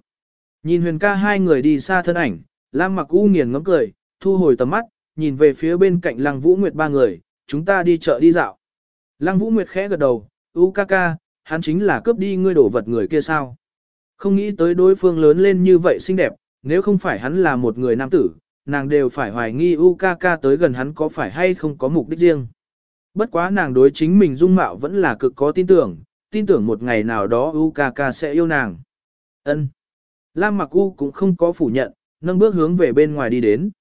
Nhìn huyền ca hai người đi xa thân ảnh, Lam Mặc U nghiền ngẫm cười, thu hồi tầm mắt, nhìn về phía bên cạnh Lăng Vũ Nguyệt ba người, chúng ta đi chợ đi dạo. Lăng Vũ Nguyệt khẽ gật đầu, U ca ca, hắn chính là cướp đi ngươi đổ vật người kia sao. Không nghĩ tới đối phương lớn lên như vậy xinh đẹp, nếu không phải hắn là một người nam tử, nàng đều phải hoài nghi UKK tới gần hắn có phải hay không có mục đích riêng. Bất quá nàng đối chính mình dung mạo vẫn là cực có tin tưởng, tin tưởng một ngày nào đó UKK sẽ yêu nàng. Ân. Lam Mặc U cũng không có phủ nhận, nâng bước hướng về bên ngoài đi đến.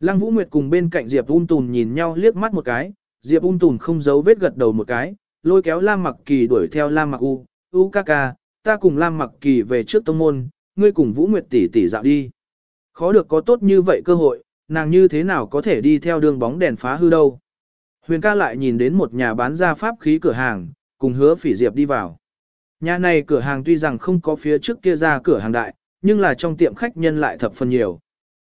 Lăng Vũ Nguyệt cùng bên cạnh Diệp Un Tùn nhìn nhau liếc mắt một cái, Diệp Un Tùn không giấu vết gật đầu một cái, lôi kéo Lam Mặc Kỳ đuổi theo Lam Mặc U, U ca ca, ta cùng Lam Mặc Kỳ về trước tông môn, ngươi cùng Vũ Nguyệt tỷ tỷ dạo đi. Khó được có tốt như vậy cơ hội, nàng như thế nào có thể đi theo đường bóng đèn phá hư đâu. Huyền ca lại nhìn đến một nhà bán ra pháp khí cửa hàng, cùng hứa phỉ diệp đi vào. Nhà này cửa hàng tuy rằng không có phía trước kia ra cửa hàng đại, nhưng là trong tiệm khách nhân lại thập phần nhiều.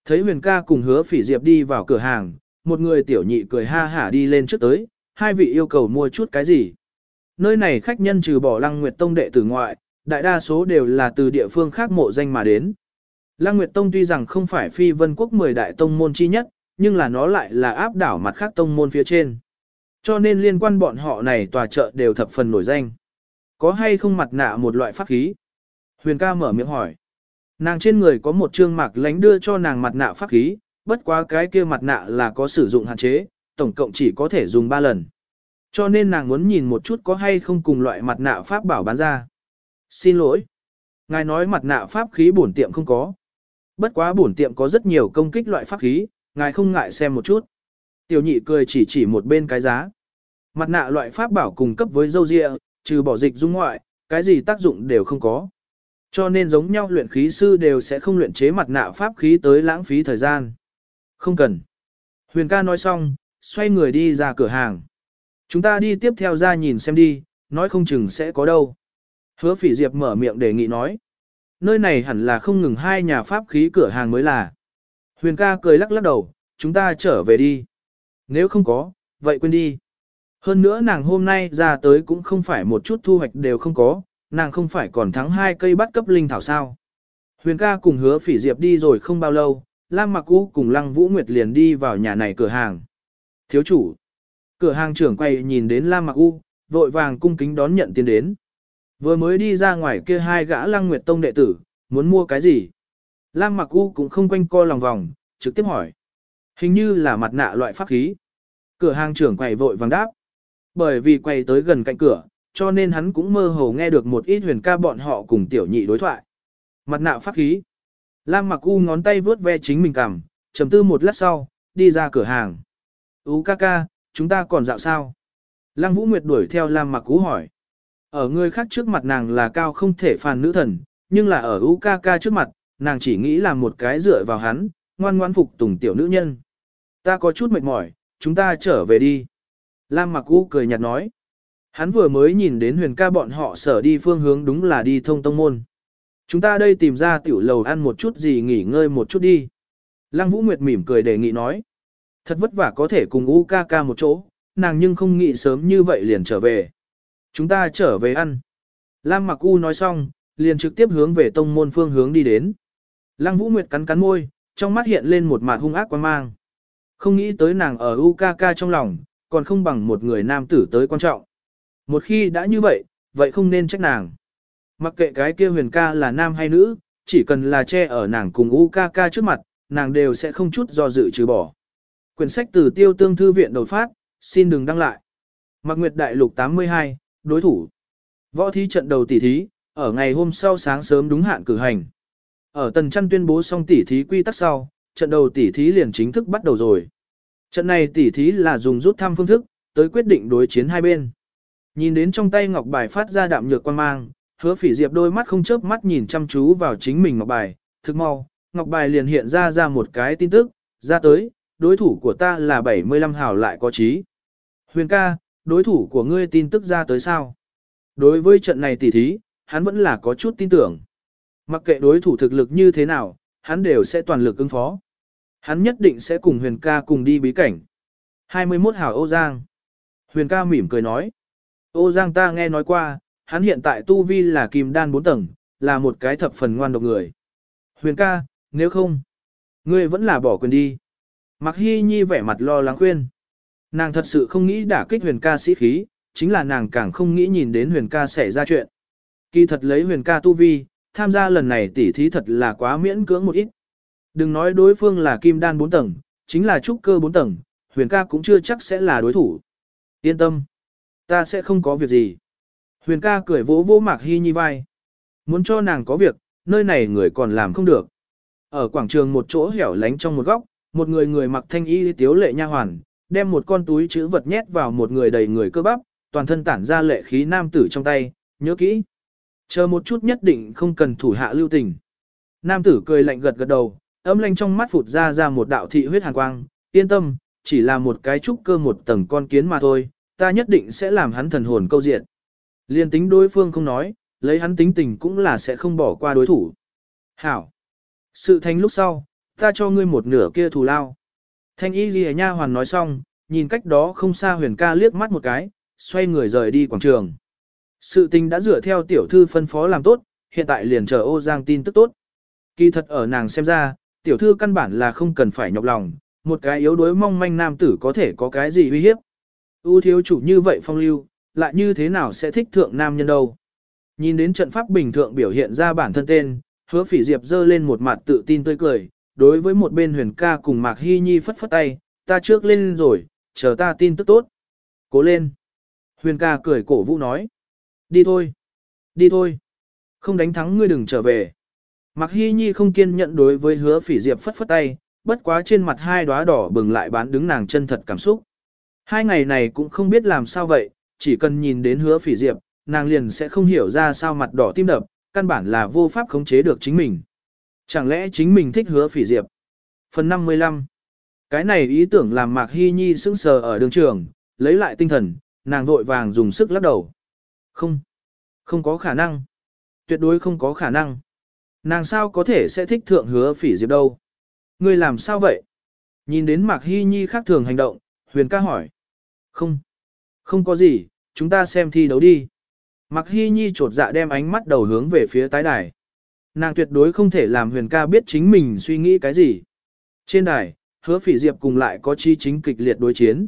Thấy huyền ca cùng hứa phỉ diệp đi vào cửa hàng, một người tiểu nhị cười ha hả đi lên trước tới, hai vị yêu cầu mua chút cái gì. Nơi này khách nhân trừ bỏ lăng nguyệt tông đệ tử ngoại, đại đa số đều là từ địa phương khác mộ danh mà đến. Lăng Nguyệt Tông tuy rằng không phải phi vân quốc 10 đại tông môn chi nhất, nhưng là nó lại là áp đảo mặt khác tông môn phía trên. Cho nên liên quan bọn họ này tòa chợ đều thập phần nổi danh. Có hay không mặt nạ một loại pháp khí? Huyền ca mở miệng hỏi. Nàng trên người có một trương mạc lánh đưa cho nàng mặt nạ pháp khí, bất quá cái kia mặt nạ là có sử dụng hạn chế, tổng cộng chỉ có thể dùng 3 lần. Cho nên nàng muốn nhìn một chút có hay không cùng loại mặt nạ pháp bảo bán ra. Xin lỗi. Ngài nói mặt nạ pháp khí bổn tiệm không có. Bất quá bổn tiệm có rất nhiều công kích loại pháp khí, ngài không ngại xem một chút. Tiểu nhị cười chỉ chỉ một bên cái giá. Mặt nạ loại pháp bảo cùng cấp với dâu rịa, trừ bỏ dịch dung ngoại, cái gì tác dụng đều không có. Cho nên giống nhau luyện khí sư đều sẽ không luyện chế mặt nạ pháp khí tới lãng phí thời gian. Không cần. Huyền ca nói xong, xoay người đi ra cửa hàng. Chúng ta đi tiếp theo ra nhìn xem đi, nói không chừng sẽ có đâu. Hứa phỉ diệp mở miệng đề nghị nói. nơi này hẳn là không ngừng hai nhà pháp khí cửa hàng mới là. Huyền ca cười lắc lắc đầu, chúng ta trở về đi. Nếu không có, vậy quên đi. Hơn nữa nàng hôm nay ra tới cũng không phải một chút thu hoạch đều không có, nàng không phải còn thắng hai cây bắt cấp linh thảo sao. Huyền ca cùng hứa phỉ diệp đi rồi không bao lâu, Lam Mặc U cùng Lăng Vũ Nguyệt liền đi vào nhà này cửa hàng. Thiếu chủ. Cửa hàng trưởng quay nhìn đến Lam Mặc U, vội vàng cung kính đón nhận tiền đến. Vừa mới đi ra ngoài kia hai gã Lăng Nguyệt Tông đệ tử, muốn mua cái gì? Lam Mặc U cũng không quanh co lòng vòng, trực tiếp hỏi. Hình như là mặt nạ loại pháp khí. Cửa hàng trưởng quầy vội vàng đáp. Bởi vì quay tới gần cạnh cửa, cho nên hắn cũng mơ hồ nghe được một ít huyền ca bọn họ cùng tiểu nhị đối thoại. Mặt nạ pháp khí. Lam mặc u ngón tay vướt ve chính mình cằm, trầm tư một lát sau, đi ra cửa hàng. ú ca ca, chúng ta còn dạo sao? Lăng Vũ Nguyệt đuổi theo Lam mặc u hỏi. Ở người khác trước mặt nàng là cao không thể phàn nữ thần, nhưng là ở Ukaka trước mặt, nàng chỉ nghĩ là một cái dựa vào hắn, ngoan ngoan phục tùng tiểu nữ nhân. Ta có chút mệt mỏi, chúng ta trở về đi. Lam mặc u cười nhạt nói. Hắn vừa mới nhìn đến huyền ca bọn họ sở đi phương hướng đúng là đi thông tông môn. Chúng ta đây tìm ra tiểu lầu ăn một chút gì nghỉ ngơi một chút đi. Lăng Vũ Nguyệt mỉm cười đề nghị nói. Thật vất vả có thể cùng U ca ca một chỗ, nàng nhưng không nghĩ sớm như vậy liền trở về. Chúng ta trở về ăn. Lam Mặc U nói xong, liền trực tiếp hướng về tông môn phương hướng đi đến. Lăng Vũ Nguyệt cắn cắn môi, trong mắt hiện lên một mặt hung ác quan mang. Không nghĩ tới nàng ở UKK trong lòng, còn không bằng một người nam tử tới quan trọng. Một khi đã như vậy, vậy không nên trách nàng. Mặc kệ cái kia huyền ca là nam hay nữ, chỉ cần là che ở nàng cùng UKK trước mặt, nàng đều sẽ không chút do dự trừ bỏ. Quyển sách từ tiêu tương thư viện đột phát, xin đừng đăng lại. Mặc Nguyệt Đại Lục 82, đối thủ. Võ thí trận đầu tỷ thí, ở ngày hôm sau sáng sớm đúng hạn cử hành. Ở tần chăn tuyên bố xong tỷ thí quy tắc sau, trận đầu tỷ thí liền chính thức bắt đầu rồi. Trận này tỷ thí là dùng rút thăm phương thức, tới quyết định đối chiến hai bên. Nhìn đến trong tay ngọc bài phát ra đạm nhược quan mang, hứa phỉ diệp đôi mắt không chớp mắt nhìn chăm chú vào chính mình ngọc bài, thực mau, ngọc bài liền hiện ra ra một cái tin tức, ra tới, đối thủ của ta là 75 hào lại có trí. Huyền ca, đối thủ của ngươi tin tức ra tới sao? Đối với trận này tỷ thí, hắn vẫn là có chút tin tưởng. Mặc kệ đối thủ thực lực như thế nào, hắn đều sẽ toàn lực ứng phó. Hắn nhất định sẽ cùng huyền ca cùng đi bí cảnh. 21 Hảo Ô Giang. Huyền ca mỉm cười nói. Ô Giang ta nghe nói qua, hắn hiện tại tu vi là kim đan 4 tầng, là một cái thập phần ngoan độc người. Huyền ca, nếu không, ngươi vẫn là bỏ quyền đi. Mặc hy nhi vẻ mặt lo lắng khuyên. Nàng thật sự không nghĩ đả kích huyền ca sĩ khí, chính là nàng càng không nghĩ nhìn đến huyền ca xảy ra chuyện. Kỳ thật lấy huyền ca tu vi, tham gia lần này tỉ thí thật là quá miễn cưỡng một ít. Đừng nói đối phương là kim đan 4 tầng, chính là trúc cơ 4 tầng, huyền ca cũng chưa chắc sẽ là đối thủ. Yên tâm, ta sẽ không có việc gì. Huyền ca cười vỗ vỗ Mạc Hy Nhi vai. Muốn cho nàng có việc, nơi này người còn làm không được. Ở quảng trường một chỗ hẻo lánh trong một góc, một người người mặc thanh y tiếu lệ nha hoàn, đem một con túi chữ vật nhét vào một người đầy người cơ bắp, toàn thân tản ra lệ khí nam tử trong tay, nhớ kỹ. Chờ một chút nhất định không cần thủ hạ lưu tình. Nam tử cười lạnh gật gật đầu, âm lanh trong mắt phụt ra ra một đạo thị huyết hàn quang, yên tâm, chỉ là một cái trúc cơ một tầng con kiến mà thôi, ta nhất định sẽ làm hắn thần hồn câu diện. Liên tính đối phương không nói, lấy hắn tính tình cũng là sẽ không bỏ qua đối thủ. Hảo. Sự thành lúc sau, ta cho ngươi một nửa kia thù lao. Thanh y ghi nha hoàn nói xong, nhìn cách đó không xa huyền ca liếc mắt một cái, xoay người rời đi quảng trường. Sự tình đã dựa theo tiểu thư phân phó làm tốt, hiện tại liền chờ ô giang tin tức tốt. Kỳ thật ở nàng xem ra, tiểu thư căn bản là không cần phải nhọc lòng, một cái yếu đuối mong manh nam tử có thể có cái gì uy hiếp. ưu thiếu chủ như vậy phong lưu, lại như thế nào sẽ thích thượng nam nhân đâu. Nhìn đến trận pháp bình thượng biểu hiện ra bản thân tên, hứa phỉ diệp dơ lên một mặt tự tin tươi cười, đối với một bên huyền ca cùng Mạc Hy Nhi phất phất tay, ta trước lên rồi, chờ ta tin tức tốt. Cố lên. Huyền ca cười cổ vũ nói. Đi thôi. Đi thôi. Không đánh thắng ngươi đừng trở về. Mạc Hy Nhi không kiên nhận đối với hứa phỉ diệp phất phất tay, bất quá trên mặt hai đóa đỏ bừng lại bán đứng nàng chân thật cảm xúc. Hai ngày này cũng không biết làm sao vậy, chỉ cần nhìn đến hứa phỉ diệp, nàng liền sẽ không hiểu ra sao mặt đỏ tim đập, căn bản là vô pháp khống chế được chính mình. Chẳng lẽ chính mình thích hứa phỉ diệp? Phần 55 Cái này ý tưởng làm Mạc Hy Nhi sững sờ ở đường trường, lấy lại tinh thần, nàng vội vàng dùng sức lắc đầu. Không, không có khả năng. Tuyệt đối không có khả năng. Nàng sao có thể sẽ thích thượng hứa phỉ diệp đâu? Ngươi làm sao vậy? Nhìn đến Mạc Hy Nhi khác thường hành động, huyền ca hỏi. Không, không có gì, chúng ta xem thi đấu đi. Mạc Hy Nhi trột dạ đem ánh mắt đầu hướng về phía tái đài. Nàng tuyệt đối không thể làm huyền ca biết chính mình suy nghĩ cái gì. Trên đài, hứa phỉ diệp cùng lại có chi chính kịch liệt đối chiến.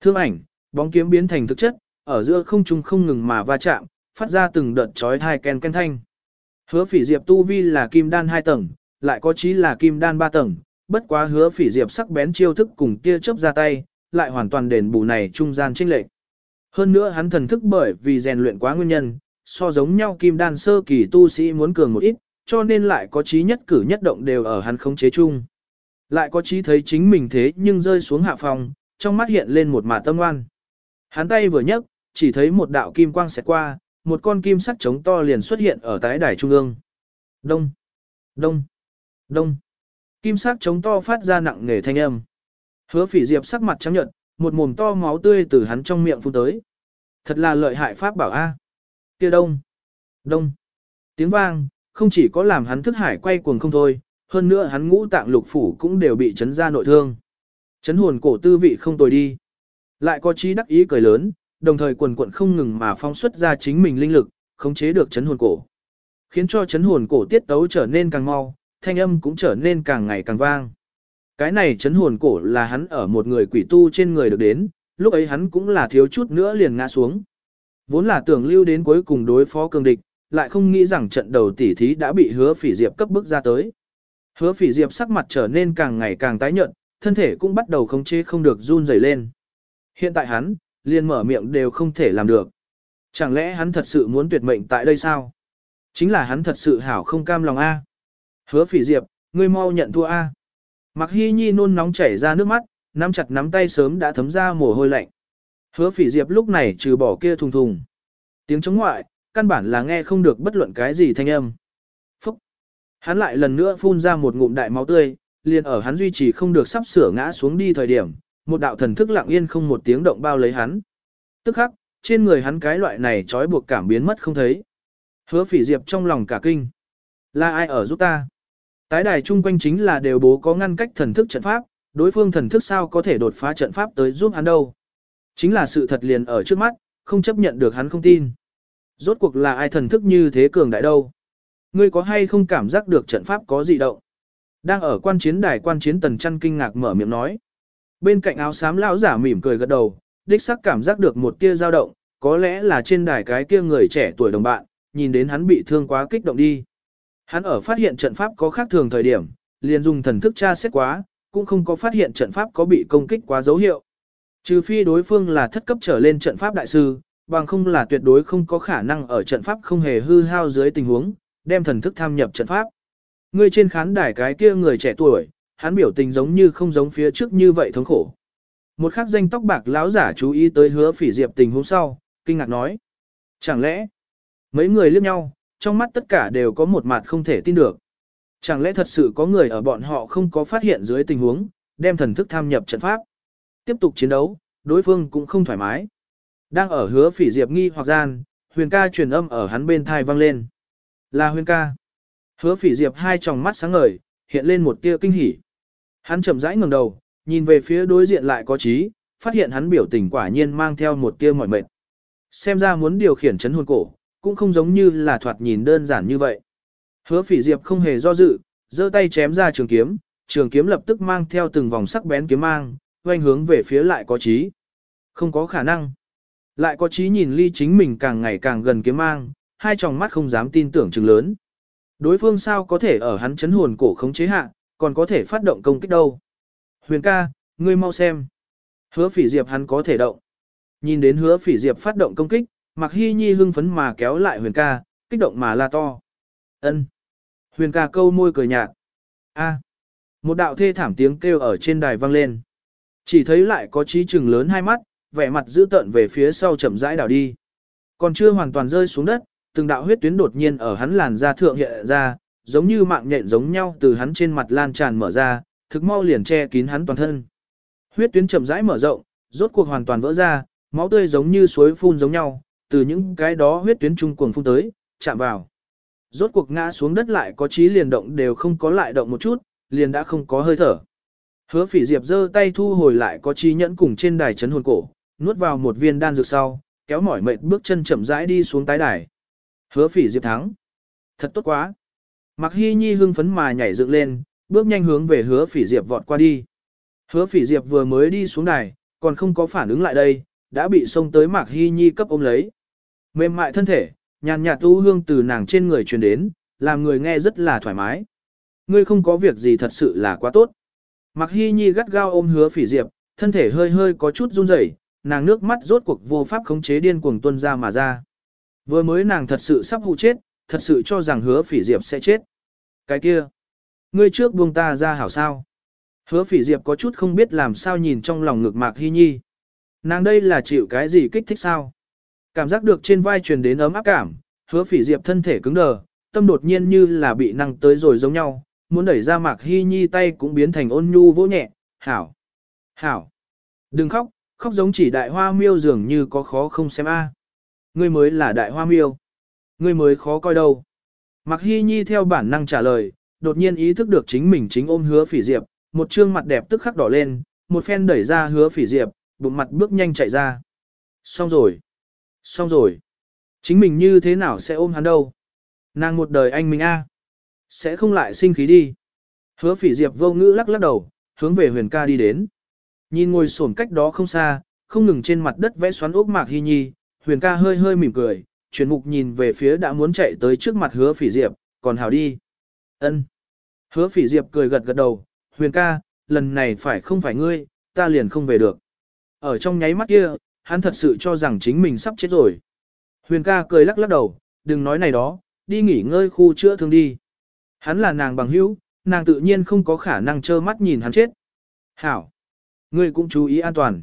Thương ảnh, bóng kiếm biến thành thực chất, ở giữa không trung không ngừng mà va chạm, phát ra từng đợt chói thai ken ken thanh. Hứa phỉ diệp tu vi là kim đan 2 tầng, lại có chí là kim đan 3 tầng, bất quá hứa phỉ diệp sắc bén chiêu thức cùng tia chớp ra tay, lại hoàn toàn đền bù này trung gian chênh lệch. Hơn nữa hắn thần thức bởi vì rèn luyện quá nguyên nhân, so giống nhau kim đan sơ kỳ tu sĩ muốn cường một ít, cho nên lại có trí nhất cử nhất động đều ở hắn khống chế chung. Lại có trí thấy chính mình thế nhưng rơi xuống hạ phòng, trong mắt hiện lên một mạt tâm oan. Hắn tay vừa nhấc, chỉ thấy một đạo kim quang xẹt qua, một con kim sắc trống to liền xuất hiện ở tái đài trung ương. Đông, đông, đông. Kim sắc trống to phát ra nặng nề thanh âm. Hứa phỉ diệp sắc mặt trắng nhợt, một mồm to máu tươi từ hắn trong miệng phun tới. Thật là lợi hại pháp bảo A. Kia đông, đông. Tiếng vang, không chỉ có làm hắn thức hải quay cuồng không thôi, hơn nữa hắn ngũ tạng lục phủ cũng đều bị chấn ra nội thương. Chấn hồn cổ tư vị không tồi đi. Lại có trí đắc ý cười lớn, đồng thời quần quận không ngừng mà phong xuất ra chính mình linh lực, khống chế được chấn hồn cổ. Khiến cho chấn hồn cổ tiết tấu trở nên càng mau, thanh âm cũng trở nên càng ngày càng vang. Cái này chấn hồn cổ là hắn ở một người quỷ tu trên người được đến, lúc ấy hắn cũng là thiếu chút nữa liền ngã xuống. Vốn là tưởng lưu đến cuối cùng đối phó cường địch, lại không nghĩ rằng trận đầu tỉ thí đã bị hứa phỉ diệp cấp bức ra tới. Hứa phỉ diệp sắc mặt trở nên càng ngày càng tái nhợt, thân thể cũng bắt đầu khống chế không được run rẩy lên. Hiện tại hắn, liền mở miệng đều không thể làm được. Chẳng lẽ hắn thật sự muốn tuyệt mệnh tại đây sao? Chính là hắn thật sự hảo không cam lòng A. Hứa phỉ diệp, ngươi mau nhận thua A. Mặc hy nhi nôn nóng chảy ra nước mắt, nắm chặt nắm tay sớm đã thấm ra mồ hôi lạnh. Hứa phỉ diệp lúc này trừ bỏ kia thùng thùng. Tiếng chống ngoại, căn bản là nghe không được bất luận cái gì thanh âm. Phúc! Hắn lại lần nữa phun ra một ngụm đại máu tươi, liền ở hắn duy trì không được sắp sửa ngã xuống đi thời điểm, một đạo thần thức lặng yên không một tiếng động bao lấy hắn. Tức khắc, trên người hắn cái loại này trói buộc cảm biến mất không thấy. Hứa phỉ diệp trong lòng cả kinh. Là ai ở giúp ta? Tái đài chung quanh chính là đều bố có ngăn cách thần thức trận pháp, đối phương thần thức sao có thể đột phá trận pháp tới giúp hắn đâu. Chính là sự thật liền ở trước mắt, không chấp nhận được hắn không tin. Rốt cuộc là ai thần thức như thế cường đại đâu? Ngươi có hay không cảm giác được trận pháp có gì động? Đang ở quan chiến đài quan chiến tần chăn kinh ngạc mở miệng nói. Bên cạnh áo xám lão giả mỉm cười gật đầu, đích sắc cảm giác được một tia dao động, có lẽ là trên đài cái kia người trẻ tuổi đồng bạn, nhìn đến hắn bị thương quá kích động đi. Hắn ở phát hiện trận pháp có khác thường thời điểm, liền dùng thần thức tra xét quá, cũng không có phát hiện trận pháp có bị công kích quá dấu hiệu. Trừ phi đối phương là thất cấp trở lên trận pháp đại sư, bằng không là tuyệt đối không có khả năng ở trận pháp không hề hư hao dưới tình huống, đem thần thức tham nhập trận pháp. Người trên khán đài cái kia người trẻ tuổi, hắn biểu tình giống như không giống phía trước như vậy thống khổ. Một khắc danh tóc bạc lão giả chú ý tới hứa phỉ diệp tình huống sau, kinh ngạc nói. Chẳng lẽ, mấy người liếc nhau, trong mắt tất cả đều có một mặt không thể tin được. Chẳng lẽ thật sự có người ở bọn họ không có phát hiện dưới tình huống, đem thần thức tham nhập trận pháp. Tiếp tục chiến đấu, đối phương cũng không thoải mái. Đang ở hứa phỉ diệp nghi hoặc gian, huyền ca truyền âm ở hắn bên thai vang lên. Là huyền ca. Hứa phỉ diệp hai tròng mắt sáng ngời, hiện lên một tia kinh hỉ. Hắn chậm rãi ngẩng đầu, nhìn về phía đối diện lại có trí, phát hiện hắn biểu tình quả nhiên mang theo một tia mỏi mệt. Xem ra muốn điều khiển chấn hồn cổ, cũng không giống như là thoạt nhìn đơn giản như vậy. Hứa phỉ diệp không hề do dự, giơ tay chém ra trường kiếm, trường kiếm lập tức mang theo từng vòng sắc bén kiếm mang, quanh hướng về phía lại có trí. Không có khả năng. Lại có trí nhìn ly chính mình càng ngày càng gần kiếm mang, hai tròng mắt không dám tin tưởng chừng lớn. Đối phương sao có thể ở hắn chấn hồn cổ khống chế hạ, còn có thể phát động công kích đâu. Huyền ca, ngươi mau xem. Hứa phỉ diệp hắn có thể động. Nhìn đến hứa phỉ diệp phát động công kích, mặc hy nhi hưng phấn mà kéo lại huyền ca, kích động mà la to. ân Huyền ca câu môi cười nhạt. a Một đạo thê thảm tiếng kêu ở trên đài vang lên. Chỉ thấy lại có trí trừng lớn hai mắt, vẻ mặt dữ tợn về phía sau chậm rãi đảo đi. Còn chưa hoàn toàn rơi xuống đất, từng đạo huyết tuyến đột nhiên ở hắn làn da thượng hiện ra, giống như mạng nhện giống nhau từ hắn trên mặt lan tràn mở ra, thực mau liền che kín hắn toàn thân. Huyết tuyến chậm rãi mở rộng, rốt cuộc hoàn toàn vỡ ra, máu tươi giống như suối phun giống nhau, từ những cái đó huyết tuyến trung cuồng phun tới, chạm vào. rốt cuộc ngã xuống đất lại có trí liền động đều không có lại động một chút, liền đã không có hơi thở. Hứa phỉ diệp giơ tay thu hồi lại có trí nhẫn cùng trên đài chấn hồn cổ, nuốt vào một viên đan dược sau, kéo mỏi mệt bước chân chậm rãi đi xuống tái đài. Hứa phỉ diệp thắng. Thật tốt quá. Mặc hy nhi hưng phấn mà nhảy dựng lên, bước nhanh hướng về hứa phỉ diệp vọt qua đi. Hứa phỉ diệp vừa mới đi xuống đài, còn không có phản ứng lại đây, đã bị xông tới Mạc Hy Nhi cấp ôm lấy. Mềm mại thân thể, nhàn nhạt tu hương từ nàng trên người truyền đến, làm người nghe rất là thoải mái. Ngươi không có việc gì thật sự là quá tốt. Mạc Hy Nhi gắt gao ôm hứa phỉ diệp, thân thể hơi hơi có chút run rẩy, nàng nước mắt rốt cuộc vô pháp khống chế điên cuồng tuôn ra mà ra. Vừa mới nàng thật sự sắp hụ chết, thật sự cho rằng hứa phỉ diệp sẽ chết. Cái kia, ngươi trước buông ta ra hảo sao. Hứa phỉ diệp có chút không biết làm sao nhìn trong lòng ngực Mạc Hy Nhi. Nàng đây là chịu cái gì kích thích sao? Cảm giác được trên vai truyền đến ấm áp cảm, hứa phỉ diệp thân thể cứng đờ, tâm đột nhiên như là bị năng tới rồi giống nhau, muốn đẩy ra Mạc Hy Nhi tay cũng biến thành ôn nhu vỗ nhẹ, hảo, hảo, đừng khóc, khóc giống chỉ đại hoa miêu dường như có khó không xem a. À. Ngươi mới là đại hoa miêu, ngươi mới khó coi đâu. Mạc Hi Nhi theo bản năng trả lời, đột nhiên ý thức được chính mình chính ôm hứa phỉ diệp, một trương mặt đẹp tức khắc đỏ lên, một phen đẩy ra hứa phỉ diệp, bụng mặt bước nhanh chạy ra. Xong rồi. Xong rồi. Chính mình như thế nào sẽ ôm hắn đâu? Nàng một đời anh mình a à. Sẽ không lại sinh khí đi. Hứa phỉ diệp vô ngữ lắc lắc đầu, hướng về huyền ca đi đến. Nhìn ngồi xổm cách đó không xa, không ngừng trên mặt đất vẽ xoắn ốc mạc hy nhi, huyền ca hơi hơi mỉm cười, chuyển mục nhìn về phía đã muốn chạy tới trước mặt hứa phỉ diệp, còn hào đi. ân Hứa phỉ diệp cười gật gật đầu, huyền ca, lần này phải không phải ngươi, ta liền không về được. Ở trong nháy mắt kia, hắn thật sự cho rằng chính mình sắp chết rồi. Huyền ca cười lắc lắc đầu, đừng nói này đó, đi nghỉ ngơi khu chữa thương đi. Hắn là nàng bằng hữu, nàng tự nhiên không có khả năng trơ mắt nhìn hắn chết. Hảo! Ngươi cũng chú ý an toàn.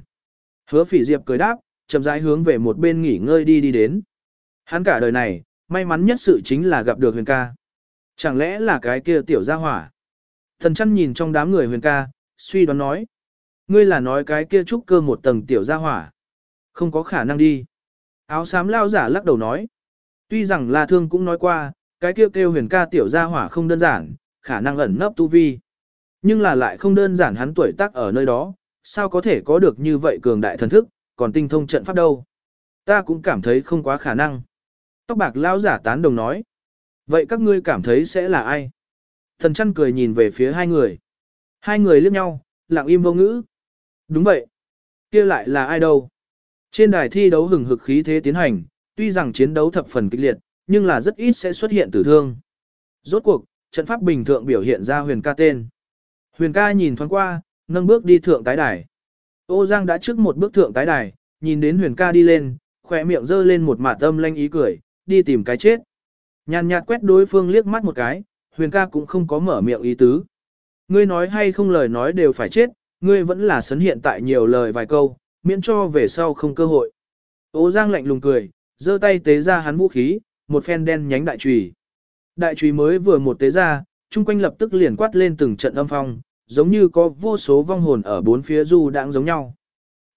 Hứa phỉ diệp cười đáp, chậm rãi hướng về một bên nghỉ ngơi đi đi đến. Hắn cả đời này, may mắn nhất sự chính là gặp được huyền ca. Chẳng lẽ là cái kia tiểu gia hỏa? Thần chăn nhìn trong đám người huyền ca, suy đoán nói. Ngươi là nói cái kia trúc cơ một tầng tiểu gia hỏa. Không có khả năng đi. Áo xám lao giả lắc đầu nói. Tuy rằng La Thương cũng nói qua, cái kia kêu huyền ca tiểu gia hỏa không đơn giản, khả năng ẩn nấp tu vi. Nhưng là lại không đơn giản hắn tuổi tác ở nơi đó, sao có thể có được như vậy cường đại thần thức, còn tinh thông trận pháp đâu. Ta cũng cảm thấy không quá khả năng. Tóc bạc lão giả tán đồng nói. Vậy các ngươi cảm thấy sẽ là ai? Thần chăn cười nhìn về phía hai người. Hai người liếc nhau, lặng im vô ngữ. Đúng vậy. kia lại là ai đâu? Trên đài thi đấu hừng hực khí thế tiến hành, tuy rằng chiến đấu thập phần kịch liệt, nhưng là rất ít sẽ xuất hiện tử thương. Rốt cuộc, trận pháp bình thượng biểu hiện ra huyền ca tên. Huyền ca nhìn thoáng qua, nâng bước đi thượng tái đài. Ô Giang đã trước một bước thượng tái đài, nhìn đến huyền ca đi lên, khỏe miệng giơ lên một mạt âm lanh ý cười, đi tìm cái chết. Nhàn nhạt quét đối phương liếc mắt một cái, huyền ca cũng không có mở miệng ý tứ. Ngươi nói hay không lời nói đều phải chết, ngươi vẫn là sấn hiện tại nhiều lời vài câu, miễn cho về sau không cơ hội. Ô Giang lạnh lùng cười, giơ tay tế ra hắn vũ khí, một phen đen nhánh đại chùy. Đại chùy mới vừa một tế ra, chung quanh lập tức liền quát lên từng trận âm phong, giống như có vô số vong hồn ở bốn phía du đang giống nhau.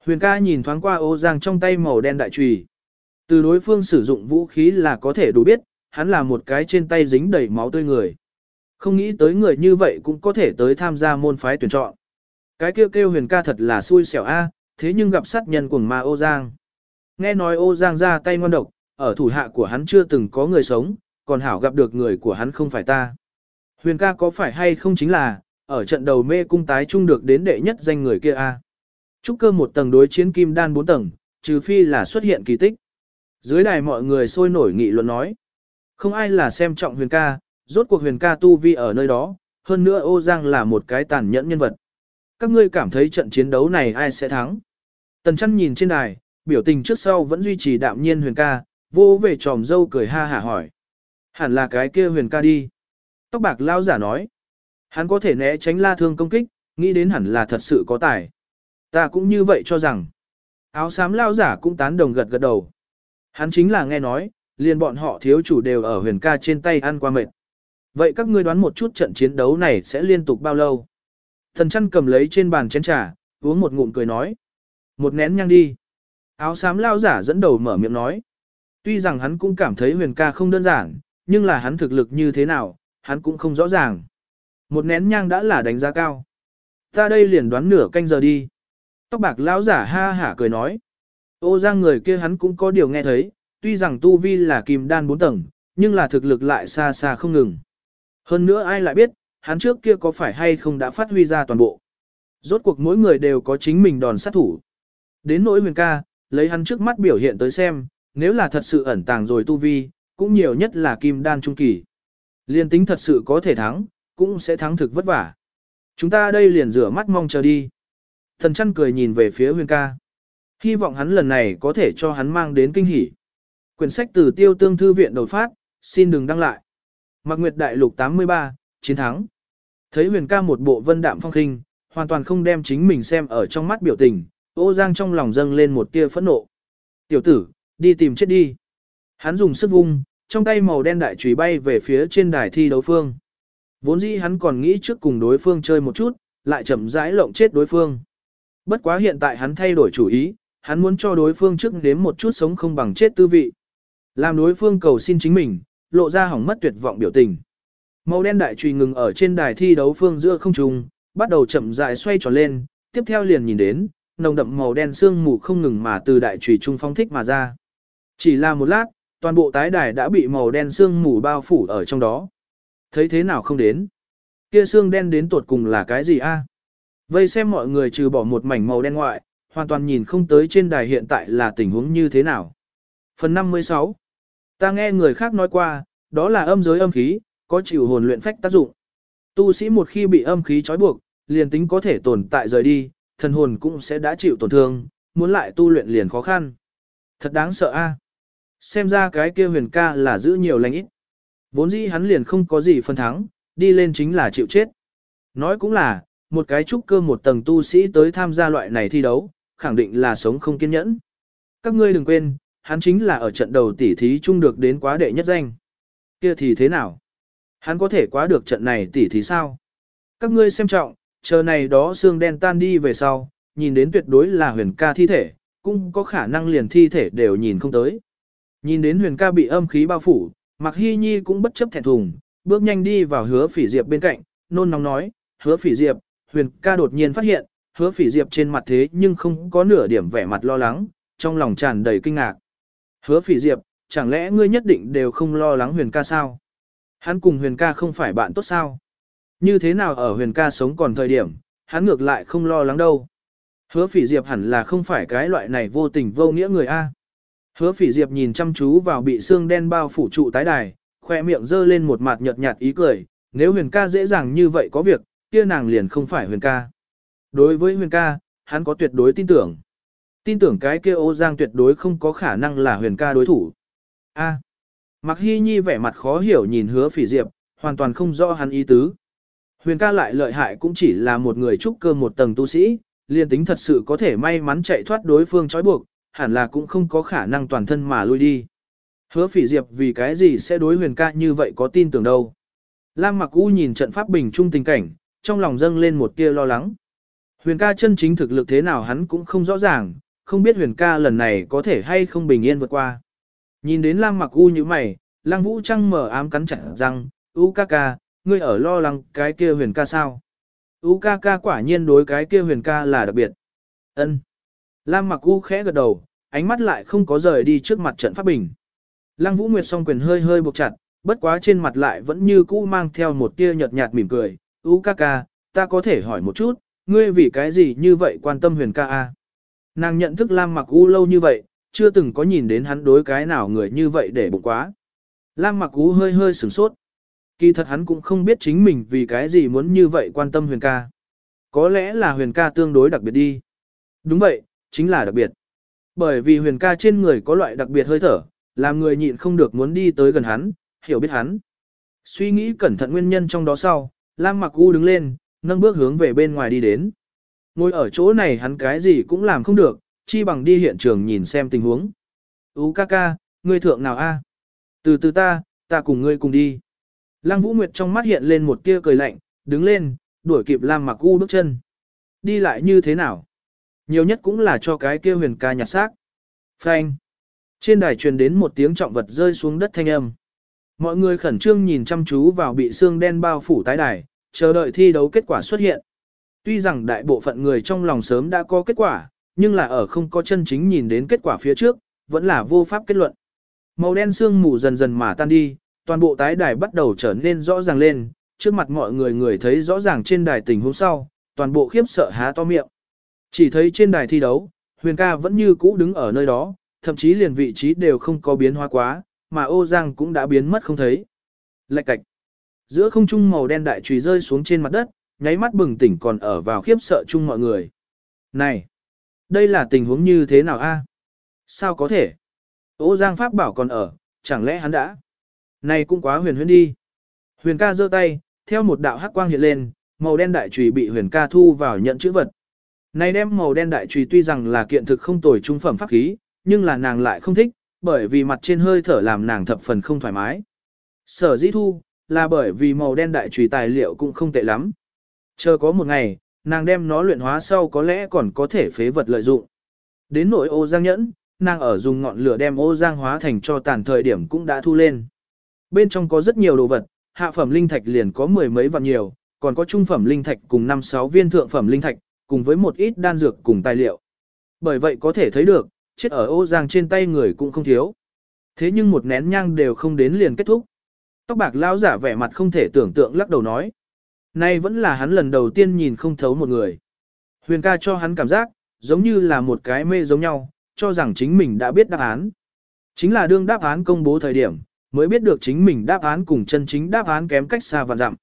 Huyền ca nhìn thoáng qua ô Giang trong tay màu đen đại chùy. Từ đối phương sử dụng vũ khí là có thể đủ biết, hắn là một cái trên tay dính đầy máu tươi người. Không nghĩ tới người như vậy cũng có thể tới tham gia môn phái tuyển chọn. Cái kêu kêu huyền ca thật là xui xẻo a, thế nhưng gặp sát nhân của ma ô giang. Nghe nói ô giang ra tay ngon độc, ở thủ hạ của hắn chưa từng có người sống, còn hảo gặp được người của hắn không phải ta. Huyền ca có phải hay không chính là, ở trận đầu mê cung tái trung được đến đệ nhất danh người kia a. Trúc cơ một tầng đối chiến kim đan bốn tầng, trừ phi là xuất hiện kỳ tích. Dưới đài mọi người sôi nổi nghị luận nói. Không ai là xem trọng huyền ca, rốt cuộc huyền ca tu vi ở nơi đó, hơn nữa ô giang là một cái tàn nhẫn nhân vật. Các ngươi cảm thấy trận chiến đấu này ai sẽ thắng? Tần chăn nhìn trên đài, biểu tình trước sau vẫn duy trì đạm nhiên huyền ca, vô về tròm dâu cười ha hả hỏi. Hẳn là cái kia huyền ca đi. Tóc bạc lao giả nói. Hắn có thể né tránh la thương công kích, nghĩ đến hẳn là thật sự có tài. Ta cũng như vậy cho rằng. Áo xám lao giả cũng tán đồng gật gật đầu. Hắn chính là nghe nói, liền bọn họ thiếu chủ đều ở huyền ca trên tay ăn qua mệt. Vậy các ngươi đoán một chút trận chiến đấu này sẽ liên tục bao lâu? Thần chăn cầm lấy trên bàn chén trà, uống một ngụm cười nói. Một nén nhang đi. Áo xám lao giả dẫn đầu mở miệng nói. Tuy rằng hắn cũng cảm thấy huyền ca không đơn giản, nhưng là hắn thực lực như thế nào, hắn cũng không rõ ràng. Một nén nhang đã là đánh giá cao. Ta đây liền đoán nửa canh giờ đi. Tóc bạc lão giả ha hả cười nói. Ô giang người kia hắn cũng có điều nghe thấy, tuy rằng tu vi là kim đan 4 tầng, nhưng là thực lực lại xa xa không ngừng. Hơn nữa ai lại biết, hắn trước kia có phải hay không đã phát huy ra toàn bộ. Rốt cuộc mỗi người đều có chính mình đòn sát thủ. Đến nỗi huyền ca, lấy hắn trước mắt biểu hiện tới xem, nếu là thật sự ẩn tàng rồi tu vi, cũng nhiều nhất là kim đan trung kỳ. Liên tính thật sự có thể thắng, cũng sẽ thắng thực vất vả. Chúng ta đây liền rửa mắt mong chờ đi. Thần chăn cười nhìn về phía huyền ca. Hy vọng hắn lần này có thể cho hắn mang đến kinh hỉ. Quyển sách từ tiêu tương thư viện đột phát, xin đừng đăng lại. Mạc Nguyệt Đại Lục 83, chiến thắng. Thấy huyền ca một bộ vân đạm phong khinh, hoàn toàn không đem chính mình xem ở trong mắt biểu tình, ô giang trong lòng dâng lên một tia phẫn nộ. Tiểu tử, đi tìm chết đi. Hắn dùng sức vung, trong tay màu đen đại chùy bay về phía trên đài thi đấu phương. Vốn dĩ hắn còn nghĩ trước cùng đối phương chơi một chút, lại chậm rãi lộng chết đối phương. Bất quá hiện tại hắn thay đổi chủ ý, hắn muốn cho đối phương trước nếm một chút sống không bằng chết tư vị. Làm đối phương cầu xin chính mình, lộ ra hỏng mất tuyệt vọng biểu tình. Màu đen đại chùy ngừng ở trên đài thi đấu phương giữa không trung, bắt đầu chậm rãi xoay tròn lên, tiếp theo liền nhìn đến, nồng đậm màu đen sương mù không ngừng mà từ đại chùy trung phong thích mà ra. Chỉ là một lát, toàn bộ tái đài đã bị màu đen sương mù bao phủ ở trong đó. Thấy thế nào không đến? Kia xương đen đến tột cùng là cái gì a? Vây xem mọi người trừ bỏ một mảnh màu đen ngoại, hoàn toàn nhìn không tới trên đài hiện tại là tình huống như thế nào. Phần 56 Ta nghe người khác nói qua, đó là âm giới âm khí, có chịu hồn luyện phách tác dụng. Tu sĩ một khi bị âm khí trói buộc, liền tính có thể tồn tại rời đi, thần hồn cũng sẽ đã chịu tổn thương, muốn lại tu luyện liền khó khăn. Thật đáng sợ a. Xem ra cái kia huyền ca là giữ nhiều lành ít. Vốn dĩ hắn liền không có gì phân thắng, đi lên chính là chịu chết. Nói cũng là, một cái trúc cơ một tầng tu sĩ tới tham gia loại này thi đấu, khẳng định là sống không kiên nhẫn. Các ngươi đừng quên, hắn chính là ở trận đầu tỷ thí chung được đến quá đệ nhất danh. Kia thì thế nào? Hắn có thể quá được trận này tỷ thí sao? Các ngươi xem trọng, chờ này đó xương đen tan đi về sau, nhìn đến tuyệt đối là huyền ca thi thể, cũng có khả năng liền thi thể đều nhìn không tới. Nhìn đến huyền ca bị âm khí bao phủ, Mạc Hy Nhi cũng bất chấp thẹn thùng, bước nhanh đi vào hứa phỉ diệp bên cạnh, nôn nóng nói, hứa phỉ diệp, huyền ca đột nhiên phát hiện, hứa phỉ diệp trên mặt thế nhưng không có nửa điểm vẻ mặt lo lắng, trong lòng tràn đầy kinh ngạc. Hứa phỉ diệp, chẳng lẽ ngươi nhất định đều không lo lắng huyền ca sao? Hắn cùng huyền ca không phải bạn tốt sao? Như thế nào ở huyền ca sống còn thời điểm, hắn ngược lại không lo lắng đâu. Hứa phỉ diệp hẳn là không phải cái loại này vô tình vô nghĩa người A. Hứa phỉ diệp nhìn chăm chú vào bị xương đen bao phủ trụ tái đài, khoe miệng dơ lên một mặt nhợt nhạt ý cười, nếu huyền ca dễ dàng như vậy có việc, kia nàng liền không phải huyền ca. Đối với huyền ca, hắn có tuyệt đối tin tưởng. Tin tưởng cái kia ô giang tuyệt đối không có khả năng là huyền ca đối thủ. A. À, Mặc hy nhi vẻ mặt khó hiểu nhìn hứa phỉ diệp, hoàn toàn không rõ hắn ý tứ. Huyền ca lại lợi hại cũng chỉ là một người trúc cơ một tầng tu sĩ, liền tính thật sự có thể may mắn chạy thoát đối phương trói buộc, hẳn là cũng không có khả năng toàn thân mà lui đi. Hứa phỉ diệp vì cái gì sẽ đối huyền ca như vậy có tin tưởng đâu. Lam mặc u nhìn trận pháp bình trung tình cảnh, trong lòng dâng lên một tia lo lắng. Huyền ca chân chính thực lực thế nào hắn cũng không rõ ràng, không biết huyền ca lần này có thể hay không bình yên vượt qua. Nhìn đến Lam mặc u như mày, Lăng Vũ trăng mở ám cắn chặt răng, u ca ca, ngươi ở lo lắng cái kia huyền ca sao? U ca ca quả nhiên đối cái kia huyền ca là đặc biệt. Ân. Lam mặc u khẽ gật đầu, ánh mắt lại không có rời đi trước mặt trận pháp bình. Lăng Vũ Nguyệt song quyền hơi hơi buộc chặt, bất quá trên mặt lại vẫn như cũ mang theo một tia nhợt nhạt mỉm cười. U ca ca, ta có thể hỏi một chút, ngươi vì cái gì như vậy quan tâm huyền ca a? Nàng nhận thức Lam mặc u lâu như vậy, chưa từng có nhìn đến hắn đối cái nào người như vậy để bụng quá. Lam mặc u hơi hơi sửng sốt. Kỳ thật hắn cũng không biết chính mình vì cái gì muốn như vậy quan tâm huyền ca. Có lẽ là huyền ca tương đối đặc biệt đi. Đúng vậy, chính là đặc biệt. Bởi vì huyền ca trên người có loại đặc biệt hơi thở, làm người nhịn không được muốn đi tới gần hắn, hiểu biết hắn. Suy nghĩ cẩn thận nguyên nhân trong đó sau, Lam Mặc U đứng lên, nâng bước hướng về bên ngoài đi đến. Ngồi ở chỗ này hắn cái gì cũng làm không được, chi bằng đi hiện trường nhìn xem tình huống. U ca ca, ngươi thượng nào a? Từ từ ta, ta cùng ngươi cùng đi. Lăng Vũ Nguyệt trong mắt hiện lên một tia cười lạnh, đứng lên, đuổi kịp Lam Mặc U bước chân. Đi lại như thế nào? Nhiều nhất cũng là cho cái kia huyền ca nhặt xác. Phanh. Trên đài truyền đến một tiếng trọng vật rơi xuống đất thanh âm. Mọi người khẩn trương nhìn chăm chú vào bị xương đen bao phủ tái đài, chờ đợi thi đấu kết quả xuất hiện. Tuy rằng đại bộ phận người trong lòng sớm đã có kết quả, nhưng là ở không có chân chính nhìn đến kết quả phía trước, vẫn là vô pháp kết luận. Màu đen xương mù dần dần mà tan đi, toàn bộ tái đài bắt đầu trở nên rõ ràng lên, trước mặt mọi người người thấy rõ ràng trên đài tình huống sau, toàn bộ khiếp sợ há to miệng. Chỉ thấy trên đài thi đấu, Huyền ca vẫn như cũ đứng ở nơi đó, thậm chí liền vị trí đều không có biến hóa quá, mà ô giang cũng đã biến mất không thấy. Lạch cạch. Giữa không trung màu đen đại trùy rơi xuống trên mặt đất, nháy mắt bừng tỉnh còn ở vào khiếp sợ chung mọi người. Này! Đây là tình huống như thế nào a? Sao có thể? Ô giang pháp bảo còn ở, chẳng lẽ hắn đã? Này cũng quá huyền huyền đi. Huyền ca giơ tay, theo một đạo hắc quang hiện lên, màu đen đại trùy bị huyền ca thu vào nhận chữ vật. Này đem màu đen đại trùy tuy rằng là kiện thực không tồi trung phẩm pháp khí, nhưng là nàng lại không thích, bởi vì mặt trên hơi thở làm nàng thập phần không thoải mái. Sở dĩ thu, là bởi vì màu đen đại trùy tài liệu cũng không tệ lắm. Chờ có một ngày, nàng đem nó luyện hóa sau có lẽ còn có thể phế vật lợi dụng. Đến nội ô giang nhẫn, nàng ở dùng ngọn lửa đem ô giang hóa thành cho tàn thời điểm cũng đã thu lên. Bên trong có rất nhiều đồ vật, hạ phẩm linh thạch liền có mười mấy vạn nhiều, còn có trung phẩm linh thạch cùng năm sáu viên thượng phẩm linh thạch, cùng với một ít đan dược cùng tài liệu. Bởi vậy có thể thấy được, chết ở ô giang trên tay người cũng không thiếu. Thế nhưng một nén nhang đều không đến liền kết thúc. Tóc bạc lão giả vẻ mặt không thể tưởng tượng lắc đầu nói. Nay vẫn là hắn lần đầu tiên nhìn không thấu một người. Huyền ca cho hắn cảm giác, giống như là một cái mê giống nhau, cho rằng chính mình đã biết đáp án. Chính là đương đáp án công bố thời điểm, mới biết được chính mình đáp án cùng chân chính đáp án kém cách xa và dặm.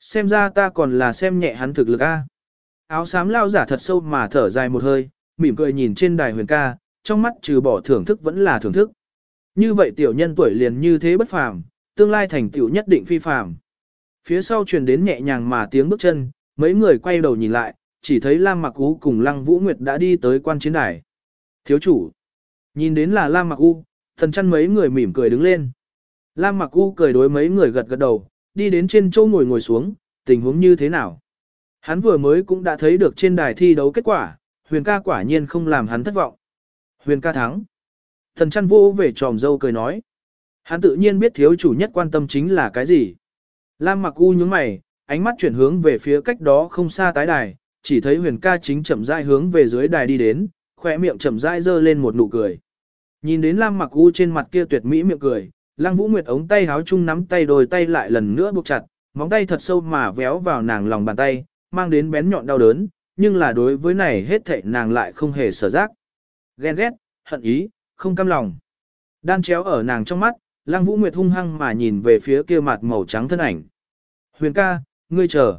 Xem ra ta còn là xem nhẹ hắn thực lực a. Áo xám lao giả thật sâu mà thở dài một hơi, mỉm cười nhìn trên đài huyền ca, trong mắt trừ bỏ thưởng thức vẫn là thưởng thức. Như vậy tiểu nhân tuổi liền như thế bất phàm, tương lai thành tiểu nhất định phi phàm. Phía sau truyền đến nhẹ nhàng mà tiếng bước chân, mấy người quay đầu nhìn lại, chỉ thấy Lam Mặc U cùng Lăng Vũ Nguyệt đã đi tới quan chiến đài. Thiếu chủ. Nhìn đến là Lam Mặc U, thần chăn mấy người mỉm cười đứng lên. Lam Mặc U cười đối mấy người gật gật đầu, đi đến trên chỗ ngồi ngồi xuống, tình huống như thế nào. Hắn vừa mới cũng đã thấy được trên đài thi đấu kết quả, huyền ca quả nhiên không làm hắn thất vọng. Huyền ca thắng. Thần chăn vô về tròm dâu cười nói. Hắn tự nhiên biết thiếu chủ nhất quan tâm chính là cái gì. Lam mặc u nhướng mày, ánh mắt chuyển hướng về phía cách đó không xa tái đài, chỉ thấy huyền ca chính chậm rãi hướng về dưới đài đi đến, khỏe miệng chậm rãi dơ lên một nụ cười. Nhìn đến Lam mặc u trên mặt kia tuyệt mỹ miệng cười, Lăng Vũ Nguyệt ống tay háo chung nắm tay đôi tay lại lần nữa buộc chặt, móng tay thật sâu mà véo vào nàng lòng bàn tay, mang đến bén nhọn đau đớn, nhưng là đối với này hết thảy nàng lại không hề sở giác. Ghen ghét, hận ý, không cam lòng. Đan chéo ở nàng trong mắt, Lăng Vũ Nguyệt hung hăng mà nhìn về phía kia mặt màu trắng thân ảnh. Huyền ca, ngươi chờ.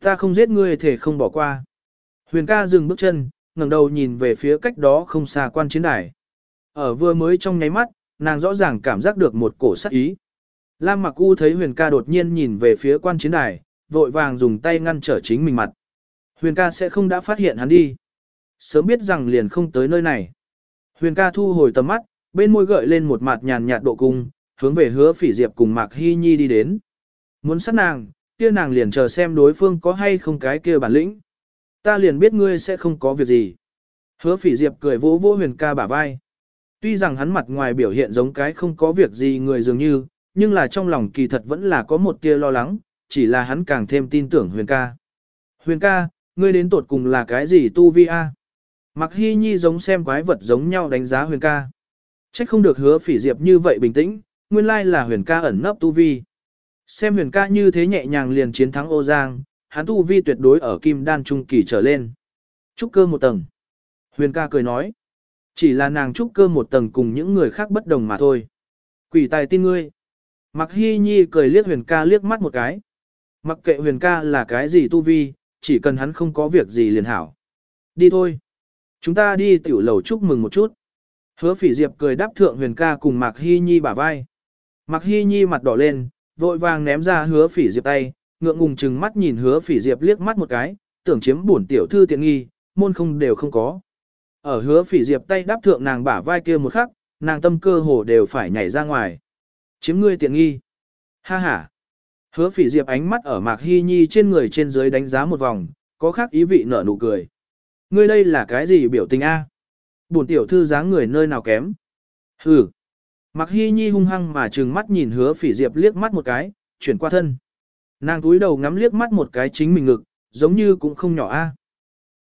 Ta không giết ngươi thể không bỏ qua. Huyền ca dừng bước chân, ngẩng đầu nhìn về phía cách đó không xa quan chiến đài. Ở vừa mới trong nháy mắt, nàng rõ ràng cảm giác được một cổ sắc ý. Lam Mặc U thấy Huyền ca đột nhiên nhìn về phía quan chiến đài, vội vàng dùng tay ngăn trở chính mình mặt. Huyền ca sẽ không đã phát hiện hắn đi. Sớm biết rằng liền không tới nơi này. Huyền ca thu hồi tầm mắt, bên môi gợi lên một mặt nhàn nhạt độ cung, hướng về hứa phỉ diệp cùng Mạc Hy Nhi đi đến. Muốn sát nàng, kia nàng liền chờ xem đối phương có hay không cái kia bản lĩnh. Ta liền biết ngươi sẽ không có việc gì. Hứa phỉ diệp cười vỗ vỗ huyền ca bả vai. Tuy rằng hắn mặt ngoài biểu hiện giống cái không có việc gì người dường như, nhưng là trong lòng kỳ thật vẫn là có một tia lo lắng, chỉ là hắn càng thêm tin tưởng huyền ca. Huyền ca, ngươi đến tột cùng là cái gì tu vi a? Mặc hy nhi giống xem quái vật giống nhau đánh giá huyền ca. Trách không được hứa phỉ diệp như vậy bình tĩnh, nguyên lai là huyền ca ẩn nấp tu vi. Xem huyền ca như thế nhẹ nhàng liền chiến thắng ô giang, hắn tu vi tuyệt đối ở kim đan trung kỳ trở lên. Trúc cơ một tầng. Huyền ca cười nói. Chỉ là nàng trúc cơ một tầng cùng những người khác bất đồng mà thôi. Quỷ tài tin ngươi. Mặc hy nhi cười liếc huyền ca liếc mắt một cái. Mặc kệ huyền ca là cái gì tu vi, chỉ cần hắn không có việc gì liền hảo. Đi thôi. Chúng ta đi tiểu lầu chúc mừng một chút. Hứa phỉ diệp cười đáp thượng huyền ca cùng Mạc Hy Nhi bả vai. Mạc Hy Nhi mặt đỏ lên, vội vàng ném ra hứa phỉ diệp tay, ngượng ngùng chừng mắt nhìn hứa phỉ diệp liếc mắt một cái, tưởng chiếm bổn tiểu thư tiện nghi, môn không đều không có. Ở hứa phỉ diệp tay đáp thượng nàng bả vai kia một khắc, nàng tâm cơ hồ đều phải nhảy ra ngoài. Chiếm ngươi tiện nghi. Ha ha. Hứa phỉ diệp ánh mắt ở Mạc Hy Nhi trên người trên dưới đánh giá một vòng, có khác ý vị nở nụ cười. Ngươi đây là cái gì biểu tình a? Bổn tiểu thư dáng người nơi nào kém? Hừ. Mặc hy nhi hung hăng mà trừng mắt nhìn hứa phỉ diệp liếc mắt một cái, chuyển qua thân. Nàng túi đầu ngắm liếc mắt một cái chính mình ngực, giống như cũng không nhỏ a.